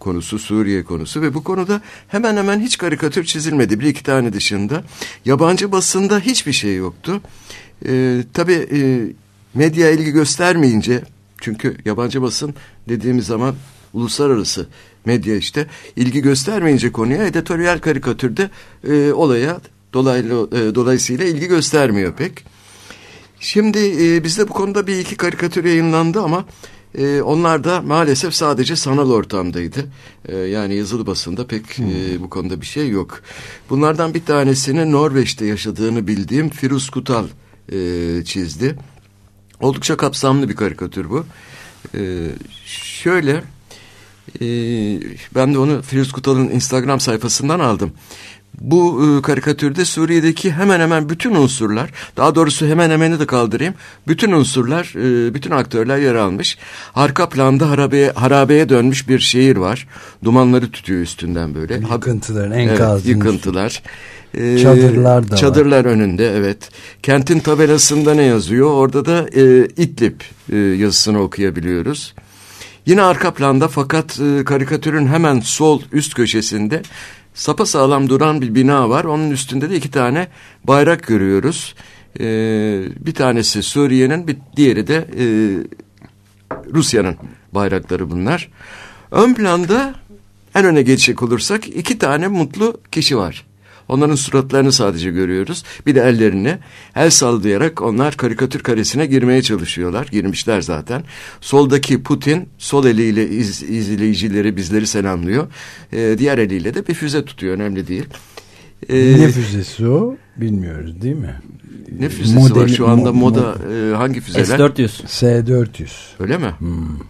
konusu, Suriye konusu ve bu konuda hemen hemen hiç karikatür çizilmedi. Bir iki tane dışında. Yabancı basında hiçbir şey yoktu. Ee, tabii e, medya ilgi göstermeyince çünkü yabancı basın dediğimiz zaman uluslararası medya işte ilgi göstermeyince konuya editoryal karikatürde e, olaya dolaylı e, dolayısıyla ilgi göstermiyor pek. Şimdi e, bizde bu konuda bir iki karikatür yayınlandı ama e, onlar da maalesef sadece sanal ortamdaydı. E, yani yazılı basında pek e, bu konuda bir şey yok. Bunlardan bir tanesini Norveç'te yaşadığını bildiğim Firuz Kutal e, çizdi. Oldukça kapsamlı bir karikatür bu. E, şöyle e, ben de onu Firuz Kutal'ın Instagram sayfasından aldım. Bu e, karikatürde Suriye'deki hemen hemen bütün unsurlar, daha doğrusu hemen hemeni de kaldırayım, bütün unsurlar, e, bütün aktörler yer almış. Arka planda harabeye, harabeye dönmüş bir şehir var. Dumanları tütüyor üstünden böyle.
Yıkıntıların,
Evet,
enkazın
yıkıntılar. E,
Çadırlar da var.
Çadırlar önünde evet. Kentin tabelasında ne yazıyor? Orada da e, İdlib e, yazısını okuyabiliyoruz. Yine arka planda fakat e, karikatürün hemen sol üst köşesinde sapa sağlam duran bir bina var. Onun üstünde de iki tane bayrak görüyoruz. E, bir tanesi Suriye'nin, bir diğeri de e, Rusya'nın bayrakları bunlar. Ön planda en öne geçecek olursak iki tane mutlu kişi var. Onların suratlarını sadece görüyoruz. Bir de ellerini el sallayarak onlar karikatür karesine girmeye çalışıyorlar. Girmişler zaten. Soldaki Putin sol eliyle iz, izleyicileri bizleri selamlıyor. Ee, diğer eliyle de bir füze tutuyor. Önemli değil. Ee,
ne füzesi o bilmiyoruz değil mi?
ne füzesi var
Modeli-
şu anda
mo-
moda e, hangi füzeler?
S-400.
S-400.
Öyle mi?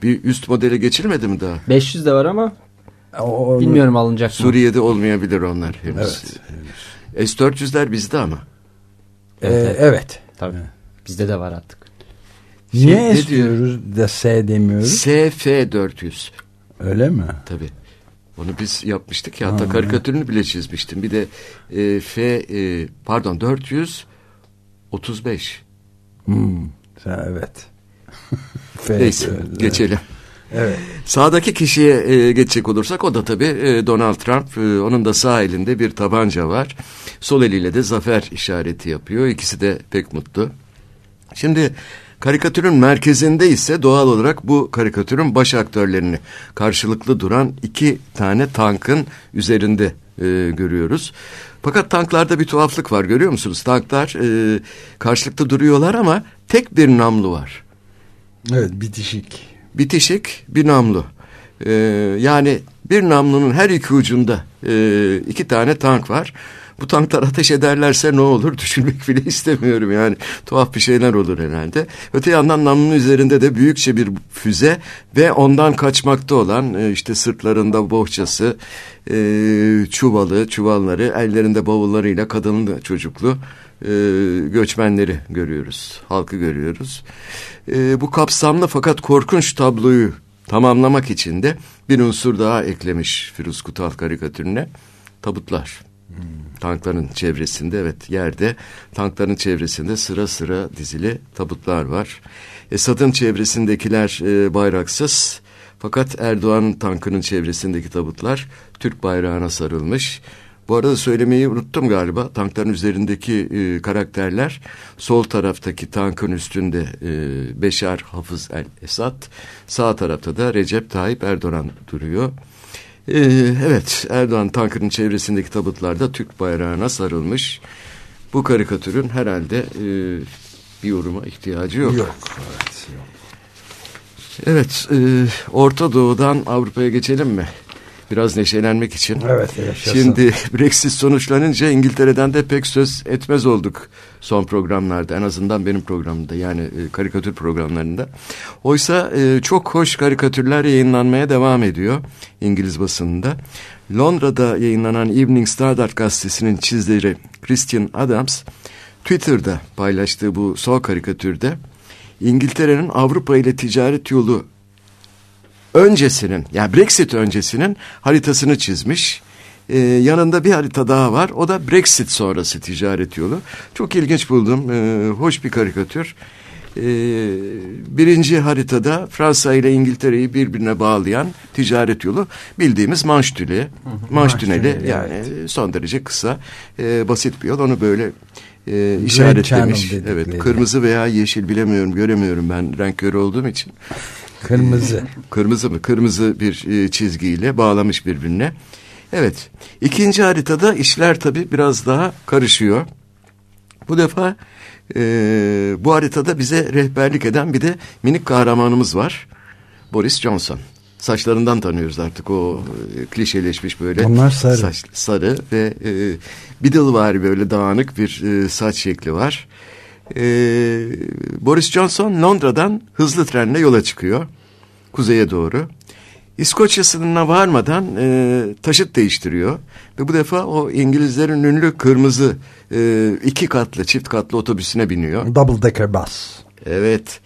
Bir üst modele geçilmedi mi daha?
500 de var ama
O-
bilmiyorum alınacak mı?
Suriye'de olmayabilir onlar henüz.
Evet.
S-400'ler bizde ama.
Ee, evet.
Tabii. Bizde de var artık.
Niye
Şey, ne
istiyoruz da S demiyoruz?
SF-400.
Öyle mi?
Tabii. Onu biz yapmıştık ya. Hatta karikatürünü bile çizmiştim. Bir de e, F e, pardon 435.
Hmm. Sen, evet. F-
Neyse
evet.
geçelim.
Evet.
Sağdaki kişiye e, geçecek olursak o da tabii e, Donald Trump. E, onun da sağ elinde bir tabanca var. Sol eliyle de zafer işareti yapıyor. İkisi de pek mutlu. Şimdi karikatürün merkezinde ise doğal olarak bu karikatürün baş aktörlerini karşılıklı duran iki tane tankın üzerinde e, görüyoruz. Fakat tanklarda bir tuhaflık var görüyor musunuz? Tanklar e, karşılıklı duruyorlar ama tek bir namlu var.
Evet bitişik.
Bitişik bir namlu. Ee, yani bir namlunun her iki ucunda e, iki tane tank var. Bu tanklar ateş ederlerse ne olur düşünmek bile istemiyorum yani tuhaf bir şeyler olur herhalde. Öte yandan namlunun üzerinde de büyükçe bir füze ve ondan kaçmakta olan e, işte sırtlarında bohçası, e, çuvalı, çuvalları, ellerinde bavullarıyla kadınlı çocuklu e, göçmenleri görüyoruz, halkı görüyoruz. E, bu kapsamlı fakat korkunç tabloyu tamamlamak için de bir unsur daha eklemiş Firuz Kutal karikatürüne. Tabutlar. Tankların çevresinde evet yerde tankların çevresinde sıra sıra dizili tabutlar var. Esad'ın çevresindekiler e, bayraksız fakat Erdoğan'ın tankının çevresindeki tabutlar Türk bayrağına sarılmış. Bu arada söylemeyi unuttum galiba. Tankların üzerindeki e, karakterler sol taraftaki tankın üstünde e, Beşar Hafız el Esad, sağ tarafta da Recep Tayyip Erdoğan duruyor. E, evet Erdoğan tankının çevresindeki tabutlarda Türk bayrağına sarılmış. Bu karikatürün herhalde e, bir yoruma ihtiyacı yok.
Yok. Evet. Yok.
Evet, e, Orta Doğu'dan Avrupa'ya geçelim mi? Biraz neşelenmek için.
Evet, yaşasın.
Şimdi Brexit sonuçlanınca İngiltere'den de pek söz etmez olduk son programlarda. En azından benim programımda yani e, karikatür programlarında. Oysa e, çok hoş karikatürler yayınlanmaya devam ediyor İngiliz basınında. Londra'da yayınlanan Evening Standard gazetesinin çizleri Christian Adams, Twitter'da paylaştığı bu son karikatürde İngiltere'nin Avrupa ile ticaret yolu öncesinin yani Brexit öncesinin haritasını çizmiş. Ee, yanında bir harita daha var. O da Brexit sonrası ticaret yolu. Çok ilginç buldum. Ee, hoş bir karikatür. Ee, birinci haritada Fransa ile İngiltere'yi birbirine bağlayan ticaret yolu bildiğimiz Manş Tüneli. Manş Tüneli yani
evet.
son derece kısa, e, basit bir yol. Onu böyle e, işaretlemiş. Evet, kırmızı veya yeşil bilemiyorum, göremiyorum ben renk körü olduğum için.
Kırmızı.
Kırmızı mı? Kırmızı bir e, çizgiyle bağlamış birbirine. Evet. İkinci haritada işler tabii biraz daha karışıyor. Bu defa e, bu haritada bize rehberlik eden bir de minik kahramanımız var. Boris Johnson. Saçlarından tanıyoruz artık o e, klişeleşmiş böyle.
Onlar sarı.
Saç, sarı ve e, Biddle var böyle dağınık bir e, saç şekli var. E, Boris Johnson Londra'dan hızlı trenle yola çıkıyor. Kuzeye doğru. İskoçya sınırına varmadan e, taşıt değiştiriyor. Ve bu defa o İngilizlerin ünlü kırmızı e, iki katlı çift katlı otobüsüne biniyor.
Double decker bus.
Evet.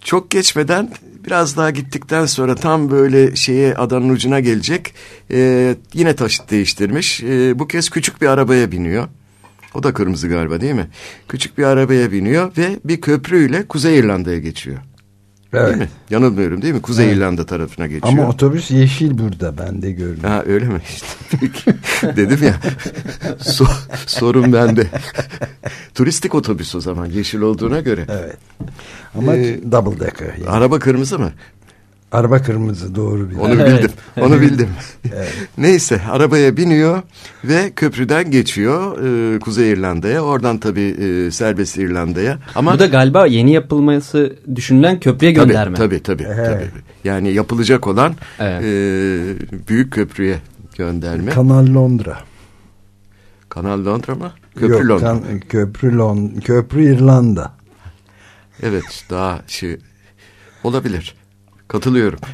Çok geçmeden biraz daha gittikten sonra tam böyle şeye adanın ucuna gelecek. e, yine taşıt değiştirmiş. E, bu kez küçük bir arabaya biniyor. O da kırmızı galiba değil mi? Küçük bir arabaya biniyor ve bir köprüyle Kuzey İrlanda'ya geçiyor. Değil
Evet.
mi? Yanılmıyorum değil mi? Kuzey
Evet.
İrlanda tarafına geçiyor.
Ama otobüs yeşil burada ben de gördüm.
Ha öyle mi? İşte peki. Dedim ya. so- sorun bende. Turistik otobüs o zaman yeşil olduğuna göre.
Evet. Ama
Ee,
double decker. yani.
Araba kırmızı mı?
Araba kırmızı doğru bir.
Onu
Evet.
bildim. Onu bildim. Neyse arabaya biniyor ve köprüden geçiyor e, Kuzey İrlanda'ya. Oradan tabii e, serbest İrlanda'ya. Ama
Bu da galiba yeni yapılması düşünülen köprüye
tabii,
gönderme.
tabii tabii
Evet.
tabii. Yani yapılacak olan
Evet.
e, büyük köprüye gönderme.
Kanal Londra.
Kanal Londra mı? Köprü
Yok,
Londra.
kan- köprü Lon köprü İrlanda.
Evet daha şey olabilir. Katılıyorum.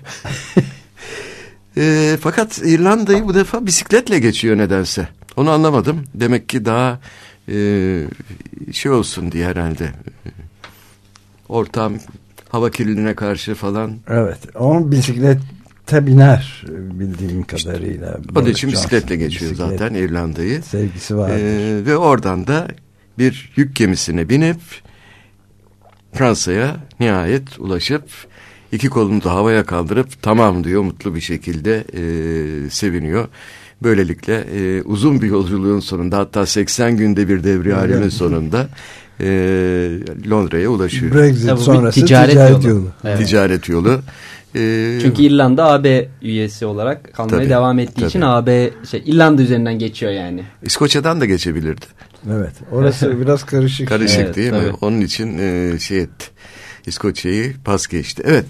E, fakat İrlanda'yı bu defa bisikletle geçiyor nedense. Onu anlamadım. Demek ki daha e, şey olsun diye herhalde. Ortam hava kirliliğine karşı falan.
Evet. Onun bisiklete biner bildiğim kadarıyla.
Onun
Boris
için bisikletle geçiyor
Bisiklet
zaten İrlanda'yı.
Sevgisi vardır.
E, ve oradan da bir yük gemisine binip Fransa'ya nihayet ulaşıp iki kolunu da havaya kaldırıp tamam diyor mutlu bir şekilde e, seviniyor. Böylelikle e, uzun bir yolculuğun sonunda hatta 80 günde bir devri halenin sonunda e, Londra'ya ulaşıyor.
Brexit
Tabii
sonrası
ticaret
ticaret,
yolu.
yolu.
Evet.
Ticaret yolu. E,
Çünkü İrlanda AB üyesi olarak kalmaya
Tabii,
devam ettiği için
tabii.
AB şey İrlanda üzerinden geçiyor yani.
İskoçya'dan da geçebilirdi.
Evet. Orası biraz karışık.
Karışık
Evet,
değil mi?
tabii.
Onun için e, şey etti. İskoçya'yı pas geçti. Evet.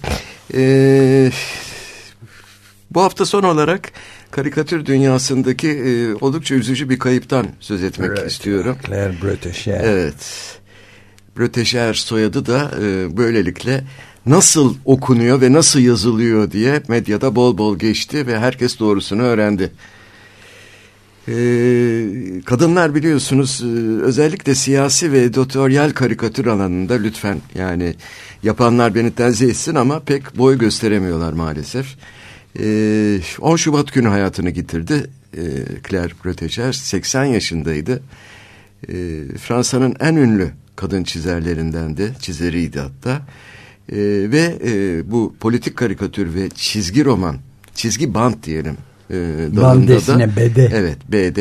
E, bu hafta son olarak karikatür dünyasındaki e, oldukça üzücü bir kayıptan söz etmek
Evet.
istiyorum.
Claire Bretécher.
Evet. Breteşer soyadı da e, böylelikle nasıl okunuyor ve nasıl yazılıyor diye medyada bol bol geçti ve herkes doğrusunu öğrendi. Ee, kadınlar biliyorsunuz e, özellikle siyasi ve editoryal karikatür alanında lütfen yani yapanlar beni tenzih etsin ama pek boy gösteremiyorlar maalesef. Ee, 10 Şubat günü hayatını yitirdi ee, Claire Breteşer 80 yaşındaydı. Ee, Fransa'nın en ünlü kadın çizerlerindendi, çizeriydi hatta. Ee, ve e, bu politik karikatür ve çizgi roman, çizgi band diyelim. E,
Bandesine, BD.
Evet, BD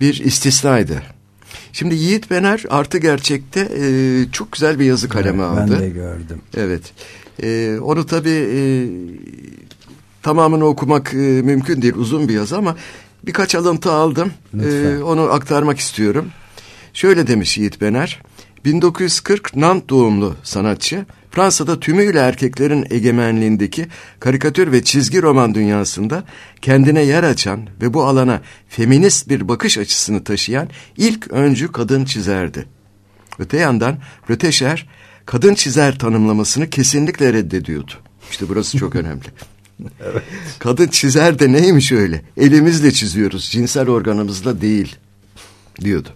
bir istisnaydı. Şimdi Yiğit Bener artı gerçekte e, çok güzel bir yazı kalemi
Evet,
aldı.
Ben de gördüm.
Evet. Ee, onu tabii e, tamamını okumak e, mümkün değil. Uzun bir yazı ama birkaç alıntı aldım.
Lütfen.
Ee, onu aktarmak istiyorum. Şöyle demiş Yiğit Bener. 1940 Nant doğumlu sanatçı Fransa'da tümüyle erkeklerin egemenliğindeki karikatür ve çizgi roman dünyasında kendine yer açan ve bu alana feminist bir bakış açısını taşıyan ilk öncü kadın çizerdi. Öte yandan Röteşer kadın çizer tanımlamasını kesinlikle reddediyordu. İşte burası çok önemli. Kadın çizer de neymiş öyle? Elimizle çiziyoruz, cinsel organımızla değil diyordu.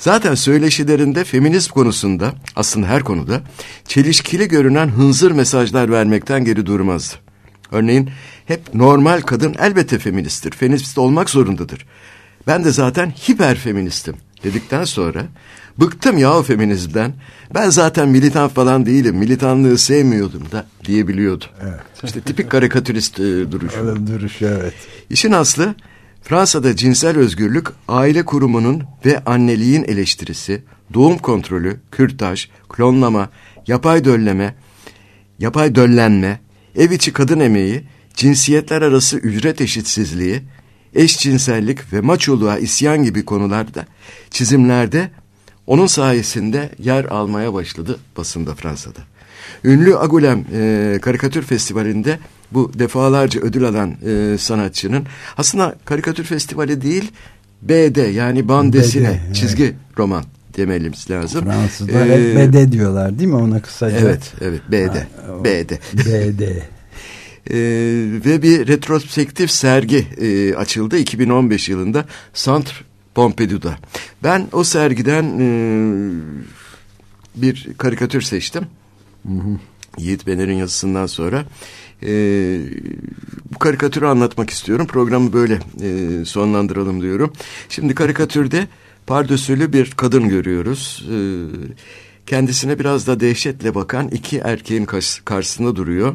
Zaten söyleşilerinde feminizm konusunda aslında her konuda çelişkili görünen hınzır mesajlar vermekten geri durmazdı. Örneğin hep normal kadın elbette feministtir, feminist olmak zorundadır. Ben de zaten hiper feministim dedikten sonra bıktım ya o feminizmden. Ben zaten militan falan değilim, militanlığı sevmiyordum da diyebiliyordu.
Evet.
İşte tipik karikatürist e, duruşu.
Öyle duruş evet.
İşin aslı Fransa'da cinsel özgürlük aile kurumunun ve anneliğin eleştirisi, doğum kontrolü, kürtaj, klonlama, yapay dölleme, yapay döllenme, ev içi kadın emeği, cinsiyetler arası ücret eşitsizliği, eşcinsellik ve maçoluğa isyan gibi konularda çizimlerde onun sayesinde yer almaya başladı basında Fransa'da. Ünlü Agulem e, Karikatür Festivali'nde bu defalarca ödül alan e, sanatçının aslında karikatür festivali değil BD yani bandesine
BD, evet.
çizgi roman dememiz lazım.
Fransızlar
Ee,
hep BD diyorlar değil mi ona kısaca?
Evet, evet BD.
Ha, o-
BD.
BD.
Ee, ve bir retrospektif sergi e, açıldı 2015 yılında Centre Pompidou'da. Ben o sergiden e, bir karikatür seçtim. Yiğit Bener'in yazısından sonra. E, bu karikatürü anlatmak istiyorum. Programı böyle e, sonlandıralım diyorum. Şimdi karikatürde pardösülü bir kadın görüyoruz. E, kendisine biraz da dehşetle bakan iki erkeğin karş- karşısında duruyor.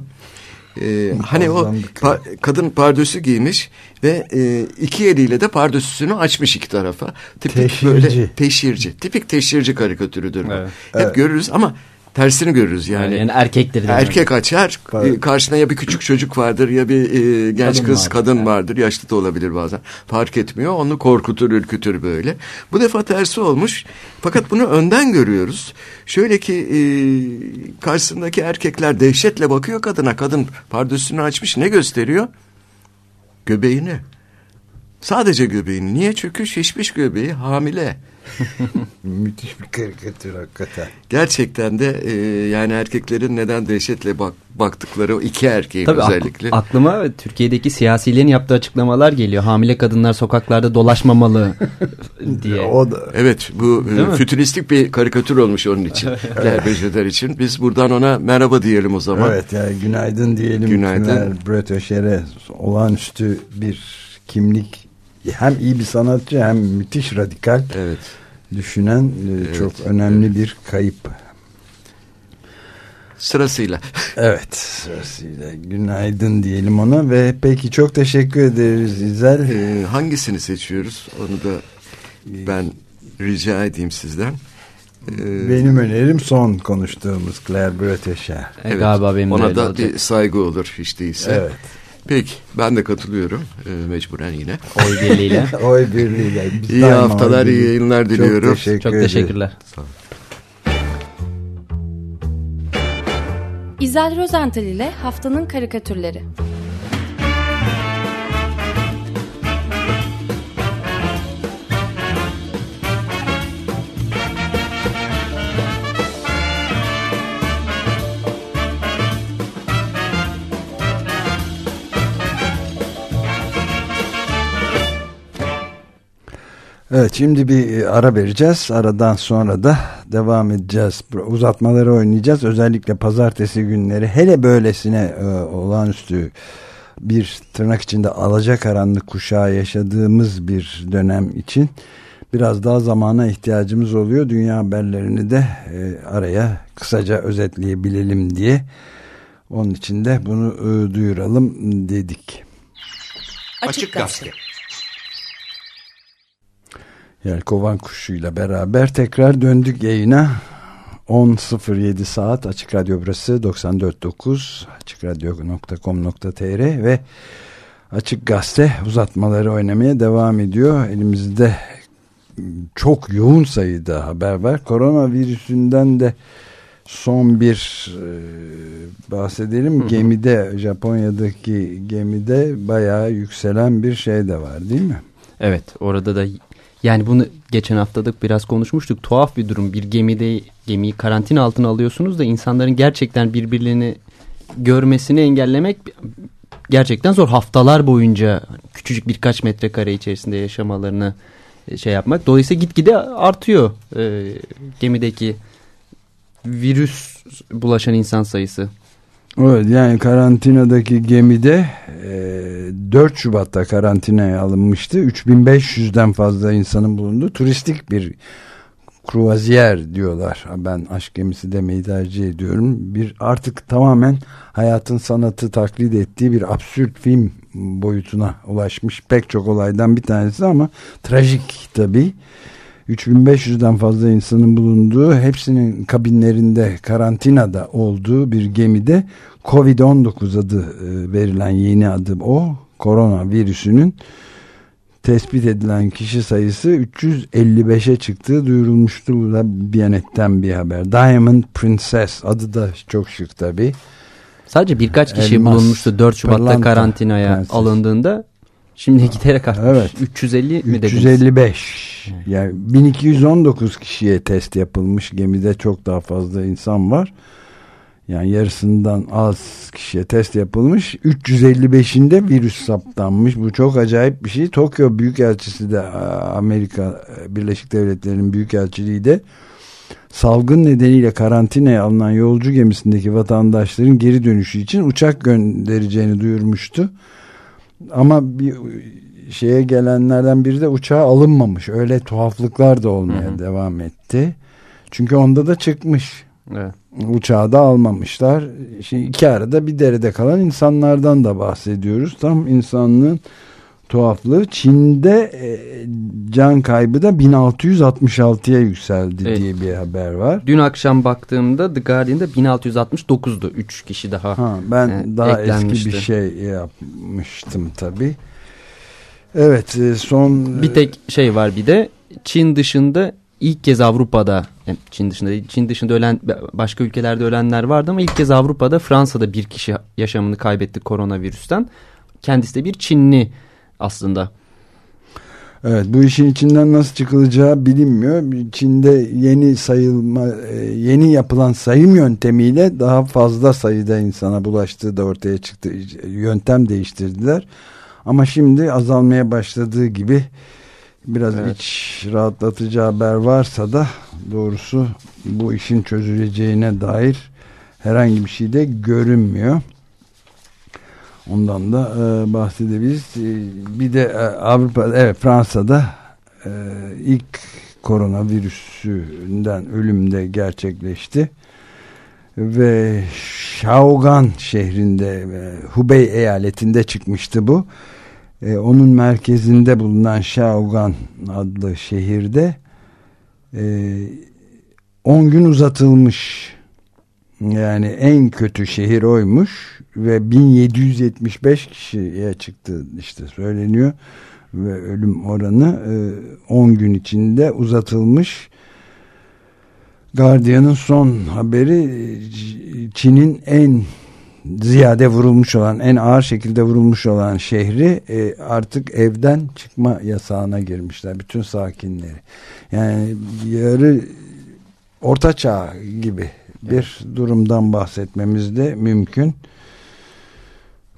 Ee, hani o pa- kadın pardösü giymiş ve e, iki eliyle de pardösüsünü açmış iki tarafa. Tipik
Teşhirci.
böyle teşhirci. Tipik teşhirci karikatürüdür bu.
Evet.
Hep görürüz ama tersini görürüz yani.
Yani, yani erkekleri de.
Erkek açar,
Pardon.
e, karşına ya bir küçük çocuk vardır ya bir e, genç
Kadın
kız,
vardır.
kadın vardır, yaşlı da olabilir bazen. Fark etmiyor, onu korkutur, ürkütür böyle. Bu defa tersi olmuş. Fakat bunu önden görüyoruz. Şöyle ki e, karşısındaki erkekler dehşetle bakıyor kadına. Kadın pardösünü açmış ne gösteriyor? Göbeğini. Sadece göbeğini. Niye? Çünkü şişmiş göbeği hamile.
Müthiş bir karikatür hakikaten.
Gerçekten de e, yani erkeklerin neden dehşetle bak, baktıkları o iki erkeğin
Tabii
özellikle.
aklıma Türkiye'deki siyasilerin yaptığı açıklamalar geliyor. Hamile kadınlar sokaklarda dolaşmamalı diye.
O da
Evet bu e,
Değil mi?
fütüristik bir karikatür olmuş onun için. Derbeciler için. Biz buradan ona merhaba diyelim o zaman.
evet yani günaydın diyelim.
Günaydın.
Brett Öşer'e olağanüstü bir kimlik hem iyi bir sanatçı hem müthiş radikal
Evet.
düşünen e,
Evet,
çok önemli bir kayıp.
Sırasıyla.
Evet sırasıyla günaydın diyelim ona ve peki çok teşekkür ederiz İzel.
E, hangisini seçiyoruz? Onu da ben rica edeyim sizden. E,
Benim önerim son konuştuğumuz Claire Brett Öşer.
E, Galiba benim
Ona da
olacak.
bir saygı olur hiç değilse.
Evet.
Peki ben de katılıyorum e, mecburen yine.
Oy birliğiyle.
Oy birliğiyle. Biz
İyi haftalar, iyi yayınlar diliyorum.
Çok teşekkür
Çok
ederim.
teşekkürler.
İzel Rozental ile Haftanın Karikatürleri.
Evet şimdi bir e, ara vereceğiz. Aradan sonra da devam edeceğiz. Uzatmaları oynayacağız. Özellikle pazartesi günleri hele böylesine e, olağanüstü bir tırnak içinde alacakaranlık kuşağı yaşadığımız bir dönem için biraz daha zamana ihtiyacımız oluyor. Dünya haberlerini de e, araya kısaca özetleyebilelim diye. Onun için de bunu e, duyuralım dedik.
Açık Gazete.
Yelkovan kuşuyla beraber tekrar döndük yayına. 10.07 saat Açık Radyo burası 94.9 açıkradyo.com.tr ve Açık Gazete uzatmaları oynamaya devam ediyor. Elimizde çok yoğun sayıda haber var. Koronavirüsünden de son bir e, bahsedelim. Gemide Japonya'daki gemide bayağı yükselen bir şey de var değil mi?
Evet orada da yani bunu geçen haftadık biraz konuşmuştuk. Tuhaf bir durum. Bir gemide gemiyi karantina altına alıyorsunuz da insanların gerçekten birbirlerini görmesini engellemek gerçekten zor. Haftalar boyunca küçücük birkaç metrekare içerisinde yaşamalarını şey yapmak. Dolayısıyla gitgide artıyor e, gemideki virüs bulaşan insan sayısı.
Evet yani karantinadaki gemide e, 4 Şubat'ta karantinaya alınmıştı. 3500'den fazla insanın bulunduğu turistik bir kruvaziyer diyorlar. Ben aşk gemisi demeyi tercih ediyorum. Bir artık tamamen hayatın sanatı taklit ettiği bir absürt film boyutuna ulaşmış pek çok olaydan bir tanesi ama trajik tabii. 3500'den fazla insanın bulunduğu hepsinin kabinlerinde karantinada olduğu bir gemide Covid-19 adı e, verilen yeni adı o koronavirüsünün tespit edilen kişi sayısı 355'e çıktığı duyurulmuştu. Bu da Biyanet'ten bir haber. Diamond Princess adı da çok şık tabi.
Sadece birkaç kişi Elmas, bulunmuştu 4 Şubat'ta karantinaya Prenses. alındığında. Şimdi giderek artmış. Evet. 350 mi dediniz?
355. Yani 1219 kişiye test yapılmış. Gemide çok daha fazla insan var. Yani yarısından az kişiye test yapılmış. 355'inde virüs saptanmış. Bu çok acayip bir şey. Tokyo Büyükelçisi de Amerika Birleşik Devletleri'nin Büyükelçiliği de salgın nedeniyle karantinaya alınan yolcu gemisindeki vatandaşların geri dönüşü için uçak göndereceğini duyurmuştu. Ama bir şeye gelenlerden biri de uçağa alınmamış. Öyle tuhaflıklar da olmaya hı hı. devam etti. Çünkü onda da çıkmış. Evet. Uçağı da almamışlar. Şimdi iki arada bir derede kalan insanlardan da bahsediyoruz. Tam insanlığın tuhaflığı. Çin'de e, can kaybı da 1666'ya yükseldi evet. diye bir haber var.
Dün akşam baktığımda The Guardian'da 1669'du. 3 kişi daha
ha, Ben e, daha eski bir şey yapmıştım tabii. Evet e, son...
Bir tek şey var bir de Çin dışında ilk kez Avrupa'da yani Çin dışında Çin dışında ölen başka ülkelerde ölenler vardı ama ilk kez Avrupa'da Fransa'da bir kişi yaşamını kaybetti koronavirüsten. Kendisi de bir Çinli aslında.
Evet bu işin içinden nasıl çıkılacağı bilinmiyor. Çin'de yeni sayılma e, yeni yapılan sayım yöntemiyle daha fazla sayıda insana bulaştığı da ortaya çıktı. Yöntem değiştirdiler. Ama şimdi azalmaya başladığı gibi biraz evet. iç rahatlatıcı haber varsa da doğrusu bu işin çözüleceğine dair herhangi bir şey de görünmüyor. Ondan da e, bahsedebiliriz. E, bir de e, Avrupa, evet Fransa'da e, ilk koronavirüsünden ölümde gerçekleşti. Ve Şaogan şehrinde, e, Hubei eyaletinde çıkmıştı bu. E, onun merkezinde bulunan Şaogan adlı şehirde 10 e, gün uzatılmış. Yani en kötü şehir oymuş ve 1775 kişiye çıktı işte söyleniyor ve ölüm oranı 10 e, gün içinde uzatılmış. Guardian'ın son haberi Çin'in en ziyade vurulmuş olan en ağır şekilde vurulmuş olan şehri e, artık evden çıkma yasağına girmişler bütün sakinleri yani yarı orta çağ gibi bir durumdan bahsetmemiz de mümkün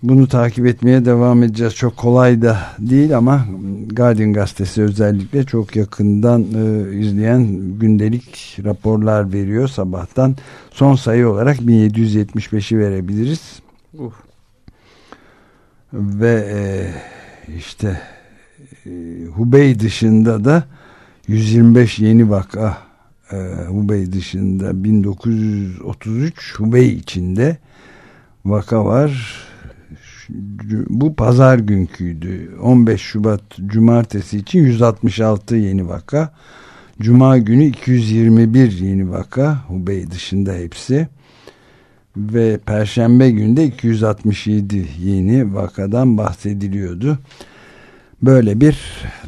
bunu takip etmeye devam edeceğiz. Çok kolay da değil ama Guardian gazetesi özellikle çok yakından e, izleyen gündelik raporlar veriyor sabahtan. Son sayı olarak 1775'i verebiliriz. Uh. Ve e, işte e, Hubei dışında da 125 yeni vaka e, Hubei dışında 1933 Hubei içinde vaka var bu pazar günküydü. 15 Şubat cumartesi için 166 yeni vaka. Cuma günü 221 yeni vaka. Hubei dışında hepsi. Ve perşembe günde 267 yeni vakadan bahsediliyordu. Böyle bir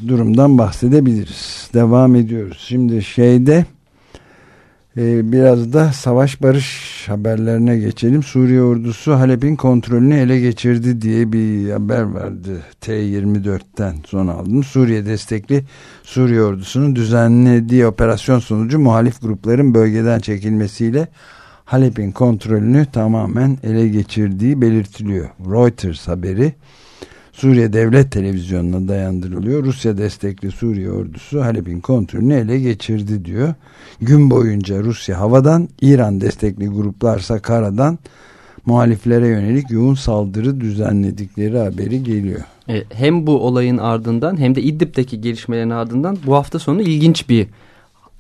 durumdan bahsedebiliriz. Devam ediyoruz. Şimdi şeyde ee, biraz da savaş barış haberlerine geçelim. Suriye ordusu Halep'in kontrolünü ele geçirdi diye bir haber verdi. T24'ten son aldım. Suriye destekli Suriye ordusunun düzenlediği operasyon sonucu muhalif grupların bölgeden çekilmesiyle Halep'in kontrolünü tamamen ele geçirdiği belirtiliyor. Reuters haberi Suriye Devlet Televizyonu'na dayandırılıyor. Rusya destekli Suriye ordusu Halep'in kontrolünü ele geçirdi diyor. Gün boyunca Rusya havadan, İran destekli gruplarsa karadan muhaliflere yönelik yoğun saldırı düzenledikleri haberi geliyor.
E, hem bu olayın ardından hem de İdlib'deki gelişmelerin ardından bu hafta sonu ilginç bir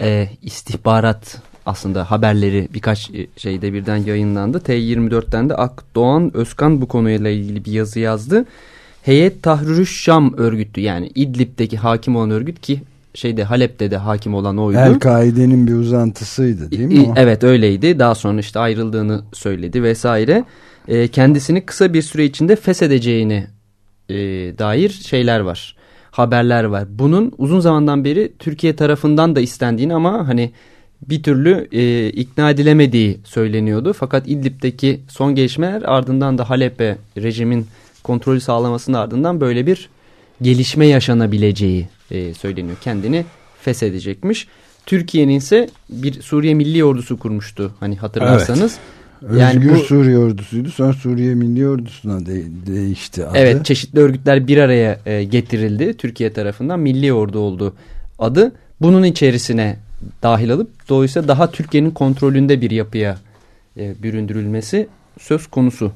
e, istihbarat aslında haberleri birkaç e, şeyde birden yayınlandı. T24'ten de Akdoğan Özkan bu konuyla ilgili bir yazı yazdı. Heyet Tahrir Şam örgütü yani İdlib'deki hakim olan örgüt ki şeyde Halep'te de hakim olan oydu.
El-Kaide'nin bir uzantısıydı değil mi o?
Evet öyleydi. Daha sonra işte ayrıldığını söyledi vesaire. E, kendisini kısa bir süre içinde feshedeceğini e, dair şeyler var. Haberler var. Bunun uzun zamandan beri Türkiye tarafından da istendiğini ama hani bir türlü e, ikna edilemediği söyleniyordu. Fakat İdlib'deki son gelişmeler ardından da Halep'e rejimin kontrolü sağlamasının ardından böyle bir gelişme yaşanabileceği e, söyleniyor. Kendini feshedecekmiş. Türkiye'nin ise bir Suriye Milli Ordusu kurmuştu hani hatırlarsanız.
Evet. Yani Özgür bu, Suriye Ordusu'ydu sonra Suriye Milli Ordusu'na de, değişti adı.
Evet çeşitli örgütler bir araya e, getirildi Türkiye tarafından Milli Ordu oldu adı. Bunun içerisine dahil alıp dolayısıyla daha Türkiye'nin kontrolünde bir yapıya e, büründürülmesi söz konusu.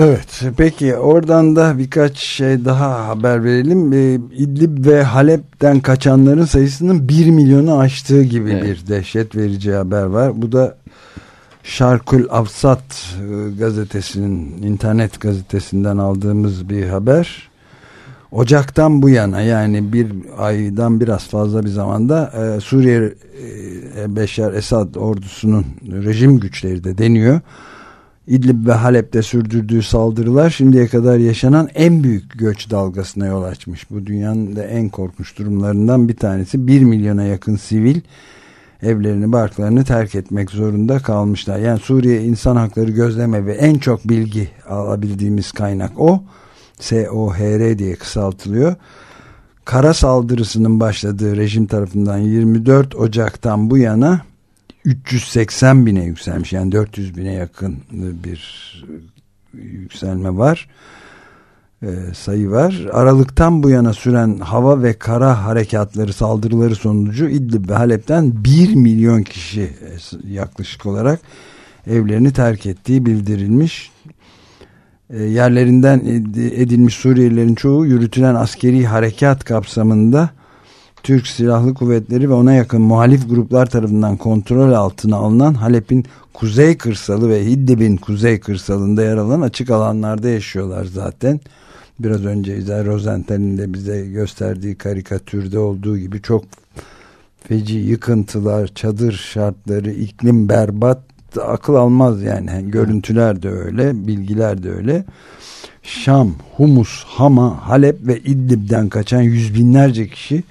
Evet peki oradan da birkaç şey daha haber verelim. Ee, İdlib ve Halep'ten kaçanların sayısının 1 milyonu aştığı gibi evet. bir dehşet verici haber var. Bu da Şarkül Avsat e, gazetesinin internet gazetesinden aldığımız bir haber. Ocaktan bu yana yani bir aydan biraz fazla bir zamanda e, Suriye e, Beşar Esad ordusunun rejim güçleri de deniyor İdlib ve Halep'te sürdürdüğü saldırılar şimdiye kadar yaşanan en büyük göç dalgasına yol açmış. Bu dünyanın da en korkunç durumlarından bir tanesi. 1 milyona yakın sivil evlerini, barklarını terk etmek zorunda kalmışlar. Yani Suriye İnsan Hakları Gözleme ve en çok bilgi alabildiğimiz kaynak o. SOHR diye kısaltılıyor. Kara saldırısının başladığı rejim tarafından 24 Ocak'tan bu yana 380 bine yükselmiş. Yani 400 bine yakın bir yükselme var. E, sayı var. Aralıktan bu yana süren hava ve kara harekatları saldırıları sonucu İdlib ve Halep'ten 1 milyon kişi e, yaklaşık olarak evlerini terk ettiği bildirilmiş. E, yerlerinden edilmiş Suriyelilerin çoğu yürütülen askeri harekat kapsamında Türk Silahlı Kuvvetleri ve ona yakın muhalif gruplar tarafından kontrol altına alınan Halep'in kuzey kırsalı ve Hiddib'in kuzey kırsalında yer alan açık alanlarda yaşıyorlar zaten. Biraz önce İzel Rosenthal'in de bize gösterdiği karikatürde olduğu gibi çok feci yıkıntılar, çadır şartları, iklim berbat, akıl almaz yani. Görüntüler de öyle, bilgiler de öyle. Şam, Humus, Hama, Halep ve İdlib'den kaçan yüz binlerce kişi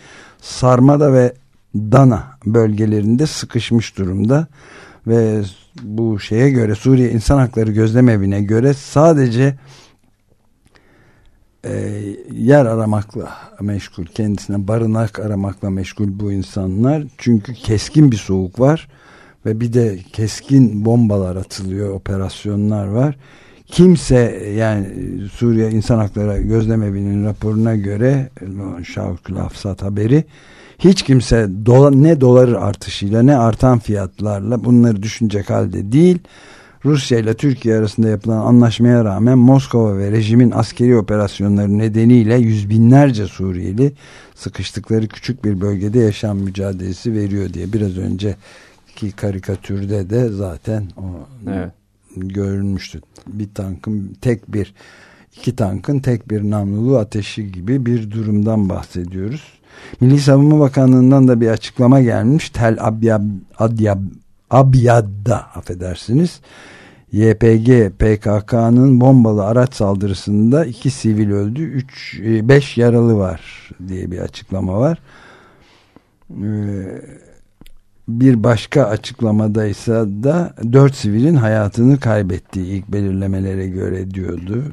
Sarmada ve Dana bölgelerinde sıkışmış durumda ve bu şeye göre Suriye İnsan Hakları Gözlem Evi'ne göre sadece e, yer aramakla meşgul kendisine barınak aramakla meşgul bu insanlar. Çünkü keskin bir soğuk var ve bir de keskin bombalar atılıyor operasyonlar var kimse yani Suriye İnsan Hakları Gözlem Evi'nin raporuna göre Şavkül Hafsat haberi hiç kimse dola, ne dolar artışıyla ne artan fiyatlarla bunları düşünecek halde değil. Rusya ile Türkiye arasında yapılan anlaşmaya rağmen Moskova ve rejimin askeri operasyonları nedeniyle yüz binlerce Suriyeli sıkıştıkları küçük bir bölgede yaşam mücadelesi veriyor diye biraz önceki karikatürde de zaten o evet görülmüştü. Bir tankın tek bir iki tankın tek bir namlulu ateşi gibi bir durumdan bahsediyoruz. Milli Savunma Bakanlığı'ndan da bir açıklama gelmiş. Tel Abyad, Adyab, Abyad'da affedersiniz. YPG PKK'nın bombalı araç saldırısında iki sivil öldü, üç, e, beş yaralı var diye bir açıklama var. Ee, bir başka açıklamada ise da dört sivilin hayatını kaybettiği ilk belirlemelere göre diyordu.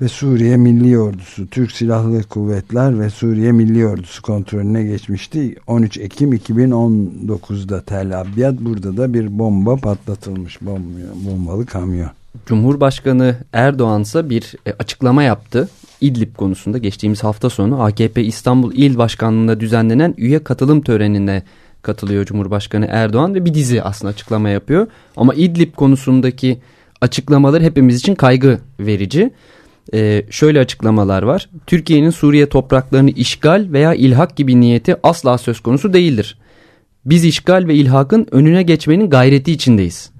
Ve Suriye Milli Ordusu, Türk Silahlı Kuvvetler ve Suriye Milli Ordusu kontrolüne geçmişti. 13 Ekim 2019'da Tel Abyad burada da bir bomba patlatılmış bombalı kamyon.
Cumhurbaşkanı Erdoğan ise bir e, açıklama yaptı. İdlib konusunda geçtiğimiz hafta sonu AKP İstanbul İl Başkanlığı'nda düzenlenen üye katılım törenine katılıyor Cumhurbaşkanı Erdoğan ve bir dizi aslında açıklama yapıyor. Ama İdlib konusundaki açıklamalar hepimiz için kaygı verici. Ee, şöyle açıklamalar var. Türkiye'nin Suriye topraklarını işgal veya ilhak gibi niyeti asla söz konusu değildir. Biz işgal ve ilhakın önüne geçmenin gayreti içindeyiz.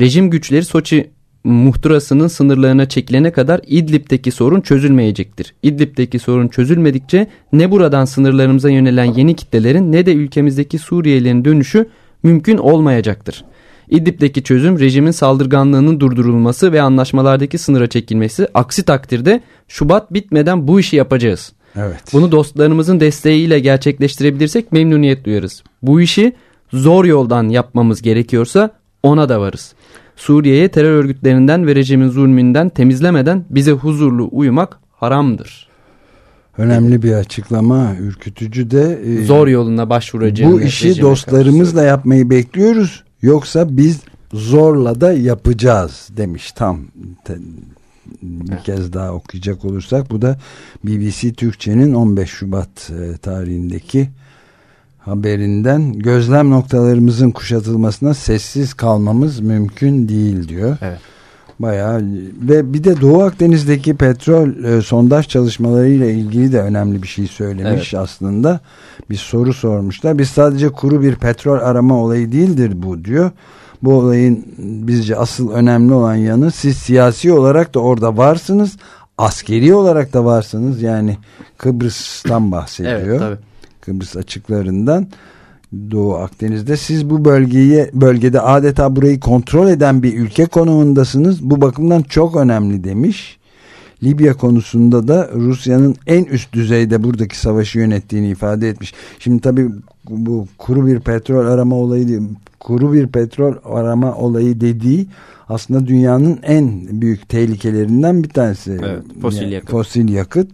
Rejim güçleri Soçi muhtırasının sınırlarına çekilene kadar İdlib'deki sorun çözülmeyecektir. İdlib'deki sorun çözülmedikçe ne buradan sınırlarımıza yönelen yeni kitlelerin ne de ülkemizdeki Suriyelilerin dönüşü mümkün olmayacaktır. İdlib'deki çözüm rejimin saldırganlığının durdurulması ve anlaşmalardaki sınıra çekilmesi. Aksi takdirde Şubat bitmeden bu işi yapacağız.
Evet.
Bunu dostlarımızın desteğiyle gerçekleştirebilirsek memnuniyet duyarız. Bu işi zor yoldan yapmamız gerekiyorsa ona da varız. Suriye'ye terör örgütlerinden ve rejimin zulmünden temizlemeden bize huzurlu uyumak haramdır.
Önemli bir açıklama, ürkütücü de.
E, Zor yoluna başvuracağız.
Bu işi dostlarımızla karşı. yapmayı bekliyoruz. Yoksa biz zorla da yapacağız demiş tam. Bir evet. kez daha okuyacak olursak bu da BBC Türkçe'nin 15 Şubat e, tarihindeki haberinden gözlem noktalarımızın kuşatılmasına sessiz kalmamız mümkün değil diyor.
Evet.
Bayağı ve bir de Doğu Akdeniz'deki petrol e, sondaj çalışmalarıyla ilgili de önemli bir şey söylemiş evet. aslında. Bir soru sormuşlar. Biz sadece kuru bir petrol arama olayı değildir bu diyor. Bu olayın bizce asıl önemli olan yanı siz siyasi olarak da orada varsınız. Askeri olarak da varsınız. Yani Kıbrıs'tan bahsediyor. evet tabii. Kıbrıs açıklarından Doğu Akdeniz'de siz bu bölgeyi bölgede adeta burayı kontrol eden bir ülke konumundasınız. Bu bakımdan çok önemli demiş. Libya konusunda da Rusya'nın en üst düzeyde buradaki savaşı yönettiğini ifade etmiş. Şimdi tabii bu kuru bir petrol arama olayı değil, kuru bir petrol arama olayı dediği aslında dünyanın en büyük tehlikelerinden bir tanesi.
Evet, fosil yakıt.
Fosil yakıt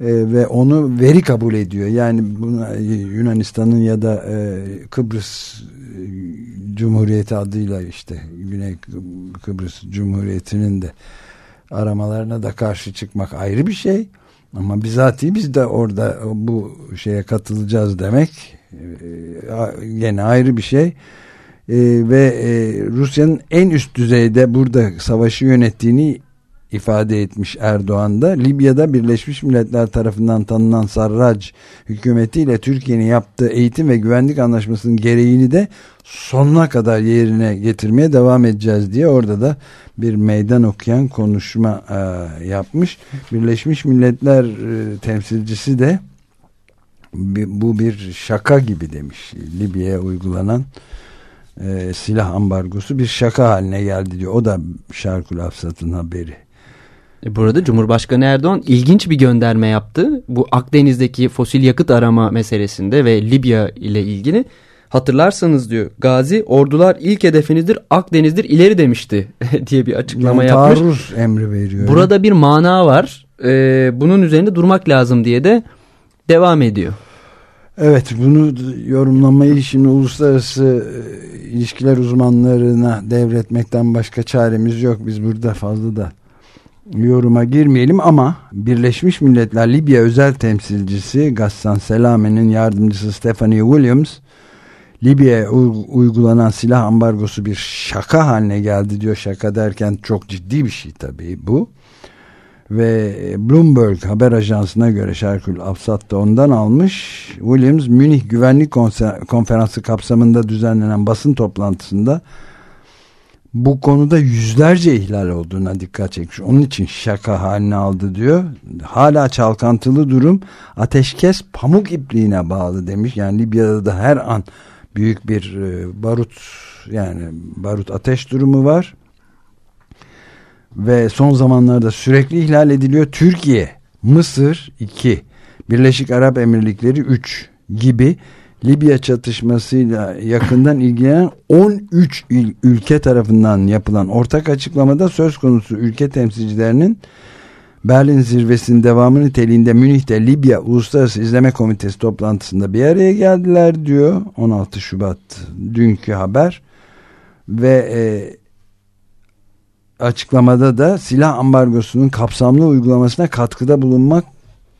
e, ve onu veri kabul ediyor. Yani buna Yunanistan'ın ya da e, Kıbrıs e, Cumhuriyeti adıyla işte Güney Kıbrıs Cumhuriyeti'nin de aramalarına da karşı çıkmak ayrı bir şey. Ama bizatihi biz de orada bu şeye katılacağız demek e, gene ayrı bir şey. E, ve e, Rusya'nın en üst düzeyde burada savaşı yönettiğini ifade etmiş Erdoğan da Libya'da Birleşmiş Milletler tarafından tanınan Sarraj hükümetiyle Türkiye'nin yaptığı eğitim ve güvenlik anlaşmasının gereğini de sonuna kadar yerine getirmeye devam edeceğiz diye orada da bir meydan okuyan konuşma e, yapmış. Birleşmiş Milletler e, temsilcisi de bu bir şaka gibi demiş Libya'ya uygulanan e, silah ambargosu bir şaka haline geldi diyor. O da Şarkül Afsat'ın haberi.
E, burada Cumhurbaşkanı Erdoğan ilginç bir gönderme yaptı. Bu Akdeniz'deki fosil yakıt arama meselesinde ve Libya ile ilgili. Hatırlarsanız diyor Gazi ordular ilk hedefinizdir Akdeniz'dir ileri demişti diye bir açıklama yani yapmış.
Taarruz emri veriyor.
Burada bir mana var. Ee, bunun üzerinde durmak lazım diye de devam ediyor.
Evet bunu yorumlamayı şimdi uluslararası e, ilişkiler uzmanlarına devretmekten başka çaremiz yok. Biz burada fazla da yoruma girmeyelim ama Birleşmiş Milletler Libya özel temsilcisi Gassan Selame'nin yardımcısı Stephanie Williams Libya'ya uygulanan silah ambargosu bir şaka haline geldi diyor. Şaka derken çok ciddi bir şey tabii bu. Ve Bloomberg haber ajansına göre Şerkül Afsat da ondan almış. Williams Münih Güvenlik Konferansı kapsamında düzenlenen basın toplantısında bu konuda yüzlerce ihlal olduğuna dikkat çekmiş. Onun için şaka haline aldı diyor. Hala çalkantılı durum ateşkes pamuk ipliğine bağlı demiş. Yani Libya'da da her an büyük bir e, barut yani barut ateş durumu var. Ve son zamanlarda sürekli ihlal ediliyor. Türkiye, Mısır 2, Birleşik Arap Emirlikleri 3 gibi Libya çatışmasıyla yakından ilgilenen 13 ülke tarafından yapılan ortak açıklamada söz konusu ülke temsilcilerinin Berlin zirvesinin devamı niteliğinde Münih'te Libya Uluslararası İzleme Komitesi toplantısında bir araya geldiler diyor 16 Şubat dünkü haber. Ve e, açıklamada da silah ambargosunun kapsamlı uygulamasına katkıda bulunmak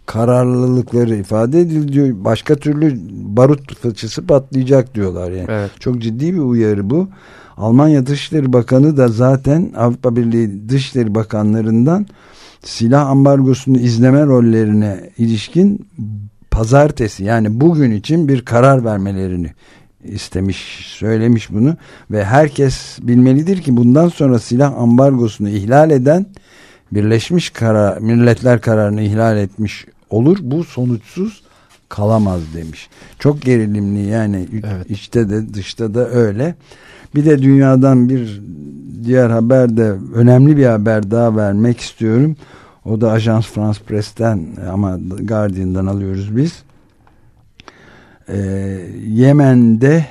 kararlılıkları ifade ediliyor. Başka türlü barut fıçısı patlayacak diyorlar yani.
Evet.
Çok ciddi bir uyarı bu. Almanya Dışişleri Bakanı da zaten Avrupa Birliği Dışişleri Bakanlarından silah ambargosunu izleme rollerine ilişkin pazartesi yani bugün için bir karar vermelerini istemiş, söylemiş bunu ve herkes bilmelidir ki bundan sonra silah ambargosunu ihlal eden Birleşmiş Karar, Milletler kararını ihlal etmiş olur. Bu sonuçsuz kalamaz demiş. Çok gerilimli yani
Evet.
içte de dışta da öyle. Bir de dünyadan bir diğer haber de önemli bir haber daha vermek istiyorum. O da Ajans France Press'ten ama Guardian'dan alıyoruz biz. Ee, Yemen'de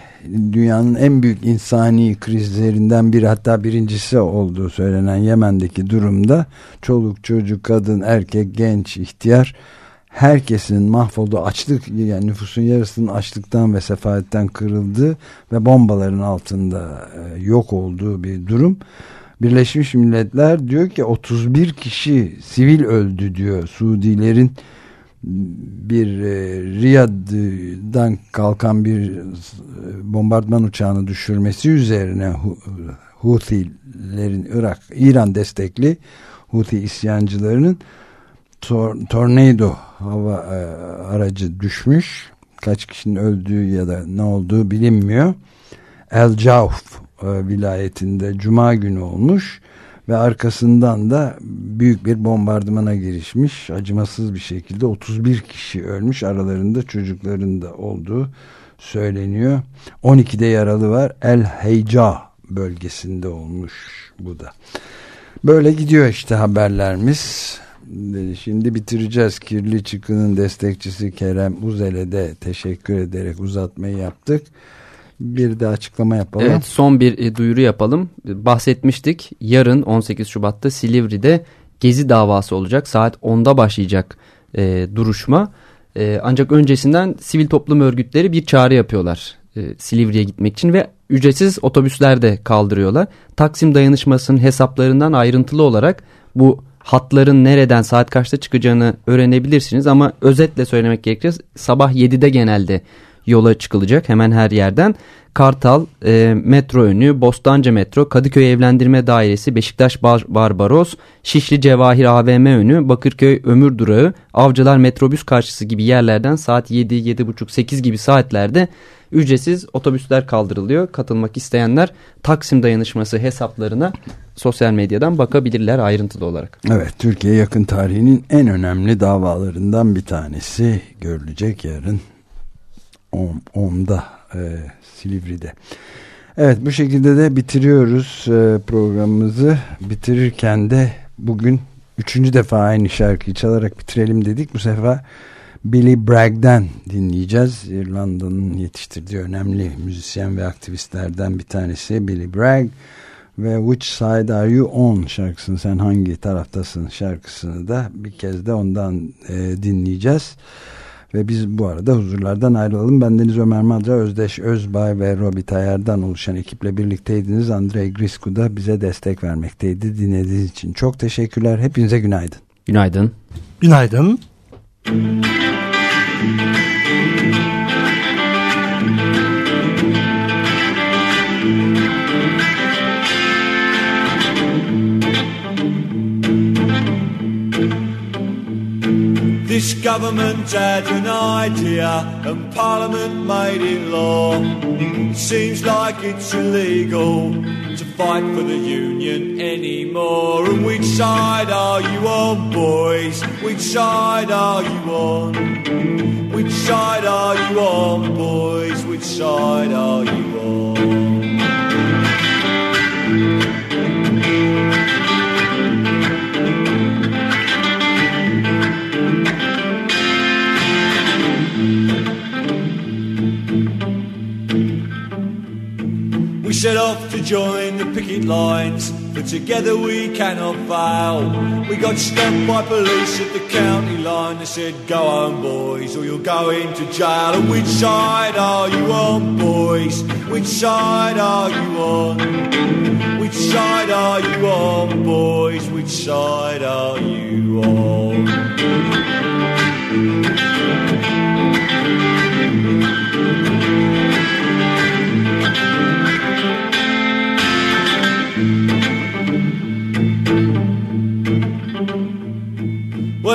dünyanın en büyük insani krizlerinden biri hatta birincisi olduğu söylenen Yemen'deki durumda çoluk çocuk kadın erkek genç ihtiyar herkesin mahvolduğu açlık yani nüfusun yarısının açlıktan ve sefaletten kırıldığı ve bombaların altında e, yok olduğu bir durum. Birleşmiş Milletler diyor ki 31 kişi sivil öldü diyor Suudilerin bir e, Riyad'dan kalkan bir e, bombardıman uçağını düşürmesi üzerine Hu- Huthilerin Irak, İran destekli Huthi isyancılarının tor Tornado hava e, aracı düşmüş. Kaç kişinin öldüğü ya da ne olduğu bilinmiyor. El Cauf e, vilayetinde Cuma günü olmuş ve arkasından da büyük bir bombardımana girişmiş. Acımasız bir şekilde 31 kişi ölmüş. Aralarında çocukların da olduğu söyleniyor. 12'de yaralı var. El Heyca bölgesinde olmuş bu da. Böyle gidiyor işte haberlerimiz. Şimdi bitireceğiz. Kirli Çıkı'nın destekçisi Kerem Uzel'e de teşekkür ederek uzatmayı yaptık. Bir de açıklama yapalım.
Evet son bir e, duyuru yapalım. Bahsetmiştik yarın 18 Şubat'ta Silivri'de gezi davası olacak. Saat 10'da başlayacak e, duruşma. E, ancak öncesinden sivil toplum örgütleri bir çağrı yapıyorlar e, Silivri'ye gitmek için ve ücretsiz otobüsler de kaldırıyorlar. Taksim dayanışmasının hesaplarından ayrıntılı olarak bu hatların nereden saat kaçta çıkacağını öğrenebilirsiniz. Ama özetle söylemek gerekirse sabah 7'de genelde yola çıkılacak hemen her yerden. Kartal, e, metro önü, Bostancı metro, Kadıköy Evlendirme Dairesi, Beşiktaş Bar Barbaros, Şişli Cevahir AVM önü, Bakırköy Ömür Durağı, Avcılar metrobüs karşısı gibi yerlerden saat 7, 7.30, 8 gibi saatlerde ücretsiz otobüsler kaldırılıyor. Katılmak isteyenler Taksim Dayanışması hesaplarına sosyal medyadan bakabilirler ayrıntılı olarak.
Evet Türkiye yakın tarihinin en önemli davalarından bir tanesi görülecek yarın 10'da e, Silivri'de. Evet bu şekilde de bitiriyoruz e, programımızı. Bitirirken de bugün üçüncü defa aynı şarkıyı çalarak bitirelim dedik. Bu sefer Billy Bragg'den dinleyeceğiz. İrlanda'nın yetiştirdiği önemli müzisyen ve aktivistlerden bir tanesi Billy Bragg ve Which Side Are You On şarkısını sen hangi taraftasın şarkısını da bir kez de ondan e, dinleyeceğiz. Ve biz bu arada huzurlardan ayrılalım. Ben Deniz Ömer Madra, Özdeş Özbay ve Robi Tayar'dan oluşan ekiple birlikteydiniz. Andrei Grisku da bize destek vermekteydi. Dinlediğiniz için çok teşekkürler. Hepinize günaydın.
Günaydın.
Günaydın.
Música This government had an idea and Parliament made it law. Seems like it's illegal to fight for the union anymore. And which side are you on, boys? Which side are you on? Which side are you on, boys? Which side are you on? Set off to join the picket lines, but together we cannot fail. We got stopped by police at the county line. They said, Go home, boys, or you'll go into jail. And which side are you on, boys? Which side are you on? Which side are you on, boys? Which side are you on?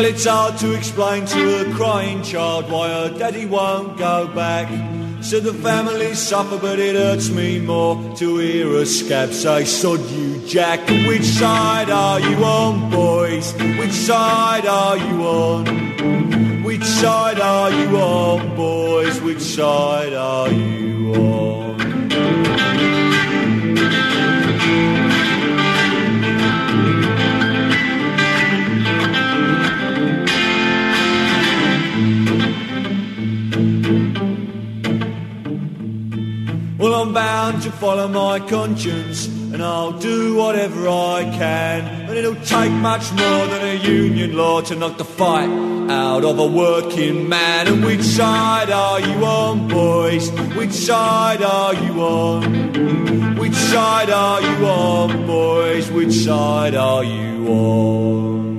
Well, it's hard to explain to a crying child why her daddy won't go back. So the family suffer, but it hurts me more to hear a scab say, Sod you, Jack. Which side are you on, boys? Which side are you on? Which side are you on, boys? Which side are you on? Well, I'm bound to follow my conscience, and I'll do whatever I can. And it'll take much more than a union law to knock the fight out of a working man. And which side are you on, boys? Which side are you on? Which side are you on, boys? Which side are you on?